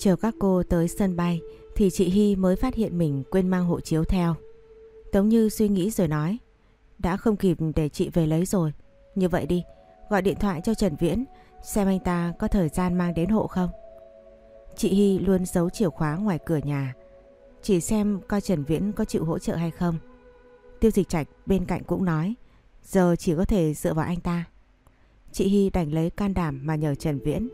Chờ các cô tới sân bay thì chị Hy mới phát hiện mình quên mang hộ chiếu theo. Tống Như suy nghĩ rồi nói Đã không kịp để chị về lấy rồi. Như vậy đi, gọi điện thoại cho Trần Viễn xem anh ta có thời gian mang đến hộ không. Chị Hy luôn giấu chìa khóa ngoài cửa nhà. Chỉ xem coi Trần Viễn có chịu hỗ trợ hay không. Tiêu dịch trạch bên cạnh cũng nói giờ chỉ có thể dựa vào anh ta. Chị Hy đành lấy can đảm mà nhờ Trần Viễn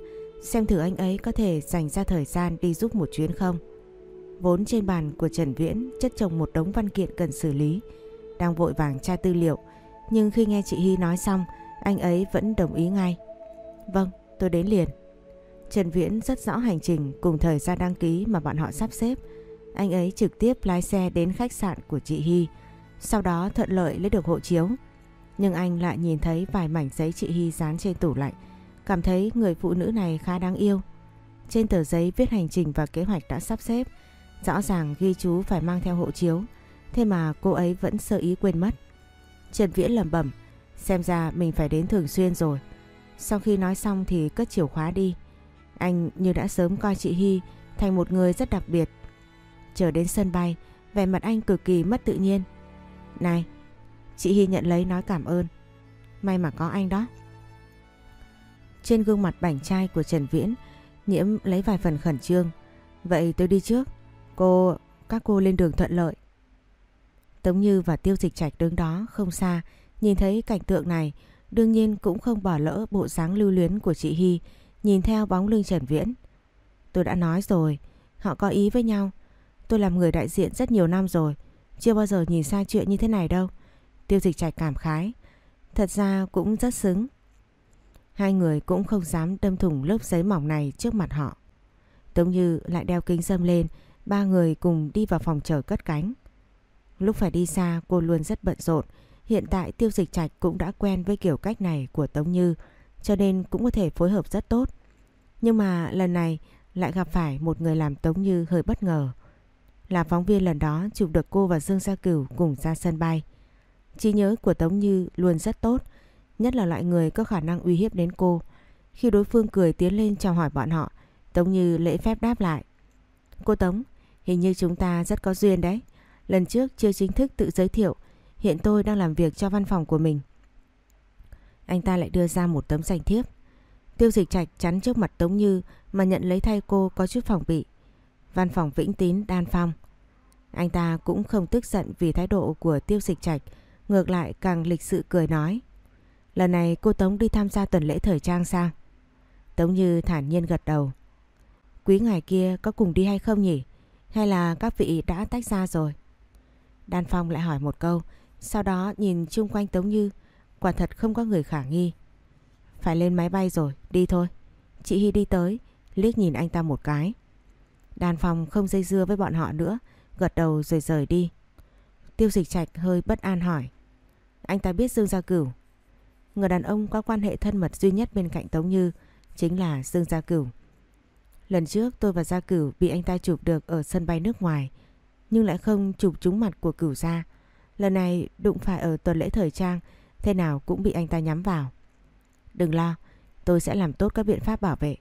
xem thử anh ấy có thể dành ra thời gian đi giúp một chuyến không. Vốn trên bàn của Trần Viễn chất chồng một đống văn kiện cần xử lý, đang vội vàng tra tư liệu, nhưng khi nghe chị Hy nói xong, anh ấy vẫn đồng ý ngay. Vâng, tôi đến liền. Trần Viễn rất rõ hành trình cùng thời gian đăng ký mà bọn họ sắp xếp. Anh ấy trực tiếp lái xe đến khách sạn của chị Hy, sau đó thuận lợi lấy được hộ chiếu. Nhưng anh lại nhìn thấy vài mảnh giấy chị Hy dán trên tủ lạnh, cảm thấy người phụ nữ này khá đáng yêu. Trên tờ giấy viết hành trình và kế hoạch đã sắp xếp, rõ ràng ghi chú phải mang theo hộ chiếu, thế mà cô ấy vẫn sơ ý quên mất. Trần Viễn lẩm bẩm, xem ra mình phải đến thường xuyên rồi. Sau khi nói xong thì cất chìa khóa đi. Anh như đã sớm coi chị Hy thành một người rất đặc biệt. Chờ đến sân bay, vẻ mặt anh cực kỳ mất tự nhiên. Này, chị Hy nhận lấy nói cảm ơn. May mà có anh đó. Trên gương mặt bảnh trai của Trần Viễn, Nhiễm lấy vài phần khẩn trương. Vậy tôi đi trước. Cô, các cô lên đường thuận lợi. Tống Như và Tiêu Dịch Trạch đứng đó không xa, nhìn thấy cảnh tượng này, đương nhiên cũng không bỏ lỡ bộ dáng lưu luyến của chị Hy, nhìn theo bóng lưng Trần Viễn. Tôi đã nói rồi, họ có ý với nhau. Tôi làm người đại diện rất nhiều năm rồi, chưa bao giờ nhìn sai chuyện như thế này đâu. Tiêu Dịch Trạch cảm khái, thật ra cũng rất xứng. Hai người cũng không dám đâm thủng lớp giấy mỏng này trước mặt họ. Tống Như lại đeo kính dâm lên, ba người cùng đi vào phòng chờ cất cánh. Lúc phải đi xa cô luôn rất bận rộn, hiện tại Tiêu Dịch Trạch cũng đã quen với kiểu cách này của Tống Như, cho nên cũng có thể phối hợp rất tốt. Nhưng mà lần này lại gặp phải một người làm Tống Như hơi bất ngờ. Là phóng viên lần đó chụp được cô và Dương Gia Cửu cùng ra sân bay. Trí nhớ của Tống Như luôn rất tốt, nhất là loại người có khả năng uy hiếp đến cô. Khi đối phương cười tiến lên chào hỏi bọn họ, Tống Như lễ phép đáp lại. Cô Tống, hình như chúng ta rất có duyên đấy. Lần trước chưa chính thức tự giới thiệu, hiện tôi đang làm việc cho văn phòng của mình. Anh ta lại đưa ra một tấm danh thiếp. Tiêu dịch trạch chắn trước mặt Tống Như mà nhận lấy thay cô có chút phòng bị. Văn phòng Vĩnh Tín Đan Phong. Anh ta cũng không tức giận vì thái độ của tiêu dịch trạch, ngược lại càng lịch sự cười nói. Lần này cô Tống đi tham gia tuần lễ thời trang sao? Tống Như thản nhiên gật đầu. Quý ngài kia có cùng đi hay không nhỉ? Hay là các vị đã tách ra rồi? Đan Phong lại hỏi một câu, sau đó nhìn chung quanh Tống Như, quả thật không có người khả nghi. Phải lên máy bay rồi, đi thôi. Chị Hy đi tới, liếc nhìn anh ta một cái. Đan Phong không dây dưa với bọn họ nữa, gật đầu rồi rời đi. Tiêu dịch trạch hơi bất an hỏi. Anh ta biết Dương Gia Cửu. Người đàn ông có quan hệ thân mật duy nhất bên cạnh Tống Như chính là Dương Gia Cửu. Lần trước tôi và Gia Cửu bị anh ta chụp được ở sân bay nước ngoài nhưng lại không chụp trúng mặt của Cửu Gia. Lần này đụng phải ở tuần lễ thời trang thế nào cũng bị anh ta nhắm vào. Đừng lo, tôi sẽ làm tốt các biện pháp bảo vệ.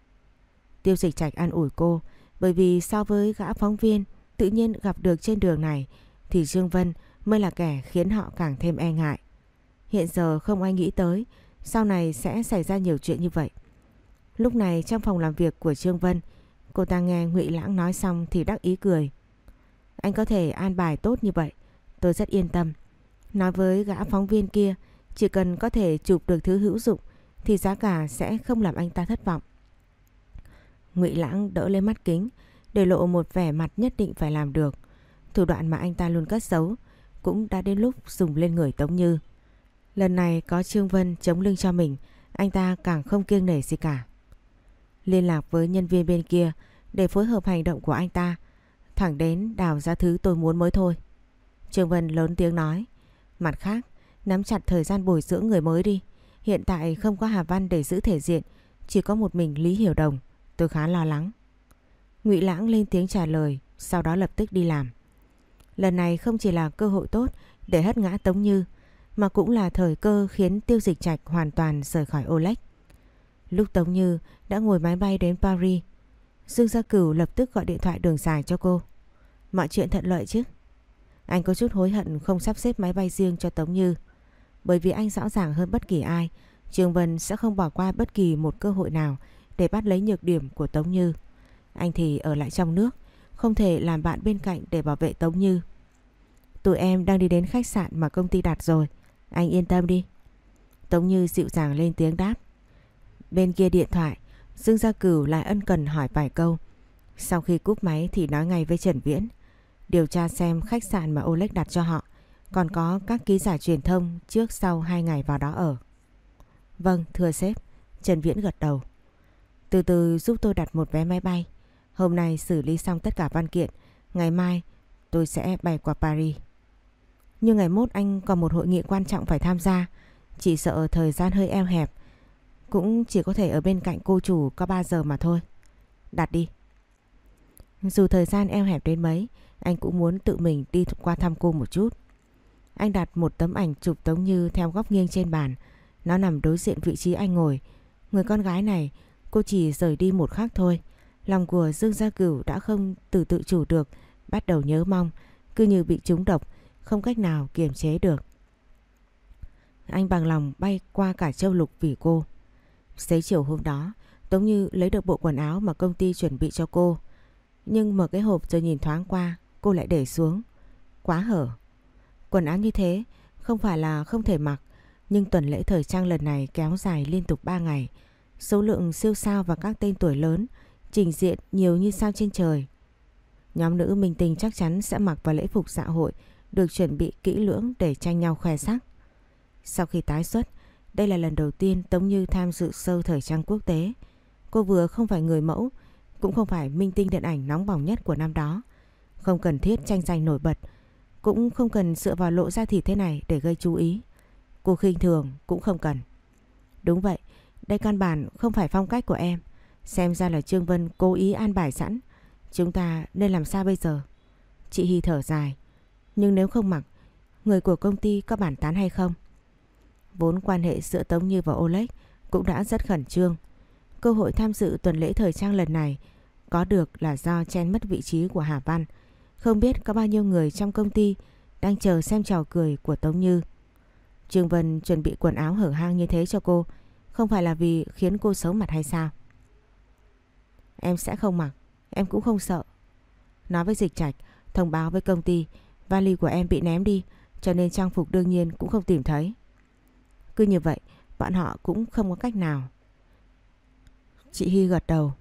Tiêu dịch trạch an ủi cô bởi vì so với gã phóng viên tự nhiên gặp được trên đường này thì Dương Vân mới là kẻ khiến họ càng thêm e ngại. Hiện giờ không ai nghĩ tới sau này sẽ xảy ra nhiều chuyện như vậy. Lúc này trong phòng làm việc của Trương Vân Cô ta nghe Ngụy Lãng nói xong thì đắc ý cười. Anh có thể an bài tốt như vậy, tôi rất yên tâm. Nói với gã phóng viên kia, chỉ cần có thể chụp được thứ hữu dụng thì giá cả sẽ không làm anh ta thất vọng. Ngụy Lãng đỡ lên mắt kính, để lộ một vẻ mặt nhất định phải làm được. Thủ đoạn mà anh ta luôn cất giấu cũng đã đến lúc dùng lên người Tống Như. Lần này có Trương Vân chống lưng cho mình, anh ta càng không kiêng nể gì cả liên lạc với nhân viên bên kia để phối hợp hành động của anh ta. Thẳng đến đào ra thứ tôi muốn mới thôi. Trương Vân lớn tiếng nói. Mặt khác, nắm chặt thời gian bồi dưỡng người mới đi. Hiện tại không có Hà Văn để giữ thể diện, chỉ có một mình Lý Hiểu Đồng. Tôi khá lo lắng. Ngụy Lãng lên tiếng trả lời, sau đó lập tức đi làm. Lần này không chỉ là cơ hội tốt để hất ngã Tống Như, mà cũng là thời cơ khiến tiêu dịch trạch hoàn toàn rời khỏi Olex. Lúc Tống Như đã ngồi máy bay đến Paris, Dương Gia Cửu lập tức gọi điện thoại đường dài cho cô. Mọi chuyện thuận lợi chứ? Anh có chút hối hận không sắp xếp máy bay riêng cho Tống Như. Bởi vì anh rõ ràng hơn bất kỳ ai, Trường Vân sẽ không bỏ qua bất kỳ một cơ hội nào để bắt lấy nhược điểm của Tống Như. Anh thì ở lại trong nước, không thể làm bạn bên cạnh để bảo vệ Tống Như. Tụi em đang đi đến khách sạn mà công ty đặt rồi, anh yên tâm đi. Tống Như dịu dàng lên tiếng đáp. Bên kia điện thoại, Dương Gia Cửu lại ân cần hỏi vài câu. Sau khi cúp máy thì nói ngay với Trần Viễn. Điều tra xem khách sạn mà Oleg đặt cho họ. Còn có các ký giả truyền thông trước sau hai ngày vào đó ở. Vâng, thưa sếp. Trần Viễn gật đầu. Từ từ giúp tôi đặt một vé máy bay. Hôm nay xử lý xong tất cả văn kiện. Ngày mai tôi sẽ bay qua Paris. Nhưng ngày mốt anh còn một hội nghị quan trọng phải tham gia. Chỉ sợ thời gian hơi eo hẹp. Cũng chỉ có thể ở bên cạnh cô chủ có 3 giờ mà thôi. Đặt đi. Dù thời gian eo hẹp đến mấy, anh cũng muốn tự mình đi qua thăm cô một chút. Anh đặt một tấm ảnh chụp Tống Như theo góc nghiêng trên bàn. Nó nằm đối diện vị trí anh ngồi. Người con gái này, cô chỉ rời đi một khắc thôi. Lòng của Dương Gia Cửu đã không từ tự chủ được, bắt đầu nhớ mong, cứ như bị trúng độc, không cách nào kiềm chế được. Anh bằng lòng bay qua cả châu lục vì cô. Xế chiều hôm đó, Tống Như lấy được bộ quần áo mà công ty chuẩn bị cho cô. Nhưng mở cái hộp rồi nhìn thoáng qua, cô lại để xuống. Quá hở. Quần áo như thế không phải là không thể mặc, nhưng tuần lễ thời trang lần này kéo dài liên tục 3 ngày. Số lượng siêu sao và các tên tuổi lớn trình diện nhiều như sao trên trời. Nhóm nữ minh tinh chắc chắn sẽ mặc vào lễ phục xã hội được chuẩn bị kỹ lưỡng để tranh nhau khoe sắc. Sau khi tái xuất, đây là lần đầu tiên Tống Như tham dự sâu thời trang quốc tế. Cô vừa không phải người mẫu, cũng không phải minh tinh điện ảnh nóng bỏng nhất của năm đó. Không cần thiết tranh giành nổi bật, cũng không cần dựa vào lộ ra thịt thế này để gây chú ý. Cô khinh thường cũng không cần. Đúng vậy, đây căn bản không phải phong cách của em. Xem ra là Trương Vân cố ý an bài sẵn. Chúng ta nên làm sao bây giờ? Chị Hy thở dài. Nhưng nếu không mặc, người của công ty có bản tán hay không? Vốn quan hệ giữa Tống Như và Oleg cũng đã rất khẩn trương. Cơ hội tham dự tuần lễ thời trang lần này có được là do chen mất vị trí của Hà Văn. Không biết có bao nhiêu người trong công ty đang chờ xem trò cười của Tống Như. Trương Vân chuẩn bị quần áo hở hang như thế cho cô, không phải là vì khiến cô xấu mặt hay sao? Em sẽ không mặc, em cũng không sợ. Nói với dịch trạch, thông báo với công ty, vali của em bị ném đi, cho nên trang phục đương nhiên cũng không tìm thấy. Cứ như vậy, bọn họ cũng không có cách nào. Chị Hy gật đầu.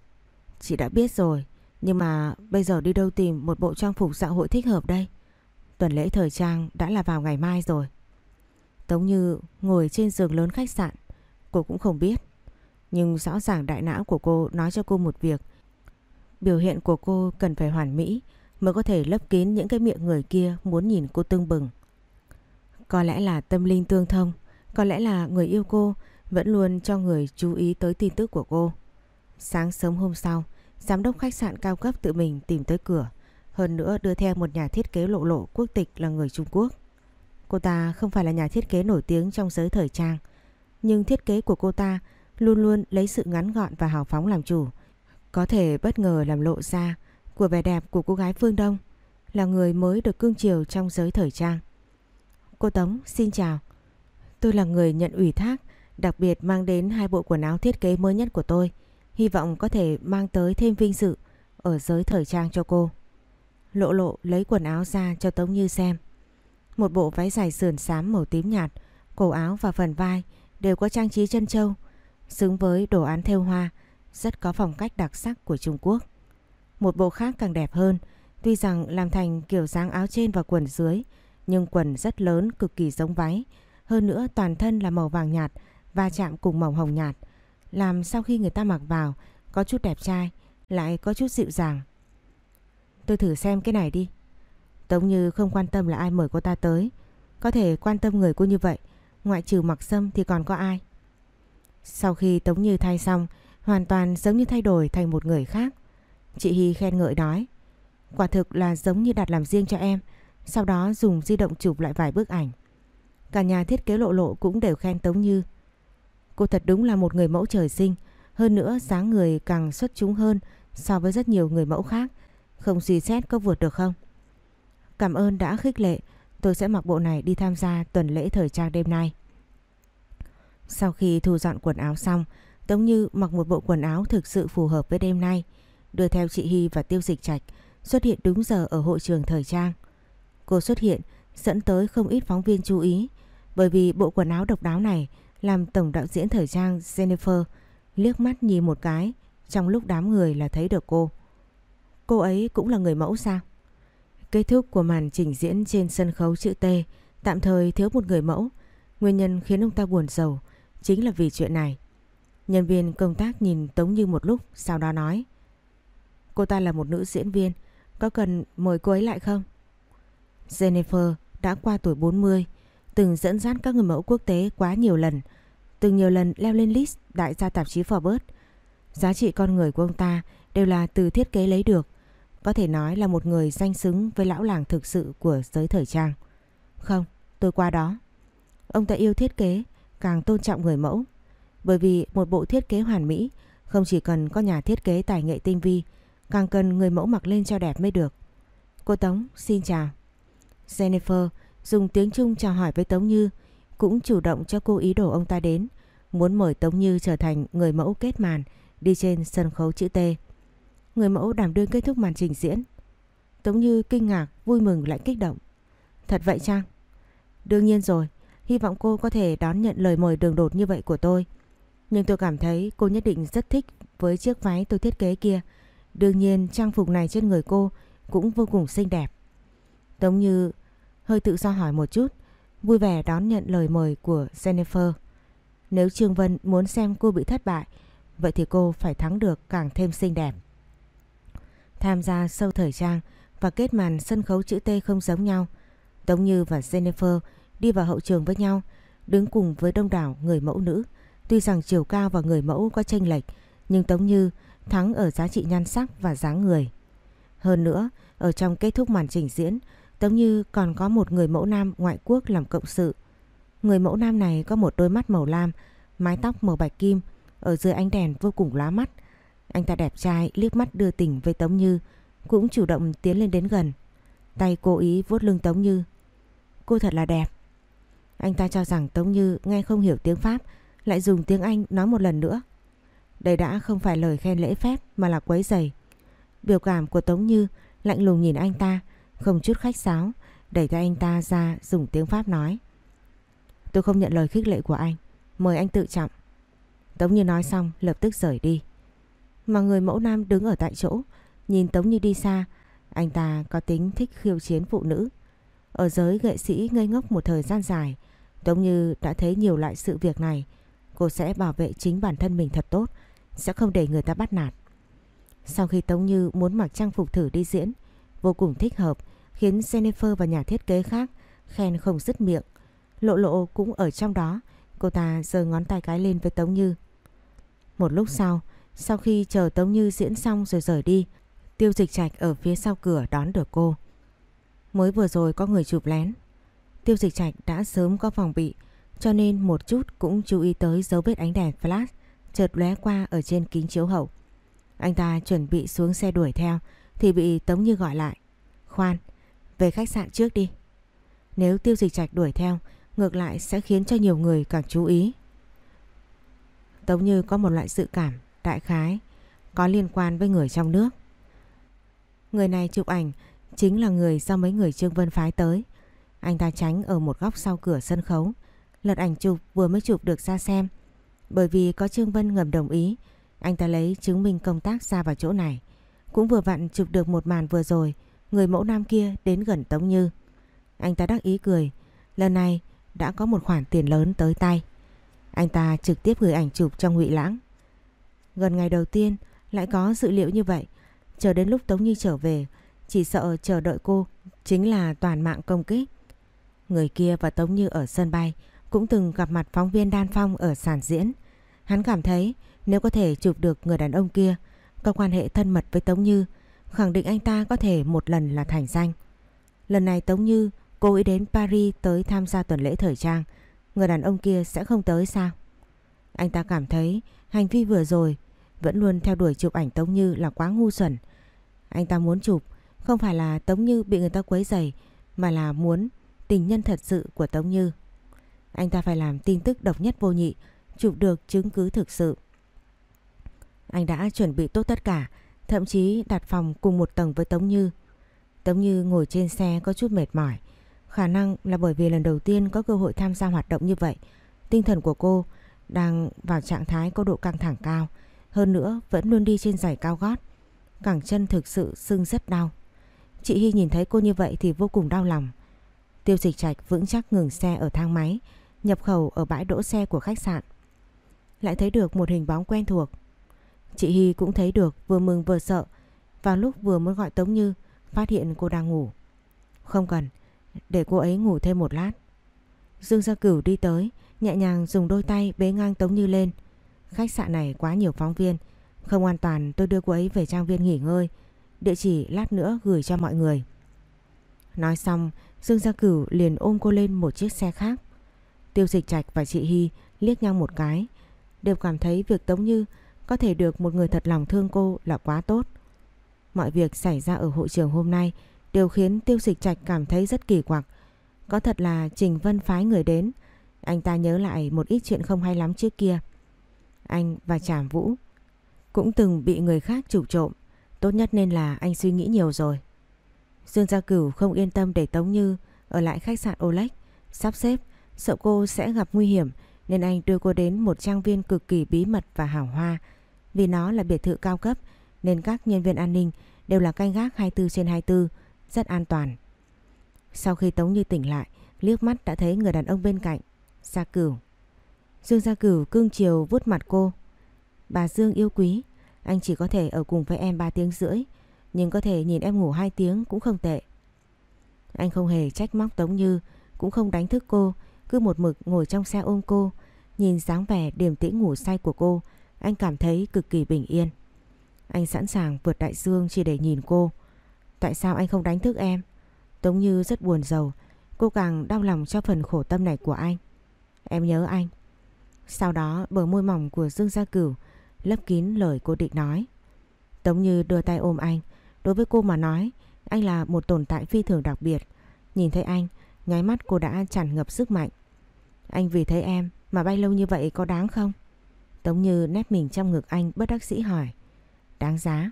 Chị đã biết rồi, nhưng mà bây giờ đi đâu tìm một bộ trang phục xã hội thích hợp đây? Tuần lễ thời trang đã là vào ngày mai rồi. Tống Như ngồi trên giường lớn khách sạn, cô cũng không biết. Nhưng rõ ràng đại não của cô nói cho cô một việc. Biểu hiện của cô cần phải hoàn mỹ mới có thể lấp kín những cái miệng người kia muốn nhìn cô tương bừng. Có lẽ là tâm linh tương thông, có lẽ là người yêu cô vẫn luôn cho người chú ý tới tin tức của cô. Sáng sớm hôm sau, giám đốc khách sạn cao cấp tự mình tìm tới cửa. Hơn nữa đưa theo một nhà thiết kế lộ lộ quốc tịch là người Trung Quốc. Cô ta không phải là nhà thiết kế nổi tiếng trong giới thời trang. Nhưng thiết kế của cô ta luôn luôn lấy sự ngắn gọn và hào phóng làm chủ. Có thể bất ngờ làm lộ ra của vẻ đẹp của cô gái phương Đông là người mới được cương chiều trong giới thời trang. Cô Tống, xin chào. Tôi là người nhận ủy thác, đặc biệt mang đến hai bộ quần áo thiết kế mới nhất của tôi. Hy vọng có thể mang tới thêm vinh dự ở giới thời trang cho cô. Lộ lộ lấy quần áo ra cho Tống Như xem. Một bộ váy dài sườn xám màu tím nhạt, cổ áo và phần vai đều có trang trí chân châu, xứng với đồ án thêu hoa, rất có phong cách đặc sắc của Trung Quốc. Một bộ khác càng đẹp hơn, tuy rằng làm thành kiểu dáng áo trên và quần dưới, nhưng quần rất lớn cực kỳ giống váy, hơn nữa toàn thân là màu vàng nhạt và chạm cùng màu hồng nhạt, làm sau khi người ta mặc vào có chút đẹp trai, lại có chút dịu dàng. Tôi thử xem cái này đi. Tống Như không quan tâm là ai mời cô ta tới, có thể quan tâm người cô như vậy, ngoại trừ mặc sâm thì còn có ai. Sau khi Tống Như thay xong, hoàn toàn giống như thay đổi thành một người khác. Chị Hy khen ngợi nói, quả thực là giống như đặt làm riêng cho em, sau đó dùng di động chụp lại vài bức ảnh. Cả nhà thiết kế lộ lộ cũng đều khen Tống Như. Cô thật đúng là một người mẫu trời sinh, hơn nữa dáng người càng xuất chúng hơn so với rất nhiều người mẫu khác. Không suy xét có vượt được không? Cảm ơn đã khích lệ. Tôi sẽ mặc bộ này đi tham gia tuần lễ thời trang đêm nay. Sau khi thu dọn quần áo xong, Tống Như mặc một bộ quần áo thực sự phù hợp với đêm nay, đưa theo chị Hy và Tiêu Dịch Trạch, xuất hiện đúng giờ ở hội trường thời trang. Cô xuất hiện, dẫn tới không ít phóng viên chú ý, bởi vì bộ quần áo độc đáo này làm tổng đạo diễn thời trang Jennifer liếc mắt nhìn một cái, trong lúc đám người là thấy được cô. Cô ấy cũng là người mẫu sao? Kết thúc của màn trình diễn trên sân khấu chữ T, tạm thời thiếu một người mẫu. Nguyên nhân khiến ông ta buồn rầu chính là vì chuyện này. Nhân viên công tác nhìn Tống Như một lúc, sau đó nói Cô ta là một nữ diễn viên. Có cần mời cô ấy lại không? Jennifer đã qua tuổi 40 Từng dẫn dắt các người mẫu quốc tế quá nhiều lần Từng nhiều lần leo lên list đại gia tạp chí Forbes. Giá trị con người của ông ta đều là từ thiết kế lấy được Có thể nói là một người danh xứng với lão làng thực sự của giới thời trang. Không, tôi qua đó. Ông ta yêu thiết kế, càng tôn trọng người mẫu. Bởi vì một bộ thiết kế hoàn mỹ không chỉ cần có nhà thiết kế tài nghệ tinh vi, càng cần người mẫu mặc lên cho đẹp mới được. Cô Tống, xin chào. Jennifer dùng tiếng Trung chào hỏi với Tống Như, cũng chủ động cho cô ý đồ ông ta đến, muốn mời Tống Như trở thành người mẫu kết màn đi trên sân khấu chữ T. Người mẫu đảm đương kết thúc màn trình diễn. Tống Như kinh ngạc, vui mừng lại kích động. Thật vậy chăng? Đương nhiên rồi, hy vọng cô có thể đón nhận lời mời đường đột như vậy của tôi. Nhưng tôi cảm thấy cô nhất định rất thích với chiếc váy tôi thiết kế kia. Đương nhiên trang phục này trên người cô cũng vô cùng xinh đẹp. Tống Như hơi tự do hỏi một chút, vui vẻ đón nhận lời mời của Jennifer. Nếu Trương Vân muốn xem cô bị thất bại, vậy thì cô phải thắng được càng thêm xinh đẹp. Tham gia sâu thời trang và kết màn sân khấu chữ T không giống nhau. Tống Như và Jennifer đi vào hậu trường với nhau, đứng cùng với đông đảo người mẫu nữ. Tuy rằng chiều cao và người mẫu có chênh lệch, nhưng Tống Như thắng ở giá trị nhan sắc và dáng người. Hơn nữa, ở trong kết thúc màn trình diễn, Tống Như còn có một người mẫu nam ngoại quốc làm cộng sự. Người mẫu nam này có một đôi mắt màu lam, mái tóc màu bạch kim, ở dưới ánh đèn vô cùng lóa mắt. Anh ta đẹp trai liếc mắt đưa tình với Tống Như, cũng chủ động tiến lên đến gần. Tay cố ý vuốt lưng Tống Như. Cô thật là đẹp. Anh ta cho rằng Tống Như nghe không hiểu tiếng Pháp, lại dùng tiếng Anh nói một lần nữa. Đây đã không phải lời khen lễ phép mà là quấy giày. Biểu cảm của Tống Như lạnh lùng nhìn anh ta, không chút khách sáo, đẩy tay anh ta ra dùng tiếng Pháp nói. Tôi không nhận lời khích lệ của anh, mời anh tự trọng. Tống Như nói xong lập tức rời đi. Mà người mẫu nam đứng ở tại chỗ, nhìn Tống Như đi xa, anh ta có tính thích khiêu chiến phụ nữ. Ở giới nghệ sĩ ngây ngốc một thời gian dài, Tống Như đã thấy nhiều loại sự việc này, Cô sẽ bảo vệ chính bản thân mình thật tốt sẽ không để người ta bắt nạt. Sau khi Tống Như muốn mặc trang phục thử đi diễn, Vô cùng thích hợp, Khiến Jennifer và nhà thiết kế khác Khen không dứt miệng. Lộ lộ cũng ở trong đó, Cô ta giơ ngón tay cái lên với Tống Như. Một lúc sau Sau khi chờ Tống Như diễn xong rồi rời đi, Tiêu dịch trạch ở phía sau cửa đón được cô. Mới vừa rồi có người chụp lén. Tiêu dịch trạch đã sớm có phòng bị, cho nên một chút cũng chú ý tới dấu vết ánh đèn flash chợt lóe qua ở trên kính chiếu hậu. Anh ta chuẩn bị xuống xe đuổi theo thì bị Tống Như gọi lại. Khoan, về khách sạn trước đi. Nếu tiêu dịch trạch đuổi theo, ngược lại sẽ khiến cho nhiều người càng chú ý. Tống Như có một loại dự cảm, đại khái, có liên quan với người trong nước. Người này chụp ảnh chính là người do mấy người Trương Vân phái tới. Anh ta tránh ở một góc sau cửa sân khấu, Lật ảnh chụp vừa mới chụp được ra xem. Bởi vì có Trương Vân ngầm đồng ý, anh ta lấy chứng minh công tác ra vào chỗ này. Cũng vừa vặn chụp được một màn vừa rồi, người mẫu nam kia đến gần Tống Như. Anh ta đắc ý cười, lần này đã có một khoản tiền lớn tới tay. Anh ta trực tiếp gửi ảnh chụp cho Ngụy Lãng. Gần ngày đầu tiên lại có dự liệu như vậy, chờ đến lúc Tống Như trở về, chỉ sợ chờ đợi cô chính là toàn mạng công kích. Người kia và Tống Như ở sân bay cũng từng gặp mặt phóng viên Đan Phong ở sàn diễn. Hắn cảm thấy nếu có thể chụp được người đàn ông kia có quan hệ thân mật với Tống Như, khẳng định anh ta có thể một lần là thành danh. Lần này Tống Như cố ý đến Paris tới tham gia tuần lễ thời trang, người đàn ông kia sẽ không tới sao? Anh ta cảm thấy hành vi vừa rồi vẫn luôn theo đuổi chụp ảnh Tống Như là quá ngu xuẩn. Anh ta muốn chụp không phải là Tống Như bị người ta quấy rầy mà là muốn tình nhân thật sự của Tống Như. Anh ta phải làm tin tức độc nhất vô nhị, chụp được chứng cứ thực sự. Anh đã chuẩn bị tốt tất cả, thậm chí đặt phòng cùng một tầng với Tống Như. Tống Như ngồi trên xe có chút mệt mỏi. Khả năng là bởi vì lần đầu tiên có cơ hội tham gia hoạt động như vậy. Tinh thần của cô đang vào trạng thái có độ căng thẳng cao. Hơn nữa vẫn luôn đi trên giày cao gót. Cẳng chân thực sự sưng rất đau. Chị Hy nhìn thấy cô như vậy thì vô cùng đau lòng. Tiêu dịch trạch vững chắc ngừng xe ở thang máy, nhập khẩu ở bãi đỗ xe của khách sạn. Lại thấy được một hình bóng quen thuộc. Chị Hy cũng thấy được vừa mừng vừa sợ. Vào lúc vừa muốn gọi Tống Như, phát hiện cô đang ngủ. Không cần, để cô ấy ngủ thêm một lát. Dương Gia Cửu đi tới, nhẹ nhàng dùng đôi tay bế ngang Tống Như lên. Khách sạn này quá nhiều phóng viên, không an toàn tôi đưa cô ấy về trang viên nghỉ ngơi. Địa chỉ lát nữa gửi cho mọi người. Nói xong, Dương Gia Cửu liền ôm cô lên một chiếc xe khác. Tiêu Dịch Trạch và chị Hy liếc nhau một cái, đều cảm thấy việc Tống Như có thể được một người thật lòng thương cô là quá tốt. Mọi việc xảy ra ở hội trường hôm nay đều khiến Tiêu Dịch Trạch cảm thấy rất kỳ quặc. Có thật là Trình Vân phái người đến, anh ta nhớ lại một ít chuyện không hay lắm trước kia. Anh và Trảm Vũ cũng từng bị người khác chủ trộm, tốt nhất nên là anh suy nghĩ nhiều rồi. Dương Gia Cửu không yên tâm để Tống Như ở lại khách sạn Olex, sắp xếp, sợ cô sẽ gặp nguy hiểm nên anh đưa cô đến một trang viên cực kỳ bí mật và hào hoa. Vì nó là biệt thự cao cấp nên các nhân viên an ninh đều là canh gác 24 trên 24, rất an toàn. Sau khi Tống Như tỉnh lại, liếc mắt đã thấy người đàn ông bên cạnh, Gia Cửu. Dương Gia Cửu cương chiều vuốt mặt cô. Bà Dương yêu quý, anh chỉ có thể ở cùng với em 3 tiếng rưỡi, nhưng có thể nhìn em ngủ 2 tiếng cũng không tệ. Anh không hề trách móc Tống Như, cũng không đánh thức cô, cứ một mực ngồi trong xe ôm cô, nhìn dáng vẻ điềm tĩnh ngủ say của cô, anh cảm thấy cực kỳ bình yên. Anh sẵn sàng vượt đại dương chỉ để nhìn cô. Tại sao anh không đánh thức em? Tống Như rất buồn giàu, cô càng đau lòng cho phần khổ tâm này của anh. Em nhớ anh. Sau đó bờ môi mỏng của Dương Gia Cửu lấp kín lời cô định nói. Tống Như đưa tay ôm anh. Đối với cô mà nói, anh là một tồn tại phi thường đặc biệt. Nhìn thấy anh, nháy mắt cô đã tràn ngập sức mạnh. Anh vì thấy em mà bay lâu như vậy có đáng không? Tống Như nép mình trong ngực anh bất đắc sĩ hỏi. Đáng giá.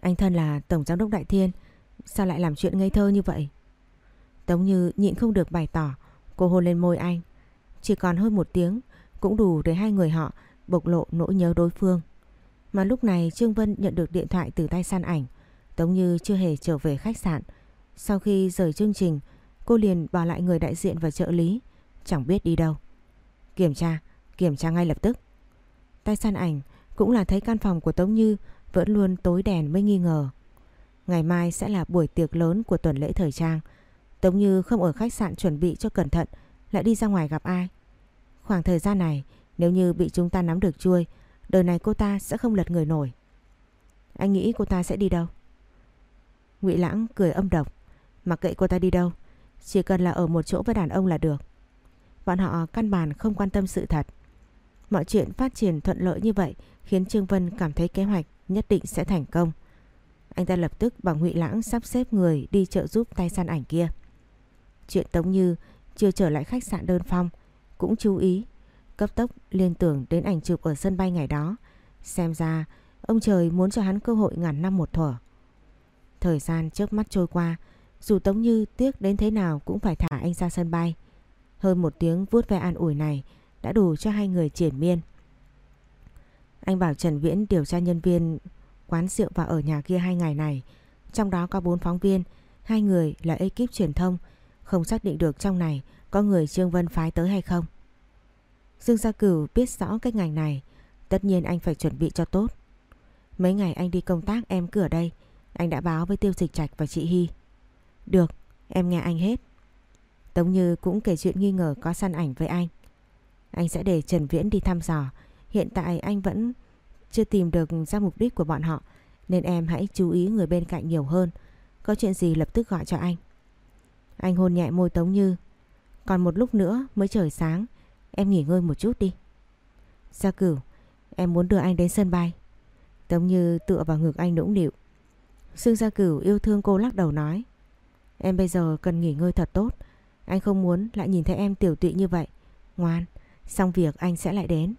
Anh thân là Tổng Giám đốc Đại Thiên, sao lại làm chuyện ngây thơ như vậy? Tống Như nhịn không được bày tỏ, cô hôn lên môi anh. Chỉ còn hơn một tiếng, cũng đủ để hai người họ bộc lộ nỗi nhớ đối phương. Mà lúc này Trương Vân nhận được điện thoại từ tay săn ảnh. Tống Như chưa hề trở về khách sạn. Sau khi rời chương trình, cô liền bỏ lại người đại diện và trợ lý. Chẳng biết đi đâu. Kiểm tra, kiểm tra ngay lập tức. Tay săn ảnh cũng là thấy căn phòng của Tống Như vẫn luôn tối đèn mới nghi ngờ. Ngày mai sẽ là buổi tiệc lớn của tuần lễ thời trang. Tống Như không ở khách sạn chuẩn bị cho cẩn thận, lại đi ra ngoài gặp ai. Khoảng thời gian này, nếu như bị chúng ta nắm được chui, đời này cô ta sẽ không lật người nổi. Anh nghĩ cô ta sẽ đi đâu? Ngụy Lãng cười âm độc, mặc kệ cô ta đi đâu, chỉ cần là ở một chỗ với đàn ông là được. Bọn họ căn bản không quan tâm sự thật. Mọi chuyện phát triển thuận lợi như vậy khiến Trương Vân cảm thấy kế hoạch nhất định sẽ thành công. Anh ta lập tức bảo Ngụy Lãng sắp xếp người đi trợ giúp tay săn ảnh kia. Chuyện Tống Như chưa trở lại khách sạn đơn phong cũng chú ý cấp tốc liên tưởng đến ảnh chụp ở sân bay ngày đó. Xem ra ông trời muốn cho hắn cơ hội ngàn năm một thuở. Thời gian trước mắt trôi qua, dù Tống Như tiếc đến thế nào cũng phải thả anh ra sân bay. Hơn một tiếng vuốt ve an ủi này đã đủ cho hai người triển miên. Anh bảo Trần Viễn điều tra nhân viên quán rượu và ở nhà kia hai ngày này. Trong đó có bốn phóng viên, hai người là ekip truyền thông. Không xác định được trong này có người Trương Vân phái tới hay không. Dương Gia Cửu biết rõ cái ngành này, tất nhiên anh phải chuẩn bị cho tốt. Mấy ngày anh đi công tác em cứ ở đây, anh đã báo với Tiêu Dịch Trạch và chị Hy. Được, em nghe anh hết. Tống Như cũng kể chuyện nghi ngờ có săn ảnh với anh. Anh sẽ để Trần Viễn đi thăm dò. Hiện tại anh vẫn chưa tìm được ra mục đích của bọn họ. Nên em hãy chú ý người bên cạnh nhiều hơn. Có chuyện gì lập tức gọi cho anh. Anh hôn nhẹ môi Tống Như. Còn một lúc nữa mới trời sáng. Em nghỉ ngơi một chút đi. Gia cửu, Em muốn đưa anh đến sân bay. Tống Như tựa vào ngực anh nũng nịu. Sương Gia Cửu yêu thương cô lắc đầu nói. Em bây giờ cần nghỉ ngơi thật tốt. Anh không muốn lại nhìn thấy em tiểu tụy như vậy. Ngoan, xong việc anh sẽ lại đến.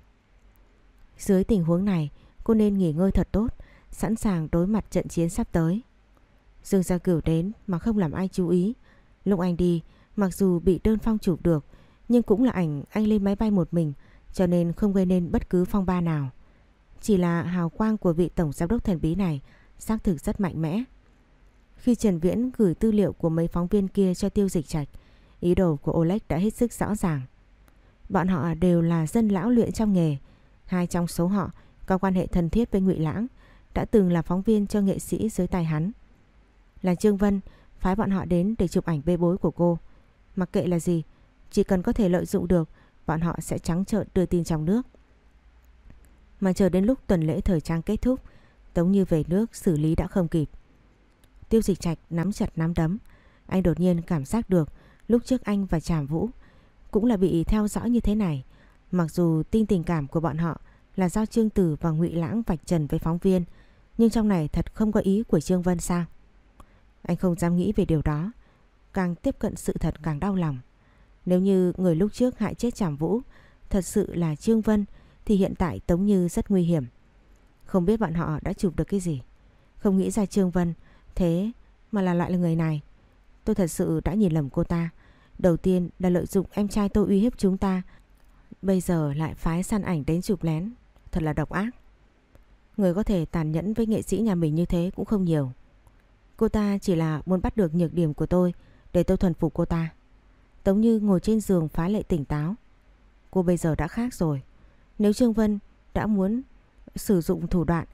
Dưới tình huống này, cô nên nghỉ ngơi thật tốt, sẵn sàng đối mặt trận chiến sắp tới. Dương Gia Cửu đến mà không làm ai chú ý. Lúc anh đi, mặc dù bị đơn phong chụp được, nhưng cũng là ảnh anh lên máy bay một mình, cho nên không gây nên bất cứ phong ba nào. Chỉ là hào quang của vị tổng giám đốc thần bí này xác thực rất mạnh mẽ. Khi Trần Viễn gửi tư liệu của mấy phóng viên kia cho tiêu dịch trạch, ý đồ của Oleg đã hết sức rõ ràng. Bọn họ đều là dân lão luyện trong nghề. Hai trong số họ có quan hệ thân thiết với Ngụy Lãng, đã từng là phóng viên cho nghệ sĩ dưới tay hắn. Là Trương Vân phái bọn họ đến để chụp ảnh bê bối của cô. Mặc kệ là gì, chỉ cần có thể lợi dụng được, bọn họ sẽ trắng trợn đưa tin trong nước. Mà chờ đến lúc tuần lễ thời trang kết thúc, Tống Như về nước xử lý đã không kịp. Tiêu dịch trạch nắm chặt nắm đấm. Anh đột nhiên cảm giác được lúc trước anh và Tràm Vũ cũng là bị theo dõi như thế này. Mặc dù tin tình cảm của bọn họ là do Trương Tử và Ngụy Lãng vạch trần với phóng viên, nhưng trong này thật không có ý của Trương Vân sao? Anh không dám nghĩ về điều đó, càng tiếp cận sự thật càng đau lòng. Nếu như người lúc trước hại chết Tràm Vũ thật sự là Trương Vân thì hiện tại Tống Như rất nguy hiểm. Không biết bọn họ đã chụp được cái gì. Không nghĩ ra Trương Vân thế mà là lại là người này. Tôi thật sự đã nhìn lầm cô ta. Đầu tiên là lợi dụng em trai tôi uy hiếp chúng ta. Bây giờ lại phái săn ảnh đến chụp lén. Thật là độc ác. Người có thể tàn nhẫn với nghệ sĩ nhà mình như thế cũng không nhiều. Cô ta chỉ là muốn bắt được nhược điểm của tôi để tôi thuần phục cô ta. Tống Như ngồi trên giường phá lệ tỉnh táo. Cô bây giờ đã khác rồi. Nếu Trương Vân đã muốn sử dụng thủ đoạn,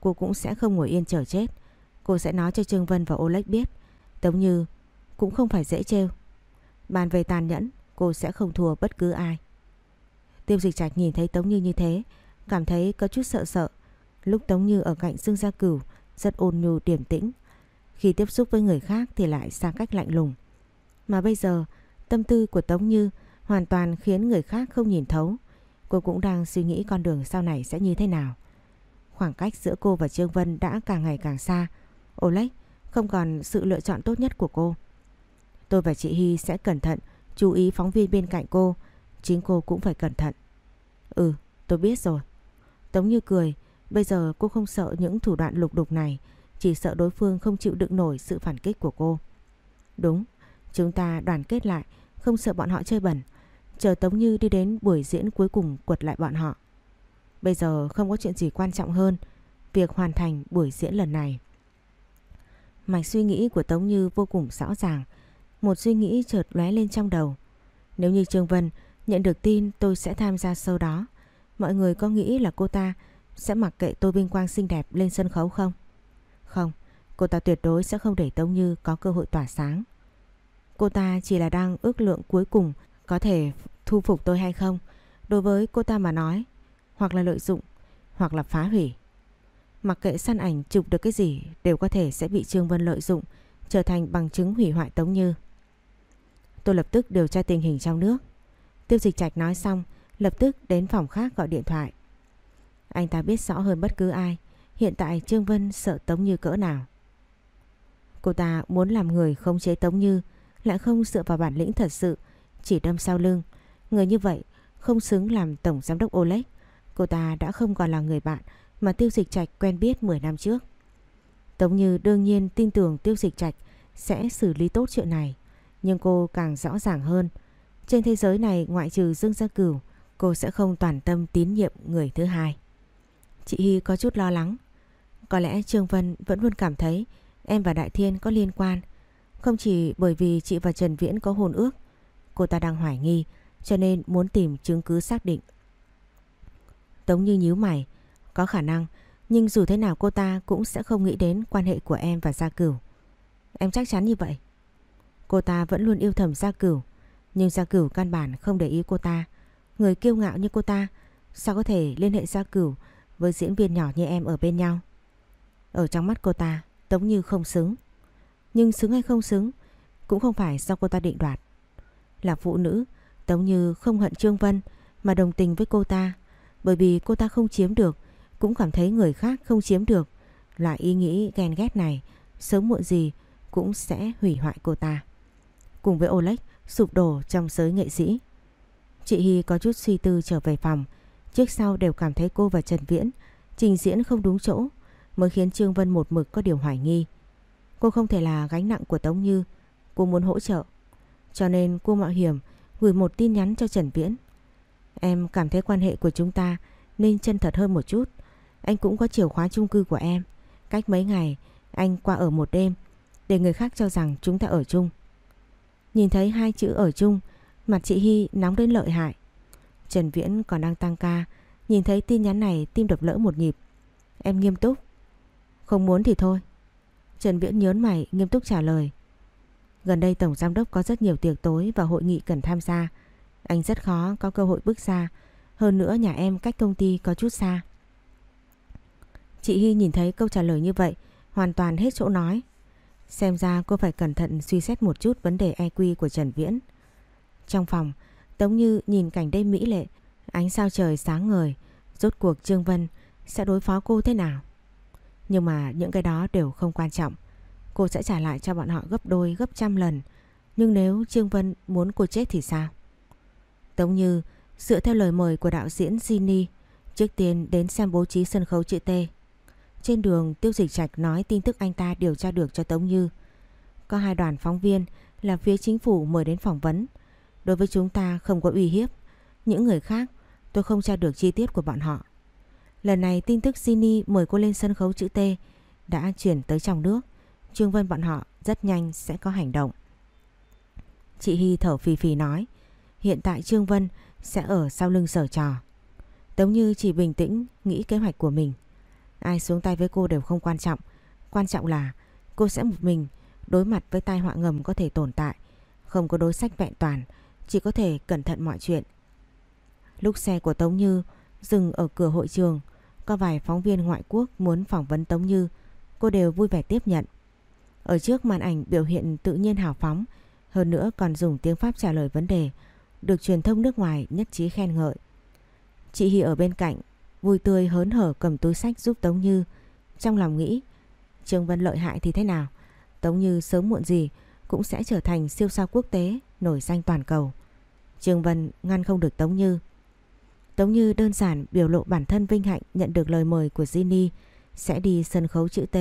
cô cũng sẽ không ngồi yên chờ chết. Cô sẽ nói cho Trương Vân và Oleg biết. Tống Như cũng không phải dễ trêu. Bàn về tàn nhẫn, cô sẽ không thua bất cứ ai. Tiêu dịch trạch nhìn thấy Tống Như như thế, cảm thấy có chút sợ sợ. Lúc Tống Như ở cạnh Dương Gia Cửu, rất ôn nhu điềm tĩnh. Khi tiếp xúc với người khác thì lại xa cách lạnh lùng. Mà bây giờ, tâm tư của Tống Như hoàn toàn khiến người khác không nhìn thấu. Cô cũng đang suy nghĩ con đường sau này sẽ như thế nào. Khoảng cách giữa cô và Trương Vân đã càng ngày càng xa. Oleg không còn sự lựa chọn tốt nhất của cô. Tôi và chị Hy sẽ cẩn thận, chú ý phóng viên bên cạnh cô. Chính cô cũng phải cẩn thận. Ừ, tôi biết rồi. Tống Như cười, bây giờ cô không sợ những thủ đoạn lục đục này, chỉ sợ đối phương không chịu đựng nổi sự phản kích của cô. Đúng, chúng ta đoàn kết lại, không sợ bọn họ chơi bẩn. Chờ Tống Như đi đến buổi diễn cuối cùng quật lại bọn họ. Bây giờ không có chuyện gì quan trọng hơn việc hoàn thành buổi diễn lần này. Mạch suy nghĩ của Tống Như vô cùng rõ ràng. Một suy nghĩ chợt lóe lên trong đầu. Nếu như Trương Vân nhận được tin tôi sẽ tham gia sâu đó, mọi người có nghĩ là cô ta sẽ mặc kệ tôi vinh quang xinh đẹp lên sân khấu không? Không, cô ta tuyệt đối sẽ không để Tống Như có cơ hội tỏa sáng. Cô ta chỉ là đang ước lượng cuối cùng có thể thu phục tôi hay không. Đối với cô ta mà nói, hoặc là lợi dụng, hoặc là phá hủy. Mặc kệ săn ảnh chụp được cái gì đều có thể sẽ bị Trương Vân lợi dụng trở thành bằng chứng hủy hoại Tống Như. Tôi lập tức điều tra tình hình trong nước. Tiêu dịch trạch nói xong, lập tức đến phòng khác gọi điện thoại. Anh ta biết rõ hơn bất cứ ai, hiện tại Trương Vân sợ Tống Như cỡ nào. Cô ta muốn làm người không chế Tống Như, lại không dựa vào bản lĩnh thật sự, chỉ đâm sau lưng. Người như vậy không xứng làm tổng giám đốc Oleg. Cô ta đã không còn là người bạn mà Tiêu Dịch Trạch quen biết 10 năm trước. Tống Như đương nhiên tin tưởng Tiêu Dịch Trạch sẽ xử lý tốt chuyện này. Nhưng cô càng rõ ràng hơn. Trên thế giới này ngoại trừ Dương Gia Cửu, cô sẽ không toàn tâm tín nhiệm người thứ hai. Chị Hy có chút lo lắng. Có lẽ Trương Vân vẫn luôn cảm thấy em và Đại Thiên có liên quan. Không chỉ bởi vì chị và Trần Viễn có hôn ước. Cô ta đang hoài nghi cho nên muốn tìm chứng cứ xác định. Tống Như nhíu mày. Có khả năng, nhưng dù thế nào cô ta cũng sẽ không nghĩ đến quan hệ của em và Gia Cửu. Em chắc chắn như vậy. Cô ta vẫn luôn yêu thầm Gia Cửu, nhưng Gia Cửu căn bản không để ý cô ta. Người kiêu ngạo như cô ta, sao có thể liên hệ Gia Cửu với diễn viên nhỏ như em ở bên nhau? Ở trong mắt cô ta, Tống Như không xứng. Nhưng xứng hay không xứng, cũng không phải do cô ta định đoạt. Là phụ nữ, Tống Như không hận Trương Vân mà đồng tình với cô ta. Bởi vì cô ta không chiếm được, cũng cảm thấy người khác không chiếm được. Loại ý nghĩ ghen ghét này, sớm muộn gì cũng sẽ hủy hoại cô ta. Cùng với Oleg sụp đổ trong giới nghệ sĩ. Chị Hy có chút suy tư trở về phòng, trước sau đều cảm thấy cô và Trần Viễn trình diễn không đúng chỗ mới khiến Trương Vân một mực có điều hoài nghi. Cô không thể là gánh nặng của Tống Như, cô muốn hỗ trợ. Cho nên cô mạo hiểm gửi một tin nhắn cho Trần Viễn. Em cảm thấy quan hệ của chúng ta nên chân thật hơn một chút. Anh cũng có chìa khóa chung cư của em. Cách mấy ngày anh qua ở một đêm để người khác cho rằng chúng ta ở chung. Nhìn thấy hai chữ ở chung, mặt chị Hy nóng đến lợi hại. Trần Viễn còn đang tăng ca, nhìn thấy tin nhắn này tim đập lỡ một nhịp. Em nghiêm túc. Không muốn thì thôi. Trần Viễn nhớn mày nghiêm túc trả lời. Gần đây Tổng Giám Đốc có rất nhiều tiệc tối và hội nghị cần tham gia. Anh rất khó có cơ hội bước ra. Hơn nữa nhà em cách công ty có chút xa. Chị Hy nhìn thấy câu trả lời như vậy, hoàn toàn hết chỗ nói. Xem ra cô phải cẩn thận suy xét một chút vấn đề EQ của Trần Viễn. Trong phòng, Tống Như nhìn cảnh đêm mỹ lệ, ánh sao trời sáng ngời, rốt cuộc Trương Vân sẽ đối phó cô thế nào. Nhưng mà những cái đó đều không quan trọng. Cô sẽ trả lại cho bọn họ gấp đôi gấp trăm lần. Nhưng nếu Trương Vân muốn cô chết thì sao? Tống Như dựa theo lời mời của đạo diễn Ginny trước tiên đến xem bố trí sân khấu chữ T. Trên đường, Tiêu Dịch Trạch nói tin tức anh ta điều tra được cho Tống Như. Có hai đoàn phóng viên là phía chính phủ mời đến phỏng vấn. Đối với chúng ta không có uy hiếp. Những người khác, tôi không tra được chi tiết của bọn họ. Lần này tin tức Sini mời cô lên sân khấu chữ T đã chuyển tới trong nước. Trương Vân bọn họ rất nhanh sẽ có hành động. Chị Hy thở phì phì nói, hiện tại Trương Vân sẽ ở sau lưng sở trò. Tống Như chỉ bình tĩnh nghĩ kế hoạch của mình. Ai xuống tay với cô đều không quan trọng. Quan trọng là cô sẽ một mình đối mặt với tai họa ngầm có thể tồn tại. Không có đối sách vẹn toàn, chỉ có thể cẩn thận mọi chuyện. Lúc xe của Tống Như dừng ở cửa hội trường, có vài phóng viên ngoại quốc muốn phỏng vấn Tống Như, cô đều vui vẻ tiếp nhận. Ở trước màn ảnh biểu hiện tự nhiên hào phóng, hơn nữa còn dùng tiếng Pháp trả lời vấn đề, được truyền thông nước ngoài nhất trí khen ngợi. Chị Hy ở bên cạnh, vui tươi hớn hở cầm túi sách giúp Tống Như, trong lòng nghĩ, Trương Vân lợi hại thì thế nào? Tống Như sớm muộn gì cũng sẽ trở thành siêu sao quốc tế, nổi danh toàn cầu. Trương Vân ngăn không được Tống Như. Tống Như đơn giản biểu lộ bản thân vinh hạnh nhận được lời mời của Ginny sẽ đi sân khấu chữ T.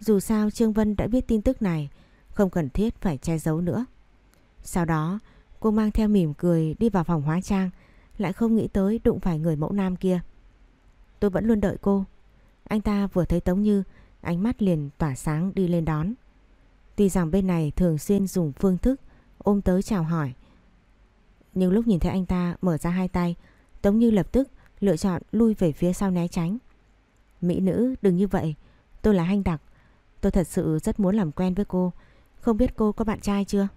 Dù sao Trương Vân đã biết tin tức này, không cần thiết phải che giấu nữa. Sau đó, cô mang theo mỉm cười đi vào phòng hóa trang, lại không nghĩ tới đụng phải người mẫu nam kia. Tôi vẫn luôn đợi cô. Anh ta vừa thấy Tống Như, ánh mắt liền tỏa sáng đi lên đón. Tuy rằng bên này thường xuyên dùng phương thức ôm tới chào hỏi. Nhưng lúc nhìn thấy anh ta mở ra hai tay, Tống Như lập tức lựa chọn lui về phía sau né tránh. Mỹ nữ đừng như vậy, tôi là Hanh Đặc. Tôi thật sự rất muốn làm quen với cô. Không biết cô có bạn trai chưa?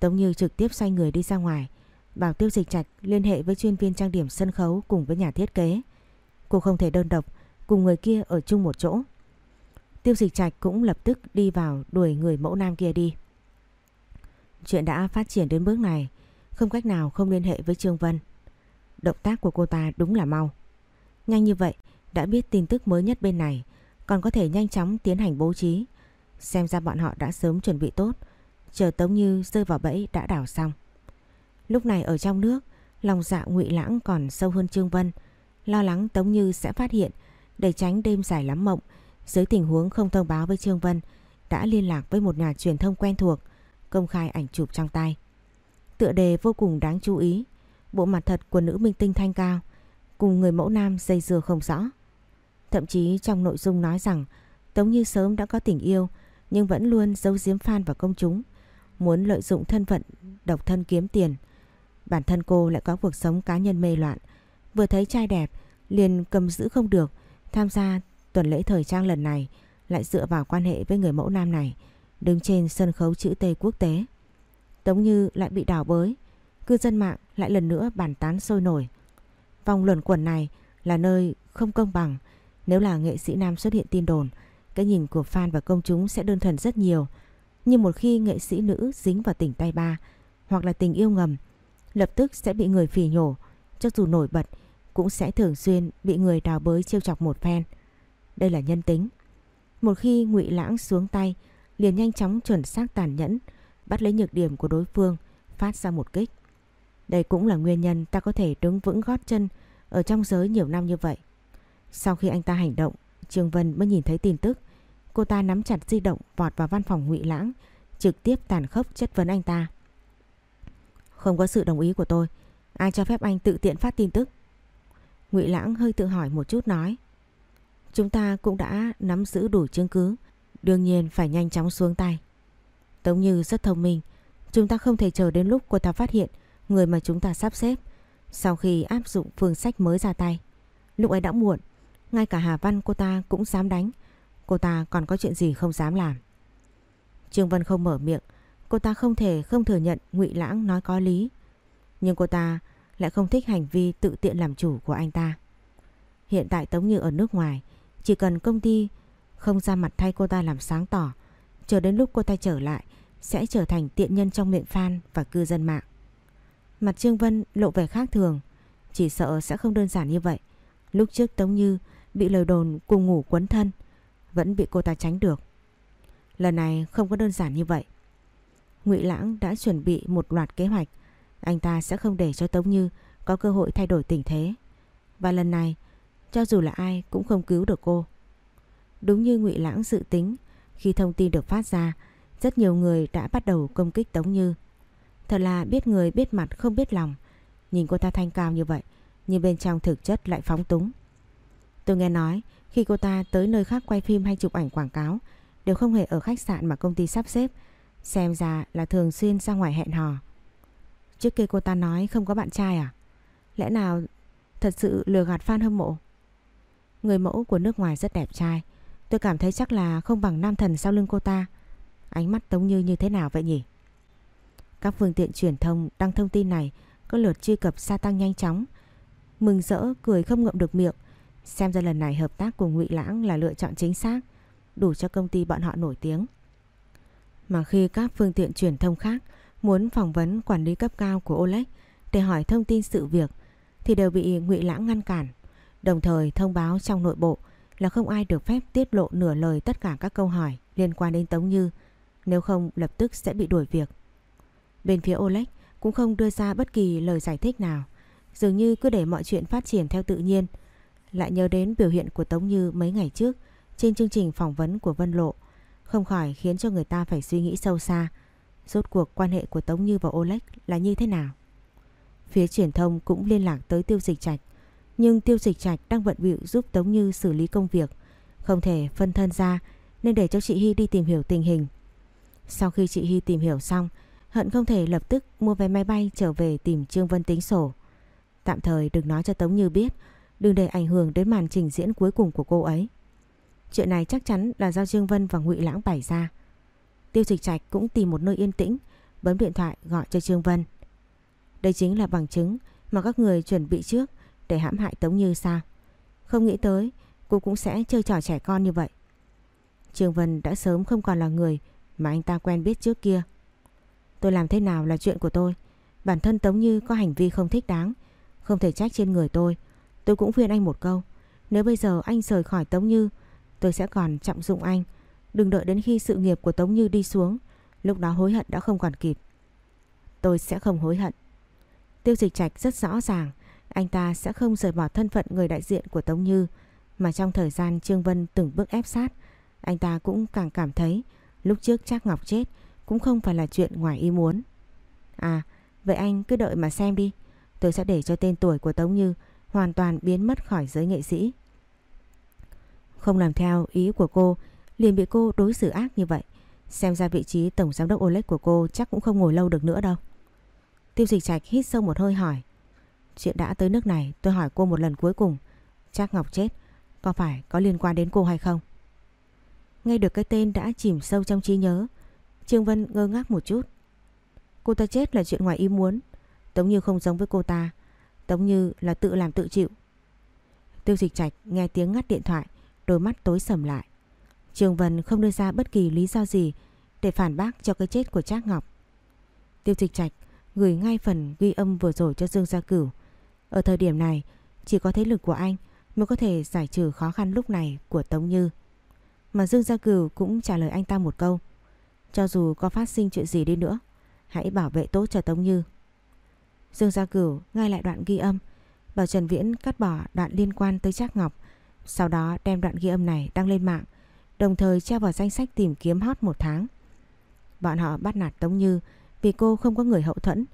Tống Như trực tiếp xoay người đi ra ngoài. Bảo tiêu dịch trạch liên hệ với chuyên viên trang điểm sân khấu cùng với nhà thiết kế. Cô không thể đơn độc cùng người kia ở chung một chỗ. Tiêu dịch trạch cũng lập tức đi vào đuổi người mẫu nam kia đi. Chuyện đã phát triển đến bước này, không cách nào không liên hệ với Trương Vân. Động tác của cô ta đúng là mau. Nhanh như vậy, đã biết tin tức mới nhất bên này, còn có thể nhanh chóng tiến hành bố trí. Xem ra bọn họ đã sớm chuẩn bị tốt, chờ Tống Như rơi vào bẫy đã đảo xong. Lúc này ở trong nước, lòng dạ ngụy lãng còn sâu hơn Trương Vân, lo lắng Tống Như sẽ phát hiện để tránh đêm dài lắm mộng. Dưới tình huống không thông báo với Trương Vân, đã liên lạc với một nhà truyền thông quen thuộc, công khai ảnh chụp trong tay. Tựa đề vô cùng đáng chú ý, bộ mặt thật của nữ minh tinh thanh cao, cùng người mẫu nam dây dưa không rõ. Thậm chí trong nội dung nói rằng Tống Như sớm đã có tình yêu nhưng vẫn luôn giấu giếm fan và công chúng, muốn lợi dụng thân phận độc thân kiếm tiền. Bản thân cô lại có cuộc sống cá nhân mê loạn, vừa thấy trai đẹp liền cầm giữ không được, tham gia tuần lễ thời trang lần này lại dựa vào quan hệ với người mẫu nam này, đứng trên sân khấu chữ T quốc tế. Tống Như lại bị đảo bới, cư dân mạng lại lần nữa bàn tán sôi nổi. Vòng luẩn quẩn này là nơi không công bằng, nếu là nghệ sĩ nam xuất hiện tin đồn, cái nhìn của fan và công chúng sẽ đơn thuần rất nhiều. Nhưng một khi nghệ sĩ nữ dính vào tình tay ba hoặc là tình yêu ngầm, lập tức sẽ bị người phỉ nhổ, cho dù nổi bật cũng sẽ thường xuyên bị người đào bới trêu chọc một phen. Đây là nhân tính. Một khi ngụy Lãng xuống tay, liền nhanh chóng chuẩn xác tàn nhẫn, bắt lấy nhược điểm của đối phương, phát ra một kích. Đây cũng là nguyên nhân ta có thể đứng vững gót chân ở trong giới nhiều năm như vậy. Sau khi anh ta hành động, Trương Vân mới nhìn thấy tin tức. Cô ta nắm chặt di động vọt vào văn phòng ngụy Lãng, trực tiếp tàn khốc chất vấn anh ta. Không có sự đồng ý của tôi, ai cho phép anh tự tiện phát tin tức? Ngụy Lãng hơi tự hỏi một chút nói. Chúng ta cũng đã nắm giữ đủ chứng cứ, đương nhiên phải nhanh chóng xuống tay. Tống Như rất thông minh, chúng ta không thể chờ đến lúc cô ta phát hiện người mà chúng ta sắp xếp sau khi áp dụng phương sách mới ra tay. Lúc ấy đã muộn, ngay cả Hà Văn cô ta cũng dám đánh, cô ta còn có chuyện gì không dám làm. Trương Vân không mở miệng, cô ta không thể không thừa nhận Ngụy Lãng nói có lý, nhưng cô ta lại không thích hành vi tự tiện làm chủ của anh ta. Hiện tại Tống Như ở nước ngoài, chỉ cần công ty không ra mặt thay cô ta làm sáng tỏ, chờ đến lúc cô ta trở lại sẽ trở thành tiện nhân trong miệng fan và cư dân mạng. Mặt Trương Vân lộ vẻ khác thường, chỉ sợ sẽ không đơn giản như vậy. Lúc trước Tống Như bị lời đồn cùng ngủ quấn thân, vẫn bị cô ta tránh được. Lần này không có đơn giản như vậy. Ngụy Lãng đã chuẩn bị một loạt kế hoạch, anh ta sẽ không để cho Tống Như có cơ hội thay đổi tình thế. Và lần này, cho dù là ai cũng không cứu được cô. Đúng như Ngụy Lãng dự tính, khi thông tin được phát ra, rất nhiều người đã bắt đầu công kích Tống Như. Thật là biết người biết mặt không biết lòng. Nhìn cô ta thanh cao như vậy, nhưng bên trong thực chất lại phóng túng. Tôi nghe nói khi cô ta tới nơi khác quay phim hay chụp ảnh quảng cáo đều không hề ở khách sạn mà công ty sắp xếp. Xem ra là thường xuyên ra ngoài hẹn hò. Trước kia cô ta nói không có bạn trai à? Lẽ nào thật sự lừa gạt fan hâm mộ? Người mẫu của nước ngoài rất đẹp trai. Tôi cảm thấy chắc là không bằng nam thần sau lưng cô ta. Ánh mắt Tống Như như thế nào vậy nhỉ? Các phương tiện truyền thông đăng thông tin này có lượt truy cập gia tăng nhanh chóng. Mừng rỡ cười không ngậm được miệng. Xem ra lần này hợp tác cùng Ngụy Lãng là lựa chọn chính xác, đủ cho công ty bọn họ nổi tiếng. Mà khi các phương tiện truyền thông khác muốn phỏng vấn quản lý cấp cao của Oleg để hỏi thông tin sự việc thì đều bị Ngụy Lãng ngăn cản, đồng thời thông báo trong nội bộ là không ai được phép tiết lộ nửa lời tất cả các câu hỏi liên quan đến Tống Như, nếu không lập tức sẽ bị đuổi việc. Bên phía Oleg cũng không đưa ra bất kỳ lời giải thích nào, dường như cứ để mọi chuyện phát triển theo tự nhiên. Lại nhớ đến biểu hiện của Tống Như mấy ngày trước trên chương trình phỏng vấn của Vân Lộ, không khỏi khiến cho người ta phải suy nghĩ sâu xa. Rốt cuộc quan hệ của Tống Như và Oleg là như thế nào? Phía truyền thông cũng liên lạc tới Tiêu Dịch Trạch, nhưng Tiêu Dịch Trạch đang vận bịu giúp Tống Như xử lý công việc, không thể phân thân ra nên để cho chị Hy đi tìm hiểu tình hình. Sau khi chị Hy tìm hiểu xong, Hận không thể lập tức mua vé máy bay trở về tìm Trương Vân tính sổ. Tạm thời đừng nói cho Tống Như biết, đừng để ảnh hưởng đến màn trình diễn cuối cùng của cô ấy. Chuyện này chắc chắn là do Trương Vân và Ngụy Lãng bày ra. Tiêu Dịch Trạch cũng tìm một nơi yên tĩnh, bấm điện thoại gọi cho Trương Vân. Đây chính là bằng chứng mà các người chuẩn bị trước để hãm hại Tống Như sao? Không nghĩ tới cô cũng sẽ chơi trò trẻ con như vậy. Trương Vân đã sớm không còn là người mà anh ta quen biết trước kia. Tôi làm thế nào là chuyện của tôi. Bản thân Tống Như có hành vi không thích đáng, không thể trách trên người tôi. Tôi cũng khuyên anh một câu. Nếu bây giờ anh rời khỏi Tống Như, tôi sẽ còn trọng dụng anh. Đừng đợi đến khi sự nghiệp của Tống Như đi xuống, lúc đó hối hận đã không còn kịp. Tôi sẽ không hối hận. Tiêu dịch trạch rất rõ ràng, anh ta sẽ không rời bỏ thân phận người đại diện của Tống Như, mà trong thời gian Trương Vân từng bước ép sát, anh ta cũng càng cảm thấy lúc trước Trác Ngọc chết cũng không phải là chuyện ngoài ý muốn. À, vậy anh cứ đợi mà xem đi. Tôi sẽ để cho tên tuổi của Tống Như hoàn toàn biến mất khỏi giới nghệ sĩ. Không làm theo ý của cô, liền bị cô đối xử ác như vậy. Xem ra vị trí tổng giám đốc Oleg của cô chắc cũng không ngồi lâu được nữa đâu. Tiêu dịch trạch hít sâu một hơi hỏi. Chuyện đã tới nước này tôi hỏi cô một lần cuối cùng. Chắc Ngọc chết, có phải có liên quan đến cô hay không? Nghe được cái tên đã chìm sâu trong trí nhớ, Trương Vân ngơ ngác một chút. Cô ta chết là chuyện ngoài ý muốn. Tống Như không giống với cô ta. Tống Như là tự làm tự chịu. Tiêu dịch trạch nghe tiếng ngắt điện thoại, đôi mắt tối sầm lại trường Vân không đưa ra bất kỳ lý do gì để phản bác cho cái chết của Trác Ngọc. Tiêu dịch trạch gửi ngay phần ghi âm vừa rồi cho Dương Gia Cửu. Ở thời điểm này, Chỉ có thế lực của anh mới có thể giải trừ khó khăn lúc này của Tống Như. Mà Dương Gia Cửu cũng trả lời anh ta một câu. Cho dù có phát sinh chuyện gì đi nữa, hãy bảo vệ tốt cho Tống Như. Dương Gia Cửu ngay lại đoạn ghi âm, bảo Trần Viễn cắt bỏ đoạn liên quan tới Trác Ngọc, sau đó đem đoạn ghi âm này đăng lên mạng, đồng thời treo vào danh sách tìm kiếm hot một tháng. Bọn họ bắt nạt Tống Như vì cô không có người hậu thuẫn,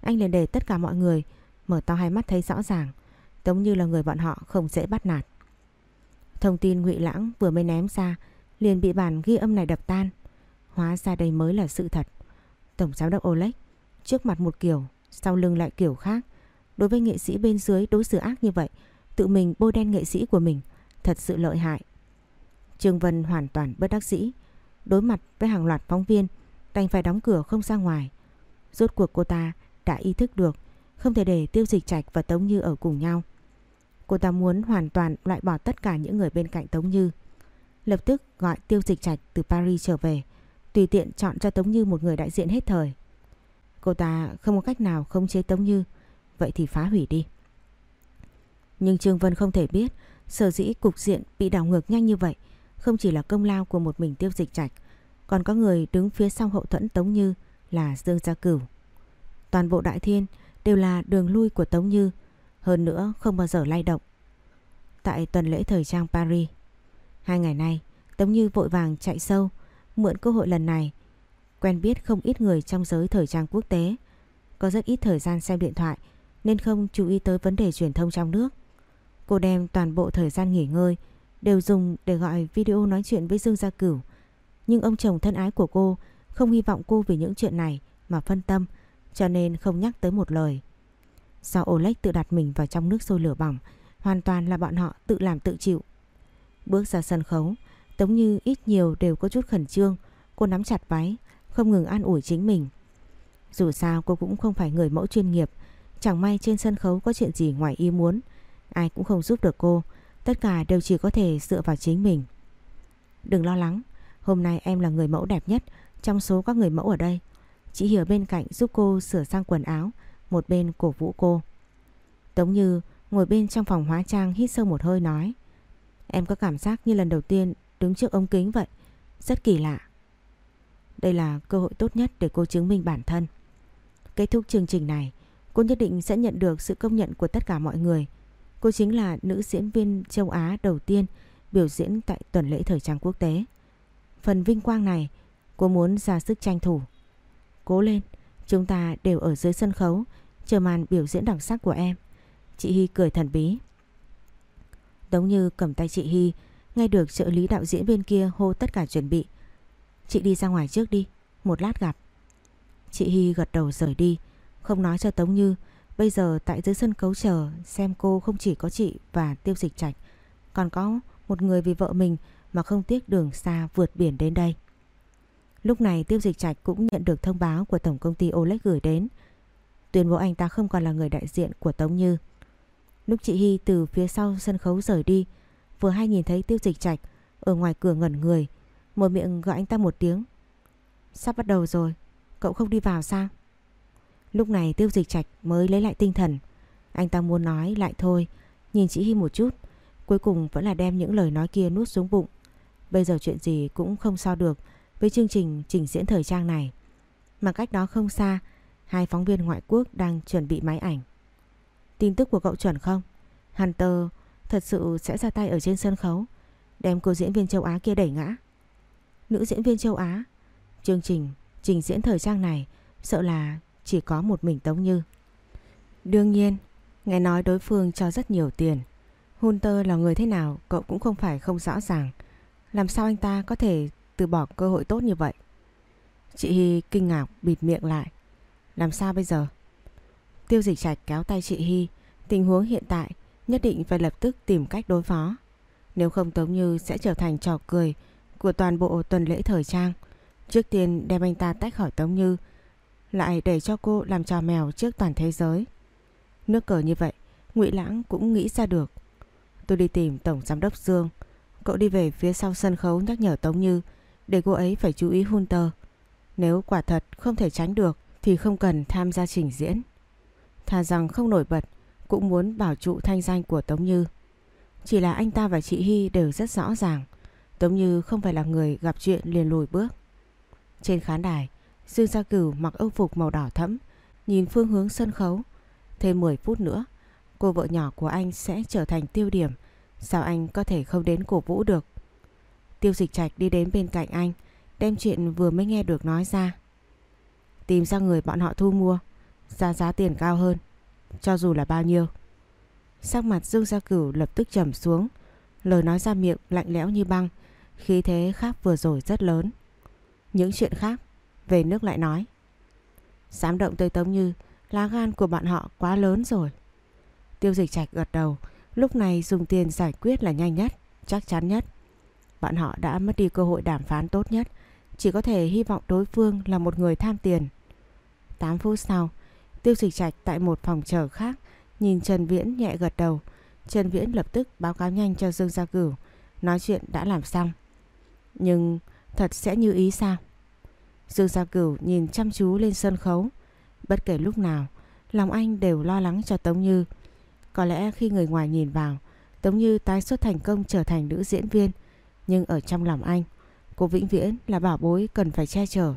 anh liền để tất cả mọi người mở to hai mắt thấy rõ ràng, Tống Như là người bọn họ không dễ bắt nạt. Thông tin ngụy Lãng vừa mới ném ra liền bị bản ghi âm này đập tan. Hóa ra đây mới là sự thật. Tổng giám đốc Oleg trước mặt một kiểu, sau lưng lại kiểu khác. Đối với nghệ sĩ bên dưới đối xử ác như vậy, tự mình bôi đen nghệ sĩ của mình, thật sự lợi hại. Trương Vân hoàn toàn bất đắc dĩ, đối mặt với hàng loạt phóng viên, đành phải đóng cửa không ra ngoài. Rốt cuộc cô ta đã ý thức được không thể để Tiêu Dịch Trạch và Tống Như ở cùng nhau. Cô ta muốn hoàn toàn loại bỏ tất cả những người bên cạnh Tống Như. Lập tức gọi Tiêu Dịch Trạch từ Paris trở về, tùy tiện chọn cho Tống Như một người đại diện hết thời. Cô ta không có cách nào không chế Tống Như, vậy thì phá hủy đi. Nhưng Trương Vân không thể biết sở dĩ cục diện bị đảo ngược nhanh như vậy không chỉ là công lao của một mình Tiêu Dịch Trạch, còn có người đứng phía sau hậu thuẫn Tống Như là Dương Gia Cửu. Toàn bộ Đại Thiên đều là đường lui của Tống Như, hơn nữa không bao giờ lay động. Tại tuần lễ thời trang Paris, hai ngày nay Tống Như vội vàng chạy sâu, mượn cơ hội lần này, quen biết không ít người trong giới thời trang quốc tế, có rất ít thời gian xem điện thoại nên không chú ý tới vấn đề truyền thông trong nước. Cô đem toàn bộ thời gian nghỉ ngơi đều dùng để gọi video nói chuyện với Dương Gia Cửu. Nhưng ông chồng thân ái của cô không hy vọng cô vì những chuyện này mà phân tâm cho nên không nhắc tới một lời. Sao Oleg tự đặt mình vào trong nước sôi lửa bỏng, hoàn toàn là bọn họ tự làm tự chịu. Bước ra sân khấu, Tống Như ít nhiều đều có chút khẩn trương, cô nắm chặt váy, không ngừng an ủi chính mình. Dù sao cô cũng không phải người mẫu chuyên nghiệp, chẳng may trên sân khấu có chuyện gì ngoài ý muốn, ai cũng không giúp được cô, tất cả đều chỉ có thể dựa vào chính mình. Đừng lo lắng, hôm nay em là người mẫu đẹp nhất trong số các người mẫu ở đây. Chị Hiểu bên cạnh giúp cô sửa sang quần áo, một bên cổ vũ cô. Tống Như ngồi bên trong phòng hóa trang hít sâu một hơi nói. Em có cảm giác như lần đầu tiên đứng trước ống kính vậy, rất kỳ lạ. Đây là cơ hội tốt nhất để cô chứng minh bản thân. Kết thúc chương trình này, cô nhất định sẽ nhận được sự công nhận của tất cả mọi người. Cô chính là nữ diễn viên châu Á đầu tiên biểu diễn tại tuần lễ thời trang quốc tế. Phần vinh quang này, cô muốn ra sức tranh thủ. Cố lên, chúng ta đều ở dưới sân khấu, chờ màn biểu diễn đặc sắc của em. Chị Hy cười thần bí. Tống Như cầm tay chị Hy, nghe được trợ lý đạo diễn bên kia hô tất cả chuẩn bị. Chị đi ra ngoài trước đi, một lát gặp. Chị Hy gật đầu rời đi, không nói cho Tống Như. Bây giờ tại dưới sân khấu chờ xem cô không chỉ có chị và tiêu dịch trạch, còn có một người vì vợ mình mà không tiếc đường xa vượt biển đến đây. Lúc này Tiêu Dịch Trạch cũng nhận được thông báo của Tổng công ty Olex gửi đến. Tuyên bố anh ta không còn là người đại diện của Tống Như. Lúc chị Hy từ phía sau sân khấu rời đi, vừa hay nhìn thấy Tiêu Dịch Trạch ở ngoài cửa ngẩn người, mở miệng gọi anh ta một tiếng. Sắp bắt đầu rồi, cậu không đi vào sao? Lúc này Tiêu Dịch Trạch mới lấy lại tinh thần. Anh ta muốn nói lại thôi, nhìn chị Hy một chút, cuối cùng vẫn là đem những lời nói kia nuốt xuống bụng. Bây giờ chuyện gì cũng không sao được, với chương trình trình diễn thời trang này. Mà cách đó không xa, hai phóng viên ngoại quốc đang chuẩn bị máy ảnh. Tin tức của cậu chuẩn không? Hunter thật sự sẽ ra tay ở trên sân khấu, đem cô diễn viên châu Á kia đẩy ngã. Nữ diễn viên châu Á, chương trình trình diễn thời trang này sợ là chỉ có một mình Tống Như. Đương nhiên, nghe nói đối phương cho rất nhiều tiền. Hunter là người thế nào cậu cũng không phải không rõ ràng. Làm sao anh ta có thể từ bỏ cơ hội tốt như vậy. Chị Hy kinh ngạc bịt miệng lại. Làm sao bây giờ? Tiêu dịch trạch kéo tay chị Hy. Tình huống hiện tại nhất định phải lập tức tìm cách đối phó. Nếu không Tống Như sẽ trở thành trò cười của toàn bộ tuần lễ thời trang. Trước tiên đem anh ta tách khỏi Tống Như, lại để cho cô làm trò mèo trước toàn thế giới. Nước cờ như vậy, Ngụy Lãng cũng nghĩ ra được. Tôi đi tìm Tổng Giám đốc Dương. Cậu đi về phía sau sân khấu nhắc nhở Tống Như để cô ấy phải chú ý Hunter. Nếu quả thật không thể tránh được thì không cần tham gia trình diễn. Thà rằng không nổi bật cũng muốn bảo trụ thanh danh của Tống Như. Chỉ là anh ta và chị Hy đều rất rõ ràng. Tống Như không phải là người gặp chuyện liền lùi bước. Trên khán đài, Dương Gia Cửu mặc âu phục màu đỏ thẫm, nhìn phương hướng sân khấu. Thêm 10 phút nữa, cô vợ nhỏ của anh sẽ trở thành tiêu điểm. Sao anh có thể không đến cổ vũ được? Tiêu dịch trạch đi đến bên cạnh anh, đem chuyện vừa mới nghe được nói ra. Tìm ra người bọn họ thu mua, ra giá tiền cao hơn, cho dù là bao nhiêu. Sắc mặt Dương Gia Cửu lập tức trầm xuống, lời nói ra miệng lạnh lẽo như băng, khí thế khác vừa rồi rất lớn. Những chuyện khác, về nước lại nói. Dám động tới Tống Như, lá gan của bọn họ quá lớn rồi. Tiêu dịch trạch gật đầu, lúc này dùng tiền giải quyết là nhanh nhất, chắc chắn nhất. Bọn họ đã mất đi cơ hội đàm phán tốt nhất, chỉ có thể hy vọng đối phương là một người tham tiền. 8 phút sau, Tiêu dịch trạch tại một phòng chờ khác nhìn Trần Viễn nhẹ gật đầu. Trần Viễn lập tức báo cáo nhanh cho Dương Gia Cửu, nói chuyện đã làm xong. Nhưng thật sẽ như ý sao? Dương Gia Cửu nhìn chăm chú lên sân khấu. Bất kể lúc nào, lòng anh đều lo lắng cho Tống Như. Có lẽ khi người ngoài nhìn vào, Tống Như tái xuất thành công trở thành nữ diễn viên. Nhưng ở trong lòng anh, cô vĩnh viễn là bảo bối cần phải che chở.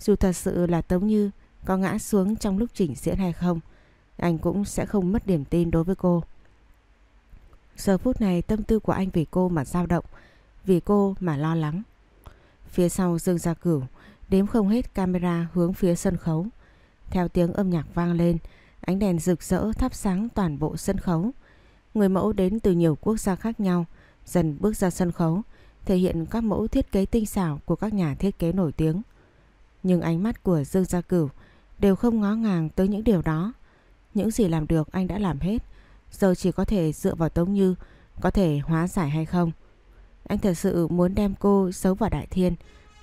Dù thật sự là Tống Như có ngã xuống trong lúc chỉnh diễn hay không, anh cũng sẽ không mất điểm tin đối với cô. Giờ phút này tâm tư của anh vì cô mà dao động, vì cô mà lo lắng. Phía sau Dương Gia Cửu, đếm không hết camera hướng phía sân khấu. Theo tiếng âm nhạc vang lên, ánh đèn rực rỡ thắp sáng toàn bộ sân khấu. Người mẫu đến từ nhiều quốc gia khác nhau, dần bước ra sân khấu, thể hiện các mẫu thiết kế tinh xảo của các nhà thiết kế nổi tiếng. Nhưng ánh mắt của Dương Gia Cửu đều không ngó ngàng tới những điều đó. Những gì làm được anh đã làm hết, giờ chỉ có thể dựa vào Tống Như có thể hóa giải hay không. Anh thật sự muốn đem cô giấu vào Đại Thiên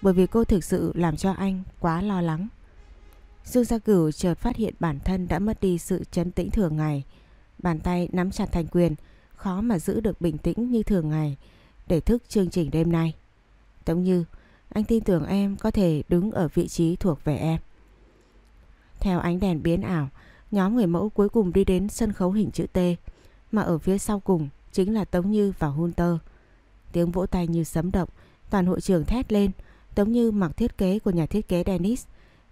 bởi vì cô thực sự làm cho anh quá lo lắng. Dương Gia Cửu chợt phát hiện bản thân đã mất đi sự chấn tĩnh thường ngày. Bàn tay nắm chặt thành quyền, khó mà giữ được bình tĩnh như thường ngày để thức chương trình đêm nay. Tống Như, anh tin tưởng em có thể đứng ở vị trí thuộc về em. Theo ánh đèn biến ảo, nhóm người mẫu cuối cùng đi đến sân khấu hình chữ T, mà ở phía sau cùng chính là Tống Như và Hunter. Tiếng vỗ tay như sấm động, toàn hội trường thét lên, Tống Như mặc thiết kế của nhà thiết kế Dennis,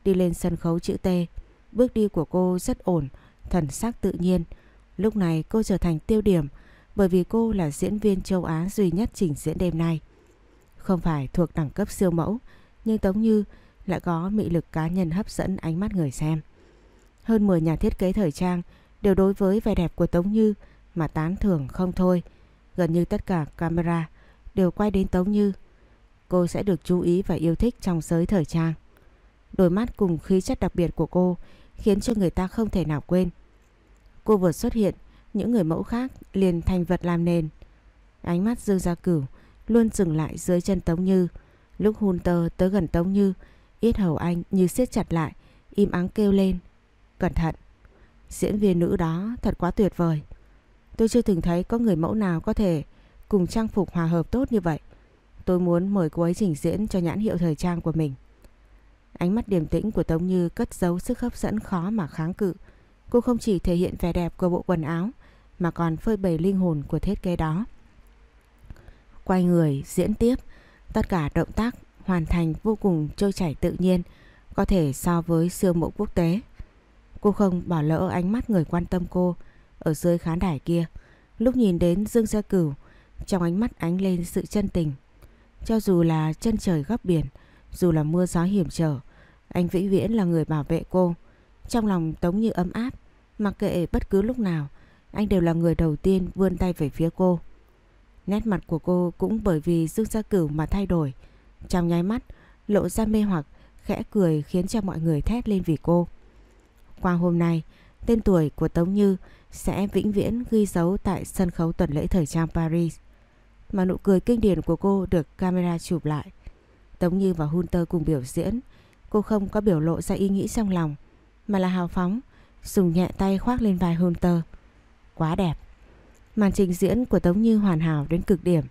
đi lên sân khấu chữ T. Bước đi của cô rất ổn, thần sắc tự nhiên. Lúc này cô trở thành tiêu điểm bởi vì cô là diễn viên châu Á duy nhất trình diễn đêm nay. Không phải thuộc đẳng cấp siêu mẫu, nhưng Tống Như lại có mị lực cá nhân hấp dẫn ánh mắt người xem. Hơn 10 nhà thiết kế thời trang đều đối với vẻ đẹp của Tống Như mà tán thưởng không thôi. Gần như tất cả camera đều quay đến Tống Như. Cô sẽ được chú ý và yêu thích trong giới thời trang. Đôi mắt cùng khí chất đặc biệt của cô khiến cho người ta không thể nào quên. Cô vừa xuất hiện, những người mẫu khác liền thành vật làm nền. Ánh mắt Dương Gia Cửu luôn dừng lại dưới chân Tống Như. Lúc Hunter tới gần Tống Như, ít hầu anh như siết chặt lại, im ắng kêu lên. Cẩn thận, diễn viên nữ đó thật quá tuyệt vời. Tôi chưa từng thấy có người mẫu nào có thể cùng trang phục hòa hợp tốt như vậy. Tôi muốn mời cô ấy trình diễn cho nhãn hiệu thời trang của mình. Ánh mắt điềm tĩnh của Tống Như cất giấu sức hấp dẫn khó mà kháng cự. Cô không chỉ thể hiện vẻ đẹp của bộ quần áo mà còn phơi bày linh hồn của thiết kế đó. Quay người, diễn tiếp, tất cả động tác hoàn thành vô cùng trôi chảy tự nhiên, có thể so với siêu mẫu quốc tế. Cô không bỏ lỡ ánh mắt người quan tâm cô ở dưới khán đài kia. Lúc nhìn đến Dương Gia Cửu, trong ánh mắt ánh lên sự chân tình. Cho dù là chân trời góc biển, dù là mưa gió hiểm trở, anh vĩnh viễn là người bảo vệ cô. Trong lòng Tống Như ấm áp, mặc kệ bất cứ lúc nào, anh đều là người đầu tiên vươn tay về phía cô. Nét mặt của cô cũng bởi vì Dương Gia Cửu mà thay đổi. Trong nháy mắt, lộ ra mê hoặc, khẽ cười khiến cho mọi người thét lên vì cô. Qua hôm nay, tên tuổi của Tống Như sẽ vĩnh viễn ghi dấu tại sân khấu tuần lễ thời trang Paris. Mà nụ cười kinh điển của cô được camera chụp lại. Tống Như và Hunter cùng biểu diễn, cô không có biểu lộ ra ý nghĩ trong lòng, mà là hào phóng, dùng nhẹ tay khoác lên vai Hunter. Quá đẹp. Màn trình diễn của Tống Như hoàn hảo đến cực điểm,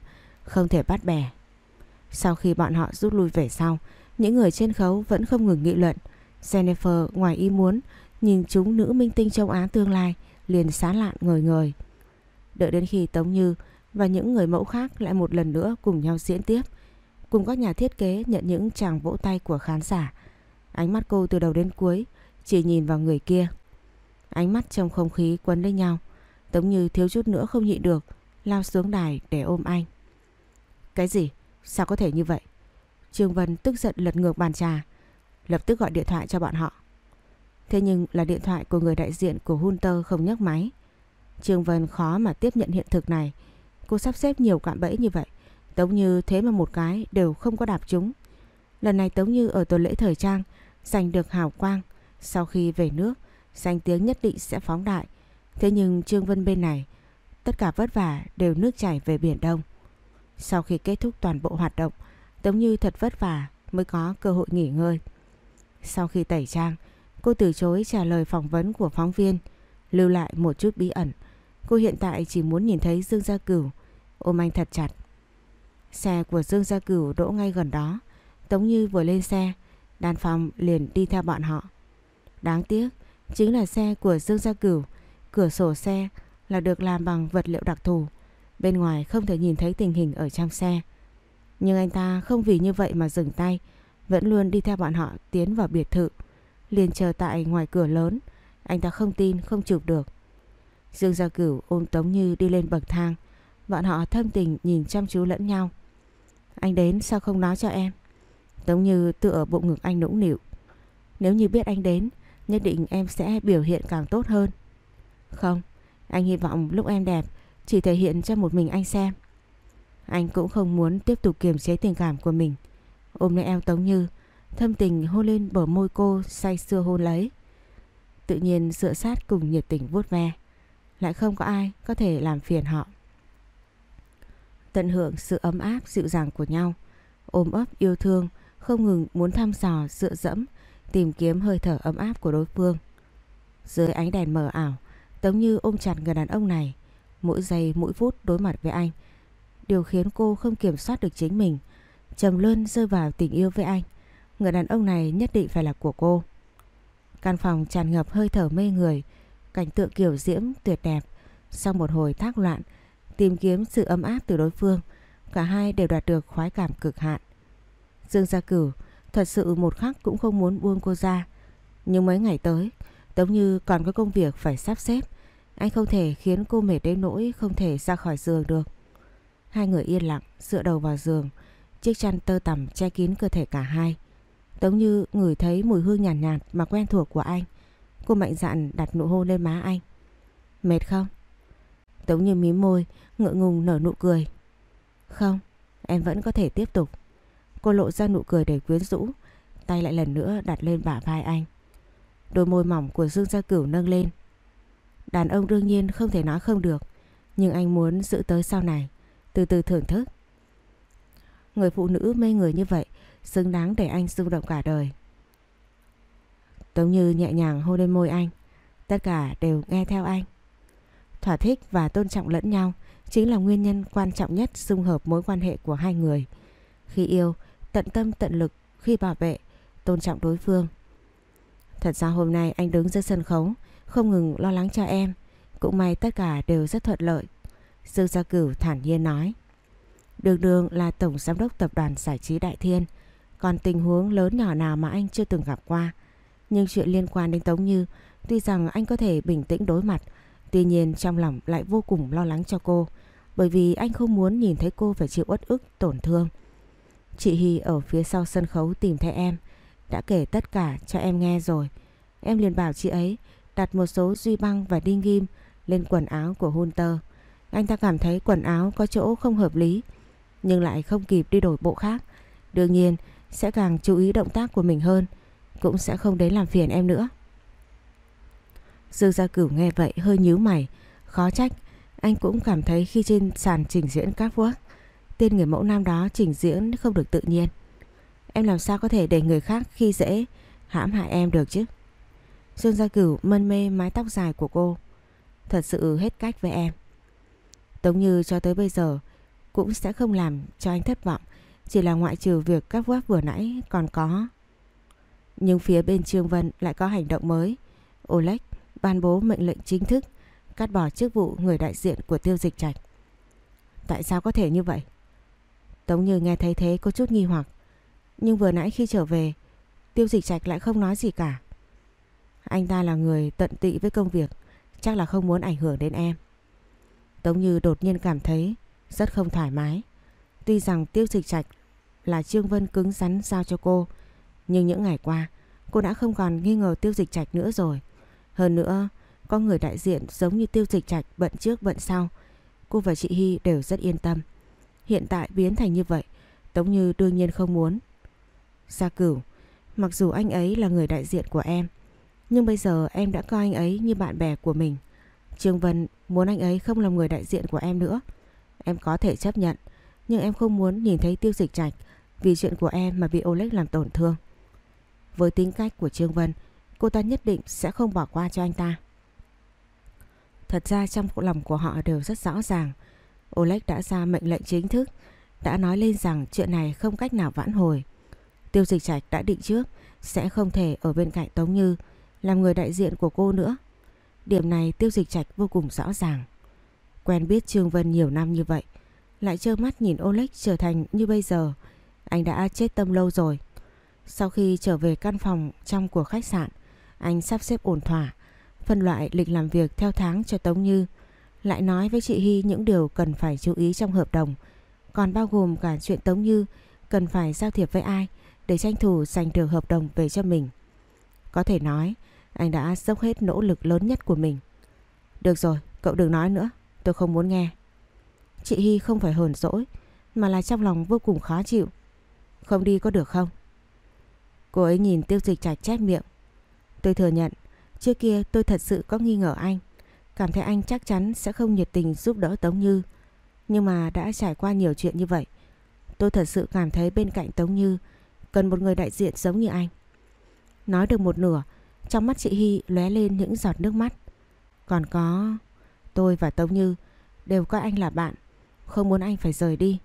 không thể bắt bẻ. Sau khi bọn họ rút lui về sau, những người trên khấu vẫn không ngừng nghị luận. Jennifer ngoài ý muốn nhìn chúng nữ minh tinh châu Á tương lai liền xá lạn ngời ngời. Đợi đến khi Tống Như và những người mẫu khác lại một lần nữa cùng nhau diễn tiếp, cùng các nhà thiết kế nhận những tràng vỗ tay của khán giả. Ánh mắt cô từ đầu đến cuối chỉ nhìn vào người kia. Ánh mắt trong không khí quấn lấy nhau, Tống Như thiếu chút nữa không nhịn được, lao xuống đài để ôm anh. Cái gì? Sao có thể như vậy? Trương Vân tức giận lật ngược bàn trà, lập tức gọi điện thoại cho bọn họ. Thế nhưng là điện thoại của người đại diện của Hunter không nhấc máy. Trương Vân khó mà tiếp nhận hiện thực này. Cô sắp xếp nhiều cạm bẫy như vậy. Tống Như thế mà một cái đều không có đạp chúng. Lần này Tống Như ở tuần lễ thời trang giành được hào quang. Sau khi về nước, danh tiếng nhất định sẽ phóng đại. Thế nhưng Trương Vân bên này, tất cả vất vả đều nước chảy về Biển Đông. Sau khi kết thúc toàn bộ hoạt động, Tống Như thật vất vả mới có cơ hội nghỉ ngơi. Sau khi tẩy trang, cô từ chối trả lời phỏng vấn của phóng viên, lưu lại một chút bí ẩn. Cô hiện tại chỉ muốn nhìn thấy Dương Gia Cửu, ôm anh thật chặt. Xe của Dương Gia Cửu đỗ ngay gần đó. Tống Như vừa lên xe, đàn phòng liền đi theo bọn họ. Đáng tiếc, chính là xe của Dương Gia Cửu, cửa sổ xe là được làm bằng vật liệu đặc thù. Bên ngoài không thể nhìn thấy tình hình ở trong xe. Nhưng anh ta không vì như vậy mà dừng tay, vẫn luôn đi theo bọn họ tiến vào biệt thự. Liền chờ tại ngoài cửa lớn, anh ta không tin không chụp được. Dương Gia Cửu ôm Tống Như đi lên bậc thang, bọn họ thâm tình nhìn chăm chú lẫn nhau. Anh đến sao không nói cho em? Tống Như tựa ở bộ ngực anh nũng nịu. Nếu như biết anh đến, nhất định em sẽ biểu hiện càng tốt hơn. Không, anh hy vọng lúc em đẹp chỉ thể hiện cho một mình anh xem. Anh cũng không muốn tiếp tục kiềm chế tình cảm của mình. Ôm lấy eo Tống Như, thâm tình hôn lên bờ môi cô say sưa hôn lấy. Tự nhiên dựa sát cùng nhiệt tình vuốt ve. Lại không có ai có thể làm phiền họ. Tận hưởng sự ấm áp dịu dàng của nhau. Ôm ấp yêu thương, không ngừng muốn thăm dò, dựa dẫm, tìm kiếm hơi thở ấm áp của đối phương. Dưới ánh đèn mờ ảo, Tống Như ôm chặt người đàn ông này, mỗi giây mỗi phút đối mặt với anh. Điều khiến cô không kiểm soát được chính mình, trầm luân rơi vào tình yêu với anh. Người đàn ông này nhất định phải là của cô. Căn phòng tràn ngập hơi thở mê người, cảnh tượng kiểu diễm tuyệt đẹp. Sau một hồi thác loạn, tìm kiếm sự ấm áp từ đối phương, cả hai đều đạt được khoái cảm cực hạn. Dương Gia Cửu thật sự một khắc cũng không muốn buông cô ra. Nhưng mấy ngày tới, Tống Như còn có công việc phải sắp xếp. Anh không thể khiến cô mệt đến nỗi không thể ra khỏi giường được. Hai người yên lặng, dựa đầu vào giường. Chiếc chăn tơ tằm che kín cơ thể cả hai. Tống Như ngửi thấy mùi hương nhàn nhạt, nhạt mà quen thuộc của anh. Cô mạnh dạn đặt nụ hôn lên má anh. Mệt không? Tống Như mí môi, ngượng ngùng nở nụ cười. Không, em vẫn có thể tiếp tục. Cô lộ ra nụ cười để quyến rũ, tay lại lần nữa đặt lên bả vai anh. Đôi môi mỏng của Dương Gia Cửu nâng lên. Đàn ông đương nhiên không thể nói không được, nhưng anh muốn giữ tới sau này, từ từ thưởng thức. Người phụ nữ mê người như vậy, xứng đáng để anh rung động cả đời. Tống Như nhẹ nhàng hôn lên môi anh, tất cả đều nghe theo anh. Thỏa thích và tôn trọng lẫn nhau chính là nguyên nhân quan trọng nhất dung hợp mối quan hệ của hai người. Khi yêu, tận tâm tận lực, khi bảo vệ, tôn trọng đối phương. Thật ra hôm nay anh đứng giữa sân khấu, không ngừng lo lắng cho em. Cũng may tất cả đều rất thuận lợi. Dương Gia Cửu thản nhiên nói. Đường đường là tổng giám đốc tập đoàn giải trí Đại Thiên. Còn tình huống lớn nhỏ nào mà anh chưa từng gặp qua. Nhưng chuyện liên quan đến Tống Như, tuy rằng anh có thể bình tĩnh đối mặt, tuy nhiên trong lòng lại vô cùng lo lắng cho cô. Bởi vì anh không muốn nhìn thấy cô phải chịu uất ức, tổn thương. Chị Hy ở phía sau sân khấu tìm thấy em, đã kể tất cả cho em nghe rồi. Em liền bảo chị ấy đặt một số duy băng và đinh ghim lên quần áo của Hunter. Anh ta cảm thấy quần áo có chỗ không hợp lý, nhưng lại không kịp đi đổi bộ khác. Đương nhiên sẽ càng chú ý động tác của mình hơn, cũng sẽ không đến làm phiền em nữa. Dương Gia Cửu nghe vậy hơi nhíu mày, khó trách. Anh cũng cảm thấy khi trên sàn trình diễn các work, tên người mẫu nam đó trình diễn không được tự nhiên. Em làm sao có thể để người khác khi dễ hãm hại em được chứ? Dương Gia Cửu mân mê mái tóc dài của cô. Thật sự hết cách với em. Tống Như cho tới bây giờ cũng sẽ không làm cho anh thất vọng. Chỉ là ngoại trừ việc các web vừa nãy còn có. Nhưng phía bên Trương Vân lại có hành động mới. Oleg ban bố mệnh lệnh chính thức cắt bỏ chức vụ người đại diện của tiêu dịch trạch. Tại sao có thể như vậy? Tống Như nghe thấy thế có chút nghi hoặc. Nhưng vừa nãy khi trở về, tiêu dịch trạch lại không nói gì cả. Anh ta là người tận tị với công việc, chắc là không muốn ảnh hưởng đến em. Tống Như đột nhiên cảm thấy rất không thoải mái. Tuy rằng tiêu dịch trạch là Trương Vân cứng rắn giao cho cô, nhưng những ngày qua cô đã không còn nghi ngờ tiêu dịch trạch nữa rồi. Hơn nữa, có người đại diện giống như tiêu dịch trạch bận trước bận sau. Cô và chị Hy đều rất yên tâm. Hiện tại biến thành như vậy, Tống Như đương nhiên không muốn. Gia cửu, mặc dù anh ấy là người đại diện của em, nhưng bây giờ em đã coi anh ấy như bạn bè của mình. Trương Vân muốn anh ấy không làm người đại diện của em nữa. Em có thể chấp nhận, nhưng em không muốn nhìn thấy tiêu dịch trạch vì chuyện của em mà bị Oleg làm tổn thương. Với tính cách của Trương Vân, cô ta nhất định sẽ không bỏ qua cho anh ta. Thật ra trong lòng của họ đều rất rõ ràng. Oleg đã ra mệnh lệnh chính thức, đã nói lên rằng chuyện này không cách nào vãn hồi. Tiêu dịch trạch đã định trước sẽ không thể ở bên cạnh Tống Như làm người đại diện của cô nữa. Điểm này tiêu dịch trạch vô cùng rõ ràng. Quen biết Trương Vân nhiều năm như vậy, lại trơ mắt nhìn Oleg trở thành như bây giờ. Anh đã chết tâm lâu rồi. Sau khi trở về căn phòng trong của khách sạn, anh sắp xếp ổn thỏa, phân loại lịch làm việc theo tháng cho Tống Như, lại nói với chị Hy những điều cần phải chú ý trong hợp đồng, còn bao gồm cả chuyện Tống Như cần phải giao thiệp với ai để tranh thủ giành được hợp đồng về cho mình. Có thể nói, anh đã dốc hết nỗ lực lớn nhất của mình. Được rồi, cậu đừng nói nữa, tôi không muốn nghe. Chị Hy không phải hờn dỗi, mà là trong lòng vô cùng khó chịu. Không đi có được không? Cô ấy nhìn tiêu dịch trạch chép miệng. Tôi thừa nhận, trước kia tôi thật sự có nghi ngờ anh. Cảm thấy anh chắc chắn sẽ không nhiệt tình giúp đỡ Tống Như. Nhưng mà đã trải qua nhiều chuyện như vậy. Tôi thật sự cảm thấy bên cạnh Tống Như cần một người đại diện giống như anh. Nói được một nửa, trong mắt chị Hy lóe lên những giọt nước mắt. Còn có... Tôi và Tống Như đều coi anh là bạn, không muốn anh phải rời đi.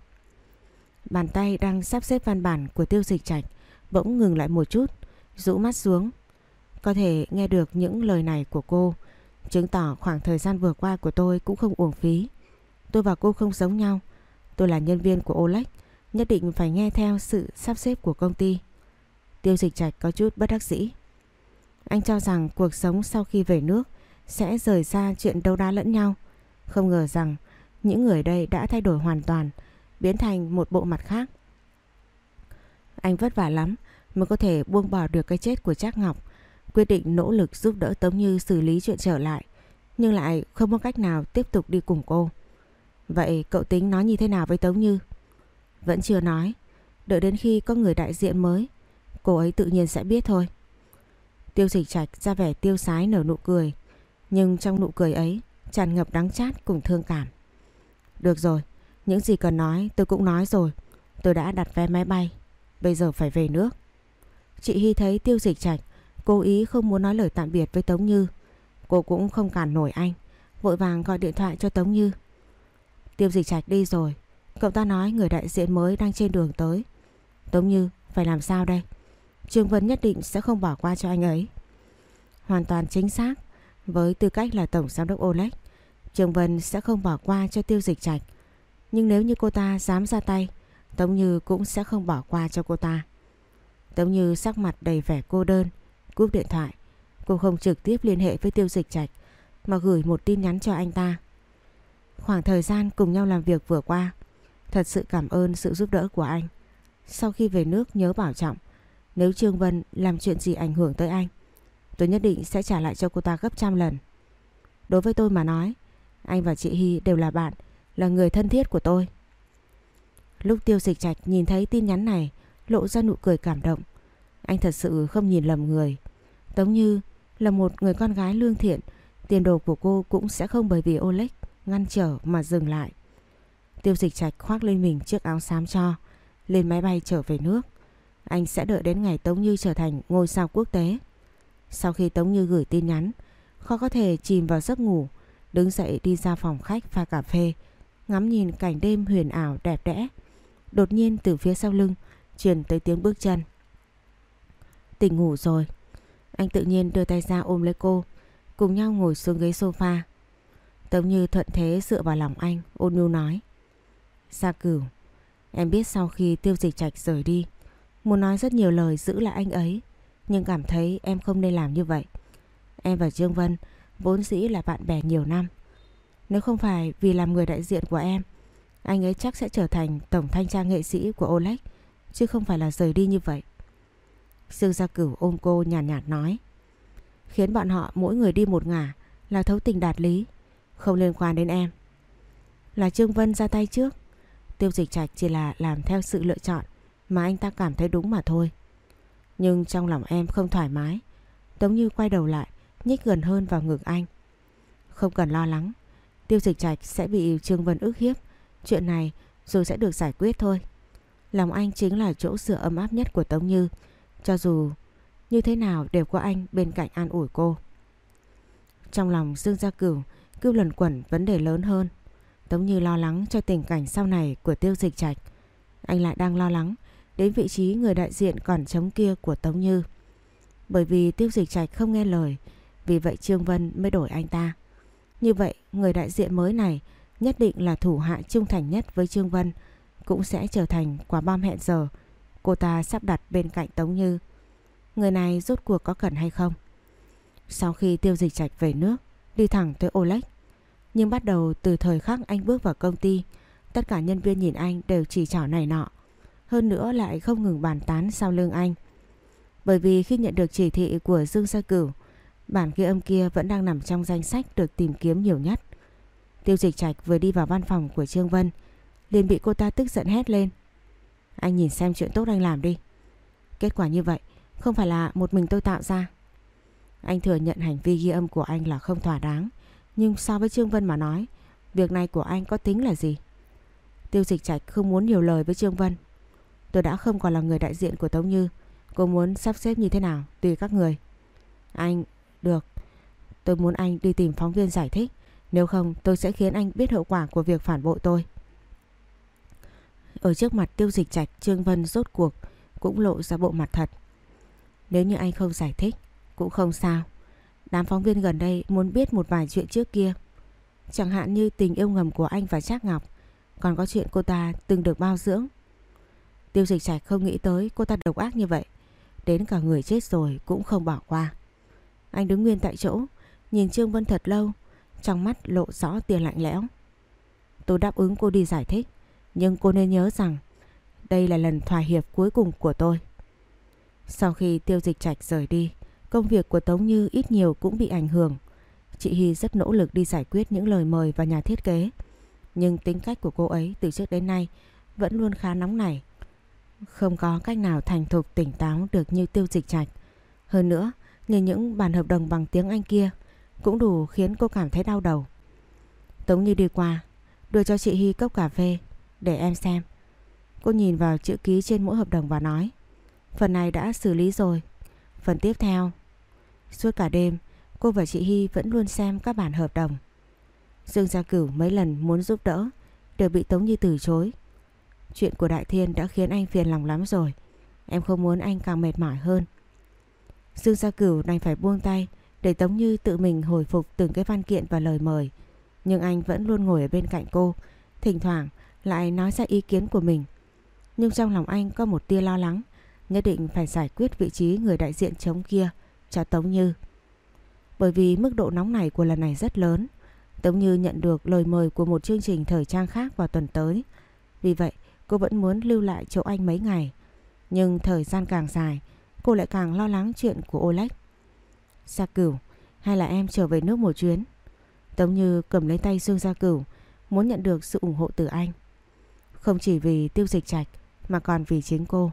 Bàn tay đang sắp xếp văn bản của tiêu dịch trạch bỗng ngừng lại một chút, rũ mắt xuống. Có thể nghe được những lời này của cô, chứng tỏ khoảng thời gian vừa qua của tôi cũng không uổng phí. Tôi và cô không giống nhau. Tôi là nhân viên của Oleg, nhất định phải nghe theo sự sắp xếp của công ty. Tiêu dịch trạch có chút bất đắc dĩ. Anh cho rằng cuộc sống sau khi về nước sẽ rời xa chuyện đấu đá lẫn nhau. Không ngờ rằng những người đây đã thay đổi hoàn toàn, biến thành một bộ mặt khác. Anh vất vả lắm mới có thể buông bỏ được cái chết của Trác Ngọc, quyết định nỗ lực giúp đỡ Tống Như xử lý chuyện trở lại, nhưng lại không có cách nào tiếp tục đi cùng cô. Vậy cậu tính nói như thế nào với Tống Như? Vẫn chưa nói, đợi đến khi có người đại diện mới, cô ấy tự nhiên sẽ biết thôi. Tiêu dịch trạch ra vẻ tiêu sái nở nụ cười, nhưng trong nụ cười ấy tràn ngập đắng chát cùng thương cảm. Được rồi, những gì cần nói tôi cũng nói rồi, tôi đã đặt vé máy bay, bây giờ phải về nước. Chị Hy thấy tiêu dịch trạch cố ý không muốn nói lời tạm biệt với Tống Như. Cô cũng không cản nổi anh, vội vàng gọi điện thoại cho Tống Như. Tiêu dịch trạch đi rồi, cậu ta nói người đại diện mới đang trên đường tới. Tống Như, phải làm sao đây? Trương Vân nhất định sẽ không bỏ qua cho anh ấy. Hoàn toàn chính xác, với tư cách là Tổng Giám đốc Oleg, Trương Vân sẽ không bỏ qua cho tiêu dịch trạch. Nhưng nếu như cô ta dám ra tay, Tống Như cũng sẽ không bỏ qua cho cô ta. Tống Như sắc mặt đầy vẻ cô đơn, cúp điện thoại. Cô không trực tiếp liên hệ với tiêu dịch trạch mà gửi một tin nhắn cho anh ta. Khoảng thời gian cùng nhau làm việc vừa qua, thật sự cảm ơn sự giúp đỡ của anh. Sau khi về nước nhớ bảo trọng, nếu Trương Vân làm chuyện gì ảnh hưởng tới anh, tôi nhất định sẽ trả lại cho cô ta gấp trăm lần. Đối với tôi mà nói, anh và chị Hy đều là bạn, là người thân thiết của tôi. Lúc tiêu dịch trạch nhìn thấy tin nhắn này, lộ ra nụ cười cảm động. Anh thật sự không nhìn lầm người. Tống Như là một người con gái lương thiện, tiền đồ của cô cũng sẽ không bởi vì Oleg ngăn trở mà dừng lại. Tiêu dịch trạch khoác lên mình chiếc áo xám cho, lên máy bay trở về nước. Anh sẽ đợi đến ngày Tống Như trở thành ngôi sao quốc tế. Sau khi Tống Như gửi tin nhắn, khó có thể chìm vào giấc ngủ, đứng dậy đi ra phòng khách pha cà phê, ngắm nhìn cảnh đêm huyền ảo đẹp đẽ. Đột nhiên từ phía sau lưng truyền tới tiếng bước chân. Tỉnh ngủ rồi. Anh tự nhiên đưa tay ra ôm lấy cô, cùng nhau ngồi xuống ghế sofa. Tống Như thuận thế dựa vào lòng anh, ôn nhu nói. Sa cửu, em biết sau khi tiêu dịch trạch rời đi, muốn nói rất nhiều lời giữ lại anh ấy, nhưng cảm thấy em không nên làm như vậy. Em và Trương Vân vốn dĩ là bạn bè nhiều năm. Nếu không phải vì làm người đại diện của em, anh ấy chắc sẽ trở thành tổng thanh tra nghệ sĩ của Oleg, chứ không phải là rời đi như vậy. Dương Gia Cửu ôm cô nhàn nhạt, nhạt nói. Khiến bọn họ mỗi người đi một ngả là thấu tình đạt lý, không liên quan đến em. Là Trương Vân ra tay trước. Tiêu dịch trạch chỉ là làm theo sự lựa chọn mà anh ta cảm thấy đúng mà thôi. Nhưng trong lòng em không thoải mái. Tống như quay đầu lại, nhích gần hơn vào ngực anh. Không cần lo lắng, tiêu dịch trạch sẽ bị Trương Vân ức hiếp. Chuyện này rồi sẽ được giải quyết thôi. Lòng anh chính là chỗ dựa ấm áp nhất của Tống Như. Cho dù như thế nào đều có anh bên cạnh an ủi cô. Trong lòng Dương Gia Cửu cứ luẩn quẩn vấn đề lớn hơn. Tống Như lo lắng cho tình cảnh sau này của tiêu dịch trạch. Anh lại đang lo lắng đến vị trí người đại diện còn chống kia của Tống Như. Bởi vì tiêu dịch trạch không nghe lời, vì vậy Trương Vân mới đổi anh ta. Như vậy, người đại diện mới này nhất định là thủ hạ trung thành nhất với Trương Vân, cũng sẽ trở thành quả bom hẹn giờ cô ta sắp đặt bên cạnh Tống Như. Người này rốt cuộc có cần hay không? Sau khi tiêu dịch trạch về nước, đi thẳng tới Oleg. Nhưng bắt đầu từ thời khắc anh bước vào công ty, tất cả nhân viên nhìn anh đều chỉ trỏ này nọ. Hơn nữa lại không ngừng bàn tán sau lưng anh. Bởi vì khi nhận được chỉ thị của Dương Sa Cửu, bản ghi âm kia vẫn đang nằm trong danh sách được tìm kiếm nhiều nhất. Tiêu dịch trạch vừa đi vào văn phòng của Trương Vân, liền bị cô ta tức giận hét lên. Anh nhìn xem chuyện tốt anh làm đi. Kết quả như vậy, không phải là một mình tôi tạo ra. Anh thừa nhận hành vi ghi âm của anh là không thỏa đáng. Nhưng so với Trương Vân mà nói, việc này của anh có tính là gì? Tiêu dịch trạch không muốn nhiều lời với Trương Vân. Tôi đã không còn là người đại diện của Tống Như. Cô muốn sắp xếp như thế nào? Tùy các người. Anh, được. Tôi muốn anh đi tìm phóng viên giải thích. Nếu không tôi sẽ khiến anh biết hậu quả của việc phản bội tôi. Ở trước mặt tiêu dịch trạch Trương Vân rốt cuộc cũng lộ ra bộ mặt thật. Nếu như anh không giải thích cũng không sao. Đám phóng viên gần đây muốn biết một vài chuyện trước kia. Chẳng hạn như tình yêu ngầm của anh và Trác Ngọc. Còn có chuyện cô ta từng được bao dưỡng. Tiêu dịch trạch không nghĩ tới cô ta độc ác như vậy. Đến cả người chết rồi cũng không bỏ qua. Anh đứng nguyên tại chỗ, nhìn Trương Vân thật lâu, trong mắt lộ rõ tia lạnh lẽo. Tôi đáp ứng cô đi giải thích, nhưng cô nên nhớ rằng đây là lần thỏa hiệp cuối cùng của tôi. Sau khi tiêu dịch trạch rời đi, công việc của Tống Như ít nhiều cũng bị ảnh hưởng. Chị Hy rất nỗ lực đi giải quyết những lời mời và nhà thiết kế. Nhưng tính cách của cô ấy từ trước đến nay vẫn luôn khá nóng nảy. Không có cách nào thành thục tỉnh táo được như tiêu dịch trạch. Hơn nữa, nhìn những bản hợp đồng bằng tiếng Anh kia cũng đủ khiến cô cảm thấy đau đầu. Tống Như đi qua, đưa cho chị Hy cốc cà phê để em xem. Cô nhìn vào chữ ký trên mỗi hợp đồng và nói Phần này đã xử lý rồi. Phần tiếp theo Suốt cả đêm cô và chị Hy vẫn luôn xem các bản hợp đồng. Dương Gia Cửu mấy lần muốn giúp đỡ đều bị Tống Như từ chối. Chuyện của Đại Thiên đã khiến anh phiền lòng lắm rồi. Em không muốn anh càng mệt mỏi hơn. Dương Gia Cửu đành phải buông tay để Tống Như tự mình hồi phục từng cái văn kiện và lời mời. Nhưng anh vẫn luôn ngồi ở bên cạnh cô, thỉnh thoảng lại nói ra ý kiến của mình. Nhưng trong lòng anh có một tia lo lắng, nhất định phải giải quyết vị trí người đại diện chống kia cho Tống Như. Bởi vì mức độ nóng này của lần này rất lớn, Tống Như nhận được lời mời của một chương trình thời trang khác vào tuần tới. Vì vậy, cô vẫn muốn lưu lại chỗ anh mấy ngày. Nhưng thời gian càng dài, cô lại càng lo lắng chuyện của Oleg. Gia Cửu, hay là em trở về nước một chuyến? Tống Như cầm lấy tay Dương Gia Cửu, muốn nhận được sự ủng hộ từ anh. Không chỉ vì tiêu dịch trạch, mà còn vì chính cô.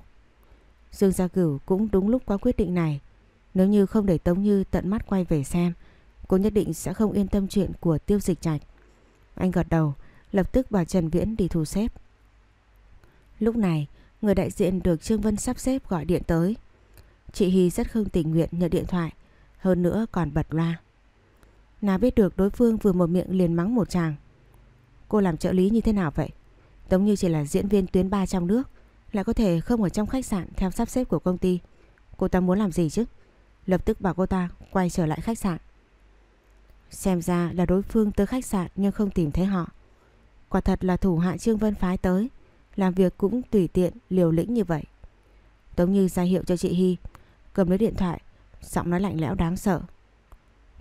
Dương Gia Cửu cũng đúng lúc có quyết định này. Nếu như không để Tống Như tận mắt quay về xem, cô nhất định sẽ không yên tâm chuyện của tiêu dịch trạch. Anh gật đầu, lập tức bảo Trần Viễn đi thu xếp. Lúc này, người đại diện được Trương Vân sắp xếp gọi điện tới. Chị Hy rất không tình nguyện nhận điện thoại, hơn nữa còn bật loa. Nào biết được đối phương vừa một miệng liền mắng một chàng. Cô làm trợ lý như thế nào vậy? Tống Như chỉ là diễn viên tuyến 3 trong nước, lại có thể không ở trong khách sạn theo sắp xếp của công ty. Cô ta muốn làm gì chứ? Lập tức bảo cô ta quay trở lại khách sạn. Xem ra là đối phương tới khách sạn nhưng không tìm thấy họ. Quả thật là thủ hạ Trương Vân phái tới, làm việc cũng tùy tiện, liều lĩnh như vậy. Tống Như ra hiệu cho chị Hy, cầm lấy điện thoại, giọng nói lạnh lẽo đáng sợ.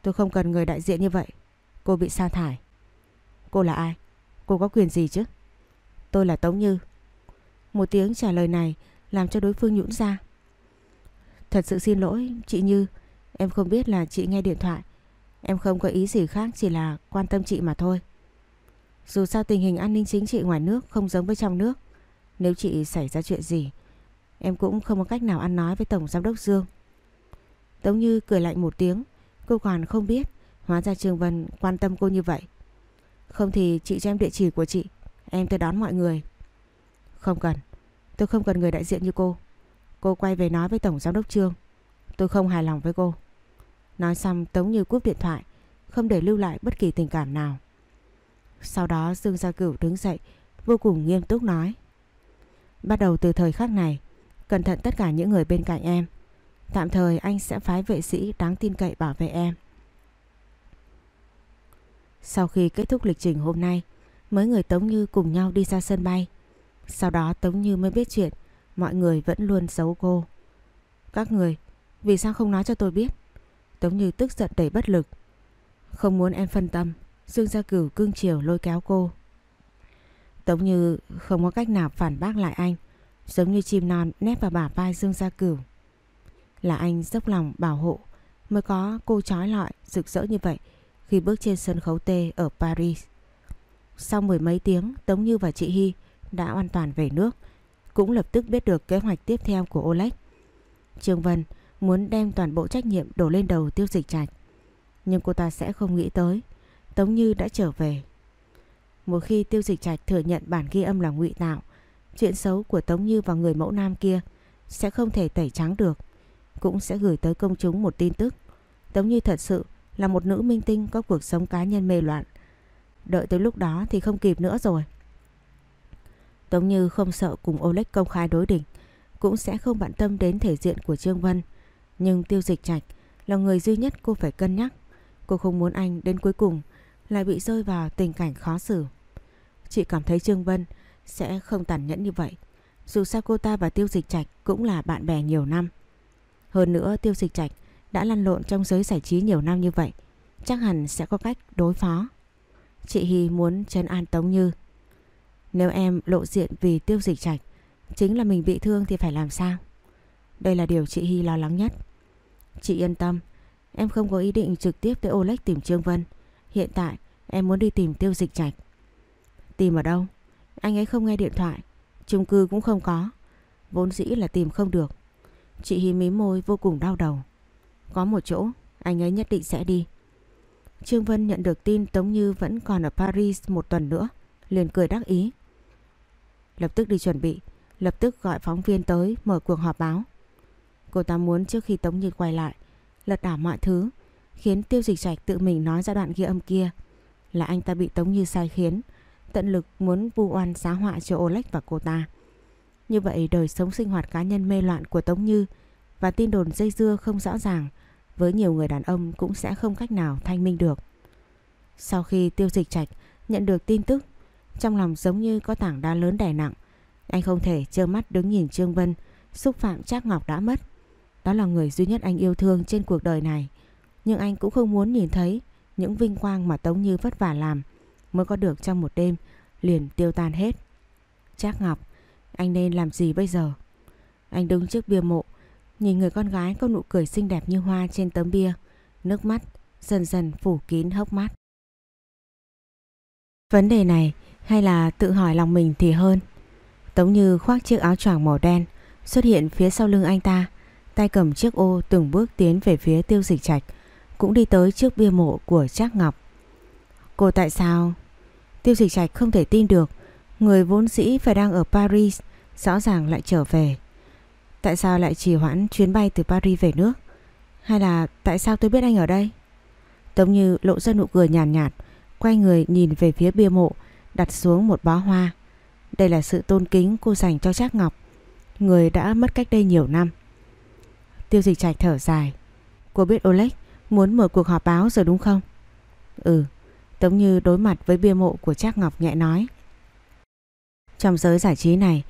Tôi không cần người đại diện như vậy, cô bị sa thải. Cô là ai? Cô có quyền gì chứ? Tôi là Tống Như. Một tiếng trả lời này làm cho đối phương nhũn ra. Thật sự xin lỗi, chị Như, em không biết là chị nghe điện thoại. Em không có ý gì khác chỉ là quan tâm chị mà thôi. Dù sao tình hình an ninh chính trị ngoài nước không giống với trong nước. Nếu chị xảy ra chuyện gì, em cũng không có cách nào ăn nói với Tổng Giám đốc Dương. Tống Như cười lạnh một tiếng, cô còn không biết, hóa ra Trường Vân quan tâm cô như vậy. Không thì chị cho em địa chỉ của chị, em tới đón mọi người. Không cần, tôi không cần người đại diện như cô. Cô quay về nói với Tổng Giám đốc Trương, tôi không hài lòng với cô. Nói xong Tống Như cúp điện thoại, không để lưu lại bất kỳ tình cảm nào. Sau đó Dương Gia Cửu đứng dậy, vô cùng nghiêm túc nói. Bắt đầu từ thời khắc này, cẩn thận tất cả những người bên cạnh em. Tạm thời anh sẽ phái vệ sĩ đáng tin cậy bảo vệ em. Sau khi kết thúc lịch trình hôm nay, mấy người Tống Như cùng nhau đi ra sân bay. Sau đó Tống Như mới biết chuyện, mọi người vẫn luôn giấu cô. Các người, vì sao không nói cho tôi biết? Tống Như tức giận đầy bất lực. Không muốn em phân tâm, Dương Gia Cửu cương chiều lôi kéo cô. Tống Như không có cách nào phản bác lại anh, giống như chim non nép vào bả vai Dương Gia Cửu. Là anh dốc lòng bảo hộ mới có cô trói lọi rực rỡ như vậy khi bước trên sân khấu T ở Paris. Sau mười mấy tiếng, Tống Như và chị Hy đã an toàn về nước, cũng lập tức biết được kế hoạch tiếp theo của Oleg. Trương Vân muốn đem toàn bộ trách nhiệm đổ lên đầu tiêu dịch trạch. Nhưng cô ta sẽ không nghĩ tới Tống Như đã trở về. Một khi tiêu dịch trạch thừa nhận bản ghi âm là ngụy tạo, chuyện xấu của Tống Như và người mẫu nam kia sẽ không thể tẩy trắng được, cũng sẽ gửi tới công chúng một tin tức. Tống Như thật sự là một nữ minh tinh có cuộc sống cá nhân mê loạn. Đợi tới lúc đó thì không kịp nữa rồi. Tống Như không sợ cùng Oleg công khai đối địch, cũng sẽ không bận tâm đến thể diện của Trương Vân. Nhưng tiêu dịch trạch là người duy nhất cô phải cân nhắc. Cô không muốn anh đến cuối cùng lại bị rơi vào tình cảnh khó xử. Chị cảm thấy Trương Vân sẽ không tàn nhẫn như vậy. Dù sao cô ta và Tiêu Dịch Trạch cũng là bạn bè nhiều năm. Hơn nữa Tiêu Dịch Trạch đã lăn lộn trong giới giải trí nhiều năm như vậy. Chắc hẳn sẽ có cách đối phó. Chị Hy muốn chân an Tống Như. Nếu em lộ diện vì Tiêu Dịch Trạch chính là mình bị thương thì phải làm sao? Đây là điều chị Hy lo lắng nhất. Chị yên tâm, em không có ý định trực tiếp tới Oleg tìm Trương Vân. Hiện tại em muốn đi tìm tiêu dịch trạch. Tìm ở đâu? Anh ấy không nghe điện thoại. chung cư cũng không có. Vốn dĩ là tìm không được. Chị Hy mí môi vô cùng đau đầu. Có một chỗ, anh ấy nhất định sẽ đi. Trương Vân nhận được tin Tống Như vẫn còn ở Paris một tuần nữa. Liền cười đắc ý. Lập tức đi chuẩn bị. Lập tức gọi phóng viên tới mở cuộc họp báo. Cô ta muốn trước khi Tống Như quay lại lật đảo mọi thứ khiến tiêu dịch trạch tự mình nói ra đoạn ghi âm kia là anh ta bị Tống Như sai khiến, tận lực muốn vu oan xá họa cho Oleg và cô ta. Như vậy đời sống sinh hoạt cá nhân mê loạn của Tống Như và tin đồn dây dưa không rõ ràng với nhiều người đàn ông cũng sẽ không cách nào thanh minh được. Sau khi tiêu dịch trạch nhận được tin tức, trong lòng giống như có tảng đá lớn đè nặng, anh không thể trơ mắt đứng nhìn Trương Vân xúc phạm Trác Ngọc đã mất. Đó là người duy nhất anh yêu thương trên cuộc đời này. Nhưng anh cũng không muốn nhìn thấy những vinh quang mà Tống Như vất vả làm mới có được trong một đêm liền tiêu tan hết. Trác Ngọc, anh nên làm gì bây giờ? Anh đứng trước bia mộ, nhìn người con gái có nụ cười xinh đẹp như hoa trên tấm bia, nước mắt dần dần phủ kín hốc mắt. Vấn đề này hay là tự hỏi lòng mình thì hơn. Tống Như khoác chiếc áo choàng màu đen xuất hiện phía sau lưng anh ta, tay cầm chiếc ô từng bước tiến về phía tiêu dịch trạch cũng đi tới trước bia mộ của Trác Ngọc. Cô tại sao? Tiêu dịch trạch không thể tin được, người vốn dĩ phải đang ở Paris, rõ ràng lại trở về. Tại sao lại trì hoãn chuyến bay từ Paris về nước? Hay là tại sao tôi biết anh ở đây? Tống Như lộ ra nụ cười nhàn nhạt, nhạt, quay người nhìn về phía bia mộ, đặt xuống một bó hoa. Đây là sự tôn kính cô dành cho Trác Ngọc, người đã mất cách đây nhiều năm. Tiêu dịch trạch thở dài. Cô biết Oleg muốn mở cuộc họp báo rồi đúng không? Ừ, Tống Như đối mặt với bia mộ của Trác Ngọc nhẹ nói. Trong giới giải trí này,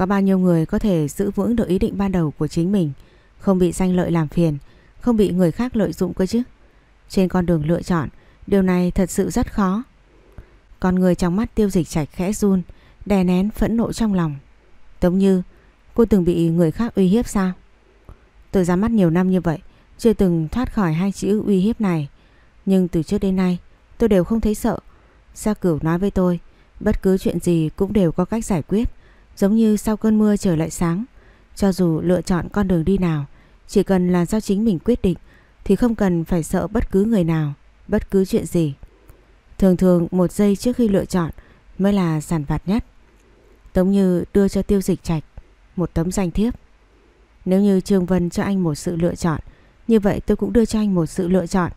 có bao nhiêu người có thể giữ vững được ý định ban đầu của chính mình, không bị danh lợi làm phiền, không bị người khác lợi dụng cơ chứ? Trên con đường lựa chọn, điều này thật sự rất khó. Con người trong mắt tiêu dịch chạch khẽ run, đè nén phẫn nộ trong lòng. Tống Như, cô từng bị người khác uy hiếp sao? Tôi ra mắt nhiều năm như vậy, chưa từng thoát khỏi hai chữ uy hiếp này. Nhưng từ trước đến nay, tôi đều không thấy sợ. Gia Cửu nói với tôi, bất cứ chuyện gì cũng đều có cách giải quyết. Giống như sau cơn mưa trời lại sáng. Cho dù lựa chọn con đường đi nào, chỉ cần là do chính mình quyết định, thì không cần phải sợ bất cứ người nào, bất cứ chuyện gì. Thường thường một giây trước khi lựa chọn mới là sản vặt nhất. Tống Như đưa cho tiêu dịch trạch một tấm danh thiếp. Nếu như Trương Vân cho anh một sự lựa chọn, như vậy tôi cũng đưa cho anh một sự lựa chọn.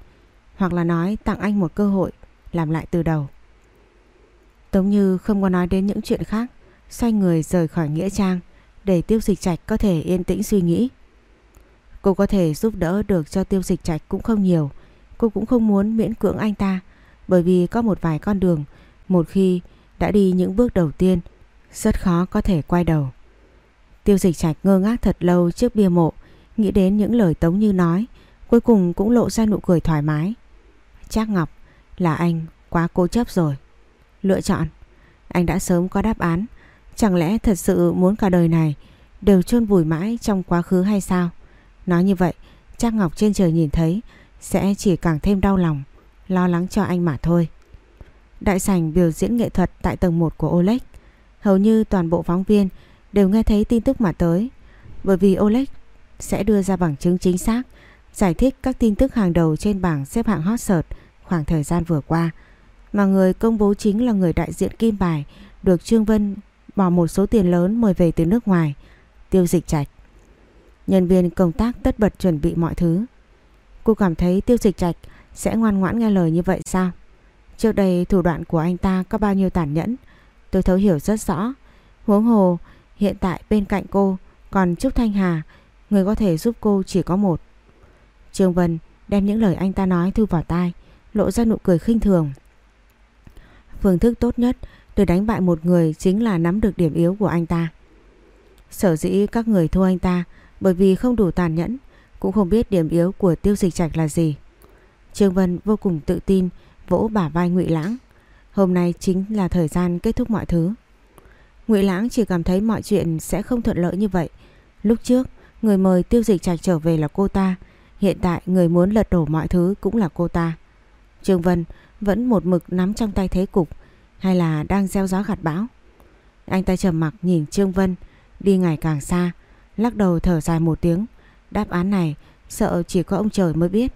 Hoặc là nói tặng anh một cơ hội làm lại từ đầu. Tống Như không có nói đến những chuyện khác, xoay người rời khỏi Nghĩa Trang, để tiêu dịch trạch có thể yên tĩnh suy nghĩ. Cô có thể giúp đỡ được cho tiêu dịch trạch cũng không nhiều. Cô cũng không muốn miễn cưỡng anh ta, bởi vì có một vài con đường, một khi đã đi những bước đầu tiên, rất khó có thể quay đầu. Tiêu dịch trạch ngơ ngác thật lâu trước bia mộ, nghĩ đến những lời Tống Như nói, cuối cùng cũng lộ ra nụ cười thoải mái. Chắc Ngọc, là anh quá cố chấp rồi. Lựa chọn anh đã sớm có đáp án chẳng lẽ thật sự muốn cả đời này đều chôn vùi mãi trong quá khứ hay sao? Nói như vậy chắc Ngọc trên trời nhìn thấy sẽ chỉ càng thêm đau lòng lo lắng cho anh mà thôi. Đại sảnh biểu diễn nghệ thuật tại tầng 1 của Oleg. Hầu như toàn bộ phóng viên đều nghe thấy tin tức mà tới. Bởi vì Oleg sẽ đưa ra bằng chứng chính xác, giải thích các tin tức hàng đầu trên bảng xếp hạng hot search khoảng thời gian vừa qua. Mà người công bố chính là người đại diện Kim Bài được Trương Vân bỏ một số tiền lớn mời về từ nước ngoài, tiêu dịch trạch. Nhân viên công tác tất bật chuẩn bị mọi thứ. Cô cảm thấy tiêu dịch trạch sẽ ngoan ngoãn nghe lời như vậy sao? Trước đây thủ đoạn của anh ta có bao nhiêu tàn nhẫn, tôi thấu hiểu rất rõ. Huống hồ, hiện tại bên cạnh cô còn Trúc Thanh Hà, người có thể giúp cô chỉ có một. Trương Vân đem những lời anh ta nói thu vào tai, lộ ra nụ cười khinh thường. Phương thức tốt nhất để đánh bại một người chính là nắm được điểm yếu của anh ta. Sở dĩ các người thua anh ta bởi vì không đủ tàn nhẫn, cũng không biết điểm yếu của tiêu dịch trạch là gì. Trương Vân vô cùng tự tin vỗ bả vai Ngụy Lãng. Hôm nay chính là thời gian kết thúc mọi thứ. Ngụy Lãng chỉ cảm thấy mọi chuyện sẽ không thuận lợi như vậy. Lúc trước, người mời Tiêu Dịch Trạch trở về là cô ta, hiện tại người muốn lật đổ mọi thứ cũng là cô ta. Trương Vân vẫn một mực nắm trong tay thế cục, hay là đang gieo gió gặt bão? Anh ta trầm mặc nhìn Trương Vân đi ngày càng xa, lắc đầu thở dài một tiếng. Đáp án này sợ chỉ có ông trời mới biết.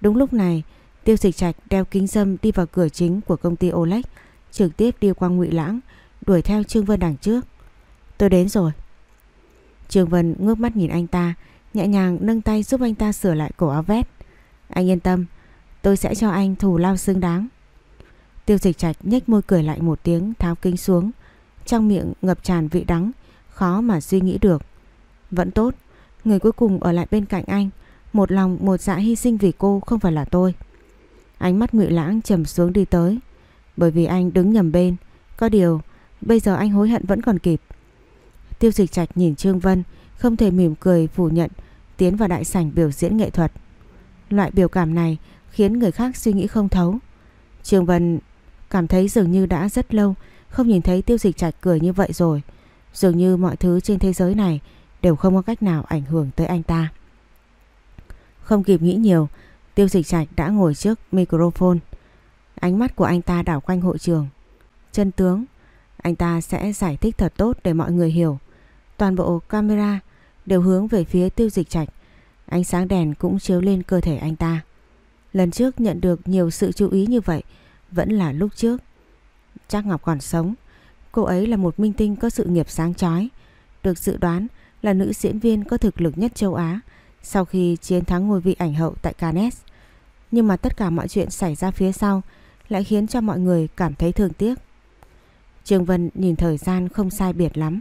Đúng lúc này, Tiêu Dịch Trạch đeo kính dâm đi vào cửa chính của công ty Olex, trực tiếp đi qua Ngụy Lãng, đuổi theo Trương Vân đằng trước. Tôi đến rồi. Trương Vân ngước mắt nhìn anh ta, nhẹ nhàng nâng tay giúp anh ta sửa lại cổ áo vest. Anh yên tâm, tôi sẽ cho anh thù lao xứng đáng. Tiêu Dịch Trạch nhếch môi cười lại một tiếng tháo kính xuống, trong miệng ngập tràn vị đắng, khó mà suy nghĩ được. Vẫn tốt, người cuối cùng ở lại bên cạnh anh. Một lòng một dạ hy sinh vì cô không phải là tôi. Ánh mắt ngụy lãng trầm xuống đi tới. Bởi vì anh đứng nhầm bên. Có điều Bây giờ anh hối hận vẫn còn kịp. Tiêu dịch trạch nhìn Trương Vân Không thể mỉm cười phủ nhận Tiến vào đại sảnh biểu diễn nghệ thuật. Loại biểu cảm này khiến người khác suy nghĩ không thấu. Trương Vân cảm thấy dường như đã rất lâu Không nhìn thấy tiêu dịch trạch cười như vậy rồi Dường như mọi thứ trên thế giới này Đều không có cách nào ảnh hưởng tới anh ta không kịp nghĩ nhiều, Tiêu Dịch Trạch đã ngồi trước microphone. Ánh mắt của anh ta đảo quanh hội trường. Chân tướng, anh ta sẽ giải thích thật tốt để mọi người hiểu. Toàn bộ camera đều hướng về phía Tiêu Dịch Trạch. Ánh sáng đèn cũng chiếu lên cơ thể anh ta. Lần trước nhận được nhiều sự chú ý như vậy vẫn là lúc trước. Trác Ngọc còn sống. Cô ấy là một minh tinh có sự nghiệp sáng chói. Được dự đoán là nữ diễn viên có thực lực nhất châu Á sau khi chiến thắng ngôi vị ảnh hậu tại Cannes. Nhưng mà tất cả mọi chuyện xảy ra phía sau lại khiến cho mọi người cảm thấy thương tiếc. Trương Vân nhìn thời gian không sai biệt lắm,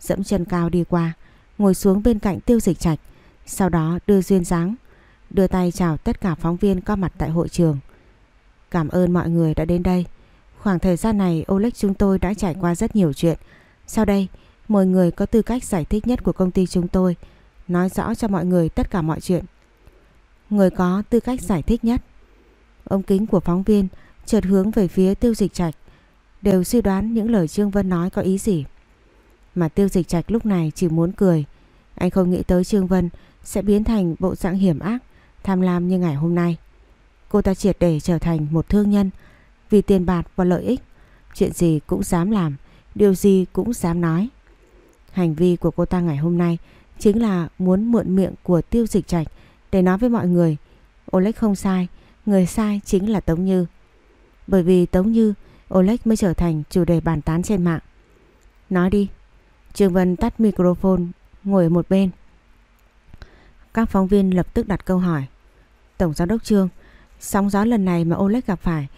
dẫm chân cao đi qua, ngồi xuống bên cạnh tiêu dịch trạch, sau đó đưa duyên dáng, đưa tay chào tất cả phóng viên có mặt tại hội trường. Cảm ơn mọi người đã đến đây. Khoảng thời gian này Oleg chúng tôi đã trải qua rất nhiều chuyện. Sau đây, mời người có tư cách giải thích nhất của công ty chúng tôi nói rõ cho mọi người tất cả mọi chuyện. Người có tư cách giải thích nhất. Ông kính của phóng viên chợt hướng về phía tiêu dịch trạch đều suy đoán những lời Trương Vân nói có ý gì. Mà tiêu dịch trạch lúc này chỉ muốn cười. Anh không nghĩ tới Trương Vân sẽ biến thành bộ dạng hiểm ác, tham lam như ngày hôm nay. Cô ta triệt để trở thành một thương nhân vì tiền bạc và lợi ích. Chuyện gì cũng dám làm, điều gì cũng dám nói. Hành vi của cô ta ngày hôm nay chính là muốn mượn miệng của tiêu dịch trạch để nói với mọi người Oleg không sai, người sai chính là Tống Như. Bởi vì Tống Như, Oleg mới trở thành chủ đề bàn tán trên mạng. Nói đi. Trương Vân tắt microphone, ngồi ở một bên. Các phóng viên lập tức đặt câu hỏi. Tổng giám đốc Trương, sóng gió lần này mà Oleg gặp phải,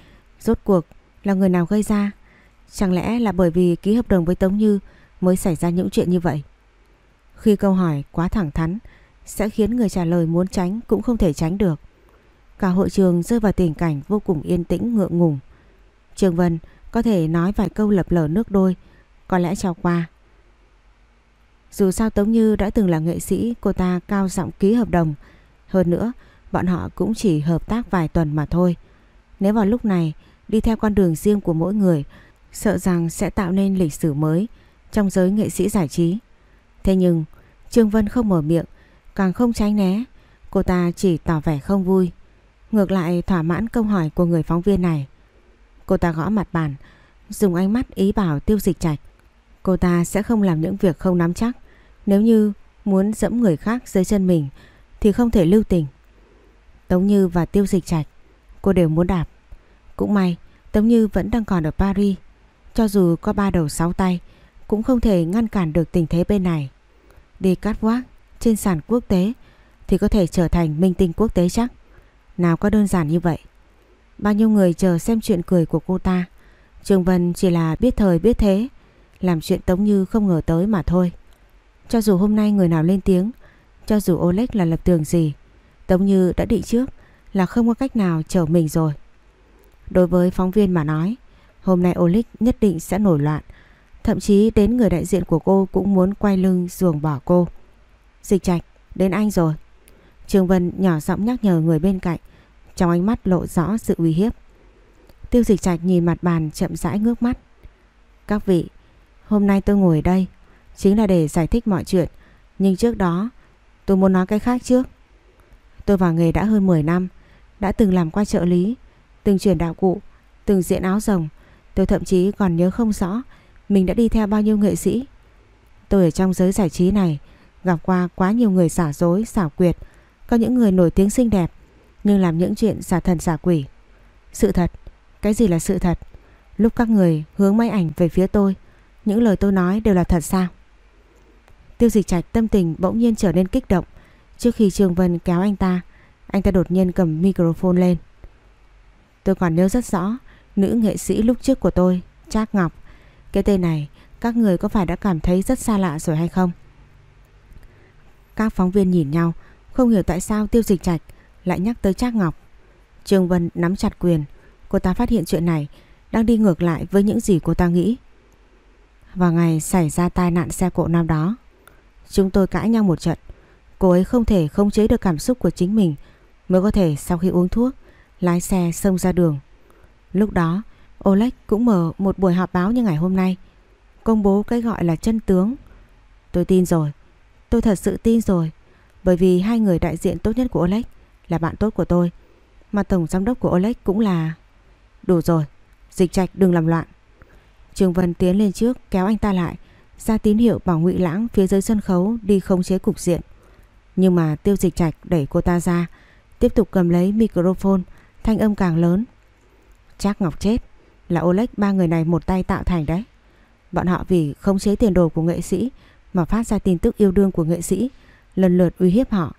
rốt cuộc là người nào gây ra? Chẳng lẽ là bởi vì ký hợp đồng với Tống Như mới xảy ra những chuyện như vậy? Khi câu hỏi quá thẳng thắn, sẽ khiến người trả lời muốn tránh cũng không thể tránh được. Cả hội trường rơi vào tình cảnh vô cùng yên tĩnh ngượng ngùng. Trường Vân có thể nói vài câu lập lờ nước đôi, có lẽ cho qua. Dù sao Tống Như đã từng là nghệ sĩ, cô ta cao giọng ký hợp đồng. Hơn nữa, bọn họ cũng chỉ hợp tác vài tuần mà thôi. Nếu vào lúc này đi theo con đường riêng của mỗi người, sợ rằng sẽ tạo nên lịch sử mới trong giới nghệ sĩ giải trí. Thế nhưng, Trương Vân không mở miệng, càng không tránh né, cô ta chỉ tỏ vẻ không vui. Ngược lại thỏa mãn câu hỏi của người phóng viên này. Cô ta gõ mặt bàn, dùng ánh mắt ý bảo tiêu dịch trạch. Cô ta sẽ không làm những việc không nắm chắc. Nếu như muốn dẫm người khác dưới chân mình thì không thể lưu tình. Tống Như và tiêu dịch trạch, cô đều muốn đạp. Cũng may, Tống Như vẫn đang còn ở Paris. Cho dù có ba đầu sáu tay, cũng không thể ngăn cản được tình thế bên này. Đi cắt vác trên sàn quốc tế thì có thể trở thành minh tinh quốc tế chắc. Nào có đơn giản như vậy. Bao nhiêu người chờ xem chuyện cười của cô ta. Trường Vân chỉ là biết thời biết thế. Làm chuyện Tống Như không ngờ tới mà thôi. Cho dù hôm nay người nào lên tiếng, cho dù Oleg là lập tường gì, Tống Như đã định trước là không có cách nào chở mình rồi. Đối với phóng viên mà nói, hôm nay Olic nhất định sẽ nổi loạn. Thậm chí đến người đại diện của cô cũng muốn quay lưng ruồng bỏ cô. Dịch trạch, đến anh rồi. Trường Vân nhỏ giọng nhắc nhở người bên cạnh, trong ánh mắt lộ rõ sự uy hiếp. Tiêu dịch trạch nhìn mặt bàn chậm rãi ngước mắt. Các vị, hôm nay tôi ngồi đây chính là để giải thích mọi chuyện. Nhưng trước đó, tôi muốn nói cái khác trước. Tôi vào nghề đã hơn 10 năm, đã từng làm qua trợ lý, từng chuyển đạo cụ, từng diện áo rồng. Tôi thậm chí còn nhớ không rõ mình đã đi theo bao nhiêu nghệ sĩ. Tôi ở trong giới giải trí này gặp qua quá nhiều người xả dối, xảo quyệt. Có những người nổi tiếng xinh đẹp nhưng làm những chuyện giả thần giả quỷ. Sự thật, cái gì là sự thật? Lúc các người hướng máy ảnh về phía tôi, những lời tôi nói đều là thật sao? Tiêu dịch trạch tâm tình bỗng nhiên trở nên kích động. Trước khi Trương Vân kéo anh ta, anh ta đột nhiên cầm microphone lên. Tôi còn nhớ rất rõ nữ nghệ sĩ lúc trước của tôi, Trác Ngọc. Cái tên này các người có phải đã cảm thấy rất xa lạ rồi hay không? Các phóng viên nhìn nhau, không hiểu tại sao Tiêu Dịch Trạch lại nhắc tới Trác Ngọc. Trương Vân nắm chặt quyền, cô ta phát hiện chuyện này đang đi ngược lại với những gì cô ta nghĩ. Vào ngày xảy ra tai nạn xe cộ năm đó, chúng tôi cãi nhau một trận. Cô ấy không thể khống chế được cảm xúc của chính mình mới có thể sau khi uống thuốc lái xe xông ra đường. Lúc đó, Oleg cũng mở một buổi họp báo như ngày hôm nay, công bố cái gọi là chân tướng. Tôi tin rồi, tôi thật sự tin rồi, bởi vì hai người đại diện tốt nhất của Oleg là bạn tốt của tôi, mà tổng giám đốc của Oleg cũng là... Đủ rồi, dịch trạch đừng làm loạn. Trường Vân tiến lên trước kéo anh ta lại, ra tín hiệu bảo Ngụy Lãng phía dưới sân khấu đi khống chế cục diện. Nhưng mà Tiêu Dịch Trạch đẩy cô ta ra, tiếp tục cầm lấy microphone, thanh âm càng lớn. Chắc Ngọc chết, là Oleg ba người này một tay tạo thành đấy. Bọn họ vì không chế tiền đồ của nghệ sĩ mà phát ra tin tức yêu đương của nghệ sĩ, lần lượt uy hiếp họ.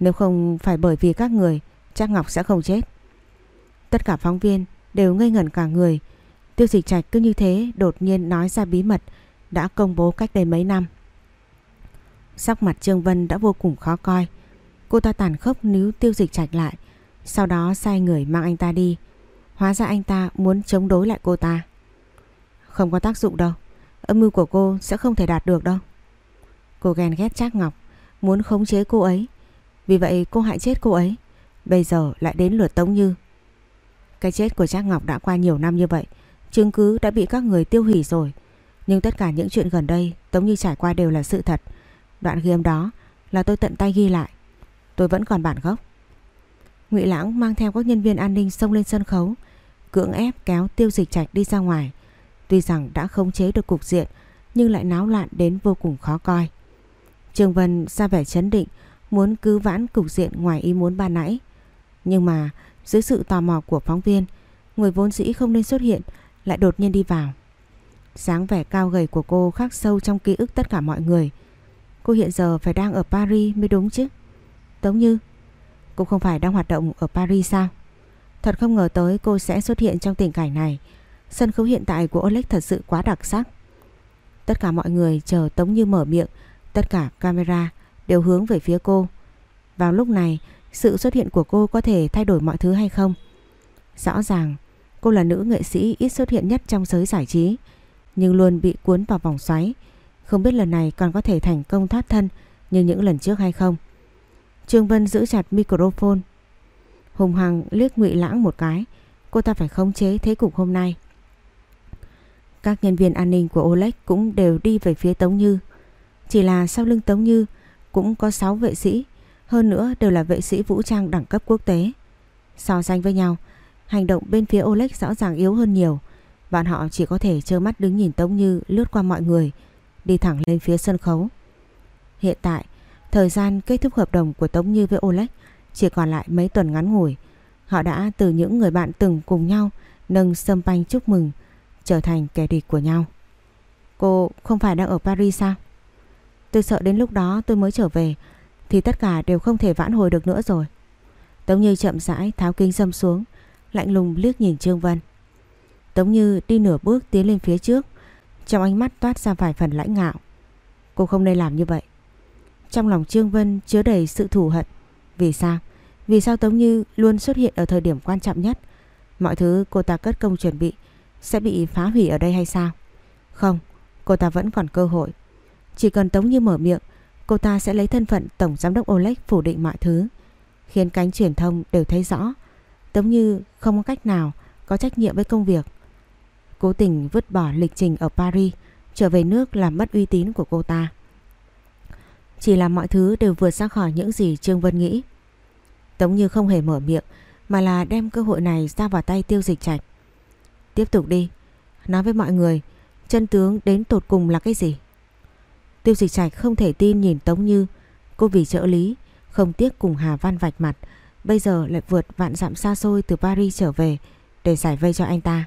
Nếu không phải bởi vì các người, chắc Ngọc sẽ không chết. Tất cả phóng viên đều ngây ngẩn cả người. Tiêu dịch trạch cứ như thế đột nhiên nói ra bí mật đã công bố cách đây mấy năm. Sắc mặt Trương Vân đã vô cùng khó coi. Cô ta tàn khốc níu tiêu dịch trạch lại, sau đó sai người mang anh ta đi. Hóa ra anh ta muốn chống đối lại cô ta. Không có tác dụng đâu. Âm mưu của cô sẽ không thể đạt được đâu. Cô ghen ghét Trác Ngọc, muốn khống chế cô ấy. Vì vậy cô hại chết cô ấy. Bây giờ lại đến lượt Tống Như. Cái chết của Trác Ngọc đã qua nhiều năm như vậy. Chứng cứ đã bị các người tiêu hủy rồi. Nhưng tất cả những chuyện gần đây Tống Như trải qua đều là sự thật. Đoạn ghi âm đó là tôi tận tay ghi lại. Tôi vẫn còn bản gốc. Ngụy Lãng mang theo các nhân viên an ninh xông lên sân khấu, cưỡng ép kéo Tiêu Dịch Trạch đi ra ngoài. Tuy rằng đã khống chế được cục diện, nhưng lại náo loạn đến vô cùng khó coi. Trường Vân ra vẻ chấn định, muốn cứu vãn cục diện ngoài ý muốn ban nãy. Nhưng mà dưới sự tò mò của phóng viên, người vốn dĩ không nên xuất hiện lại đột nhiên đi vào. Sáng vẻ cao gầy của cô khắc sâu trong ký ức tất cả mọi người. Cô hiện giờ phải đang ở Paris mới đúng chứ. Tống Như, cô không phải đang hoạt động ở Paris sao? Thật không ngờ tới cô sẽ xuất hiện trong tình cảnh này. Sân khấu hiện tại của Oleg thật sự quá đặc sắc. Tất cả mọi người chờ Tống Như mở miệng, tất cả camera đều hướng về phía cô. Vào lúc này, sự xuất hiện của cô có thể thay đổi mọi thứ hay không? Rõ ràng, cô là nữ nghệ sĩ ít xuất hiện nhất trong giới giải trí, nhưng luôn bị cuốn vào vòng xoáy. Không biết lần này còn có thể thành công thoát thân như những lần trước hay không? Trương Vân giữ chặt microphone. Hùng Hằng liếc Ngụy Lãng một cái, cô ta phải khống chế thế cục hôm nay. Các nhân viên an ninh của Oleg cũng đều đi về phía Tống Như. Chỉ là sau lưng Tống Như cũng có 6 vệ sĩ, hơn nữa đều là vệ sĩ vũ trang đẳng cấp quốc tế. So sánh với nhau, hành động bên phía Oleg rõ ràng yếu hơn nhiều. Bọn họ chỉ có thể trơ mắt đứng nhìn Tống Như lướt qua mọi người, đi thẳng lên phía sân khấu. Hiện tại, thời gian kết thúc hợp đồng của Tống Như với Oleg chỉ còn lại mấy tuần ngắn ngủi. Họ đã từ những người bạn từng cùng nhau nâng sâm panh chúc mừng trở thành kẻ địch của nhau. Cô không phải đang ở Paris sao? Tôi sợ đến lúc đó tôi mới trở về thì tất cả đều không thể vãn hồi được nữa rồi. Tống Như chậm rãi tháo kính dâm xuống, lạnh lùng liếc nhìn Trương Vân. Tống Như đi nửa bước tiến lên phía trước, trong ánh mắt toát ra vài phần lãnh ngạo. Cô không nên làm như vậy. Trong lòng Trương Vân chứa đầy sự thù hận. Vì sao? Vì sao Tống Như luôn xuất hiện ở thời điểm quan trọng nhất? Mọi thứ cô ta cất công chuẩn bị sẽ bị phá hủy ở đây hay sao? Không, cô ta vẫn còn cơ hội. Chỉ cần Tống Như mở miệng, cô ta sẽ lấy thân phận Tổng Giám đốc Oleg phủ định mọi thứ, khiến cánh truyền thông đều thấy rõ. Tống Như không có cách nào có trách nhiệm với công việc. Cố tình vứt bỏ lịch trình ở Paris, trở về nước làm mất uy tín của cô ta. Chỉ là mọi thứ đều vượt ra khỏi những gì Trương Vân nghĩ. Tống Như không hề mở miệng, mà là đem cơ hội này ra vào tay tiêu dịch trạch. Tiếp tục đi, nói với mọi người, chân tướng đến tột cùng là cái gì? Tiêu dịch trạch không thể tin nhìn Tống Như, cô vì trợ lý, không tiếc cùng Hà Văn vạch mặt, bây giờ lại vượt vạn dặm xa xôi từ Paris trở về để giải vây cho anh ta.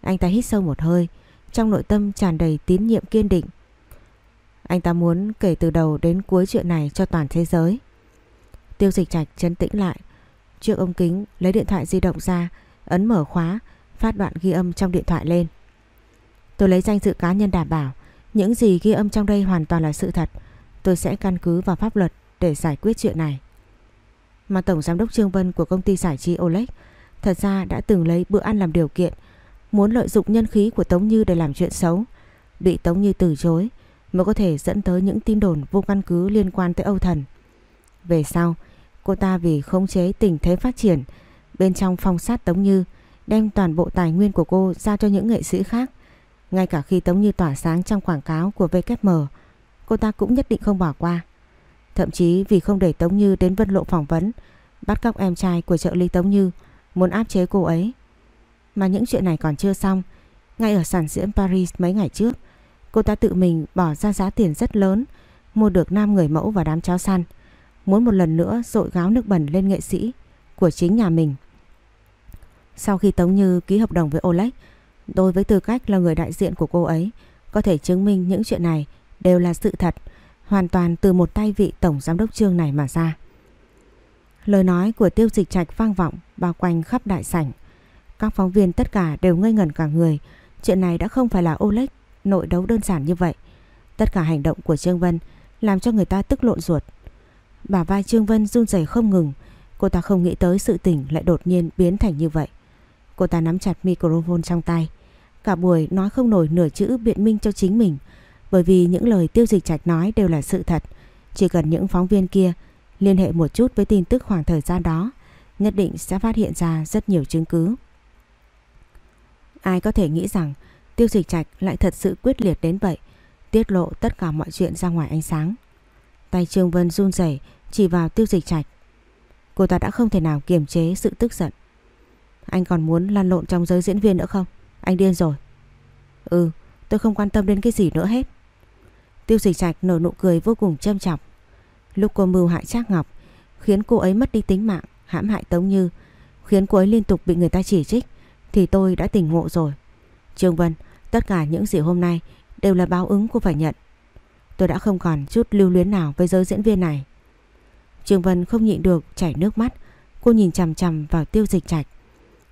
Anh ta hít sâu một hơi, trong nội tâm tràn đầy tín nhiệm kiên định. Anh ta muốn kể từ đầu đến cuối chuyện này cho toàn thế giới. Tiêu dịch trạch chấn tĩnh lại, trước ống kính lấy điện thoại di động ra, ấn mở khóa, phát đoạn ghi âm trong điện thoại lên. Tôi lấy danh dự cá nhân đảm bảo, những gì ghi âm trong đây hoàn toàn là sự thật. Tôi sẽ căn cứ vào pháp luật để giải quyết chuyện này. Mà Tổng Giám đốc Trương Vân của công ty giải trí olex thật ra đã từng lấy bữa ăn làm điều kiện, muốn lợi dụng nhân khí của Tống Như để làm chuyện xấu. Bị Tống Như từ chối mới có thể dẫn tới những tin đồn vô căn cứ liên quan tới Âu Thần. Về sau, cô ta vì khống chế tình thế phát triển bên trong phong sát Tống Như đem toàn bộ tài nguyên của cô ra cho những nghệ sĩ khác. Ngay cả khi Tống Như tỏa sáng trong quảng cáo của VKM, cô ta cũng nhất định không bỏ qua. Thậm chí vì không để Tống Như đến vân lộ phỏng vấn, bắt cóc em trai của trợ lý Tống Như, muốn áp chế cô ấy. Mà những chuyện này còn chưa xong, ngay ở sản diễn Paris mấy ngày trước, cô ta tự mình bỏ ra giá tiền rất lớn, mua được nam người mẫu và đám chó săn, muốn một lần nữa dội gáo nước bẩn lên nghệ sĩ của chính nhà mình. Sau khi Tống Như ký hợp đồng với Oleg, tôi với tư cách là người đại diện của cô ấy có thể chứng minh những chuyện này đều là sự thật, hoàn toàn từ một tay vị tổng giám đốc trương này mà ra. Lời nói của tiêu dịch trạch vang vọng bao quanh khắp đại sảnh. Các phóng viên tất cả đều ngây ngẩn cả người. Chuyện này đã không phải là Oleg nội đấu đơn giản như vậy. Tất cả hành động của Trương Vân làm cho người ta tức lộn ruột. Bà vai Trương Vân run rẩy không ngừng. Cô ta không nghĩ tới sự tình lại đột nhiên biến thành như vậy. Cô ta nắm chặt microphone trong tay. Cả buổi nói không nổi nửa chữ biện minh cho chính mình. Bởi vì những lời tiêu dịch trạch nói đều là sự thật. Chỉ cần những phóng viên kia liên hệ một chút với tin tức khoảng thời gian đó, nhất định sẽ phát hiện ra rất nhiều chứng cứ. Ai có thể nghĩ rằng tiêu dịch trạch lại thật sự quyết liệt đến vậy, tiết lộ tất cả mọi chuyện ra ngoài ánh sáng. Tay Trương Vân run rẩy chỉ vào tiêu dịch trạch. Cô ta đã không thể nào kiềm chế sự tức giận. Anh còn muốn lăn lộn trong giới diễn viên nữa không? Anh điên rồi. Ừ, tôi không quan tâm đến cái gì nữa hết. Tiêu dịch trạch nở nụ cười vô cùng châm chọc. Lúc cô mưu hại Trác Ngọc, khiến cô ấy mất đi tính mạng, hãm hại Tống Như, khiến cô ấy liên tục bị người ta chỉ trích, thì tôi đã tỉnh ngộ rồi. Trương Vân, tất cả những gì hôm nay đều là báo ứng cô phải nhận. Tôi đã không còn chút lưu luyến nào với giới diễn viên này. Trương Vân không nhịn được chảy nước mắt, cô nhìn chằm chằm vào tiêu dịch trạch.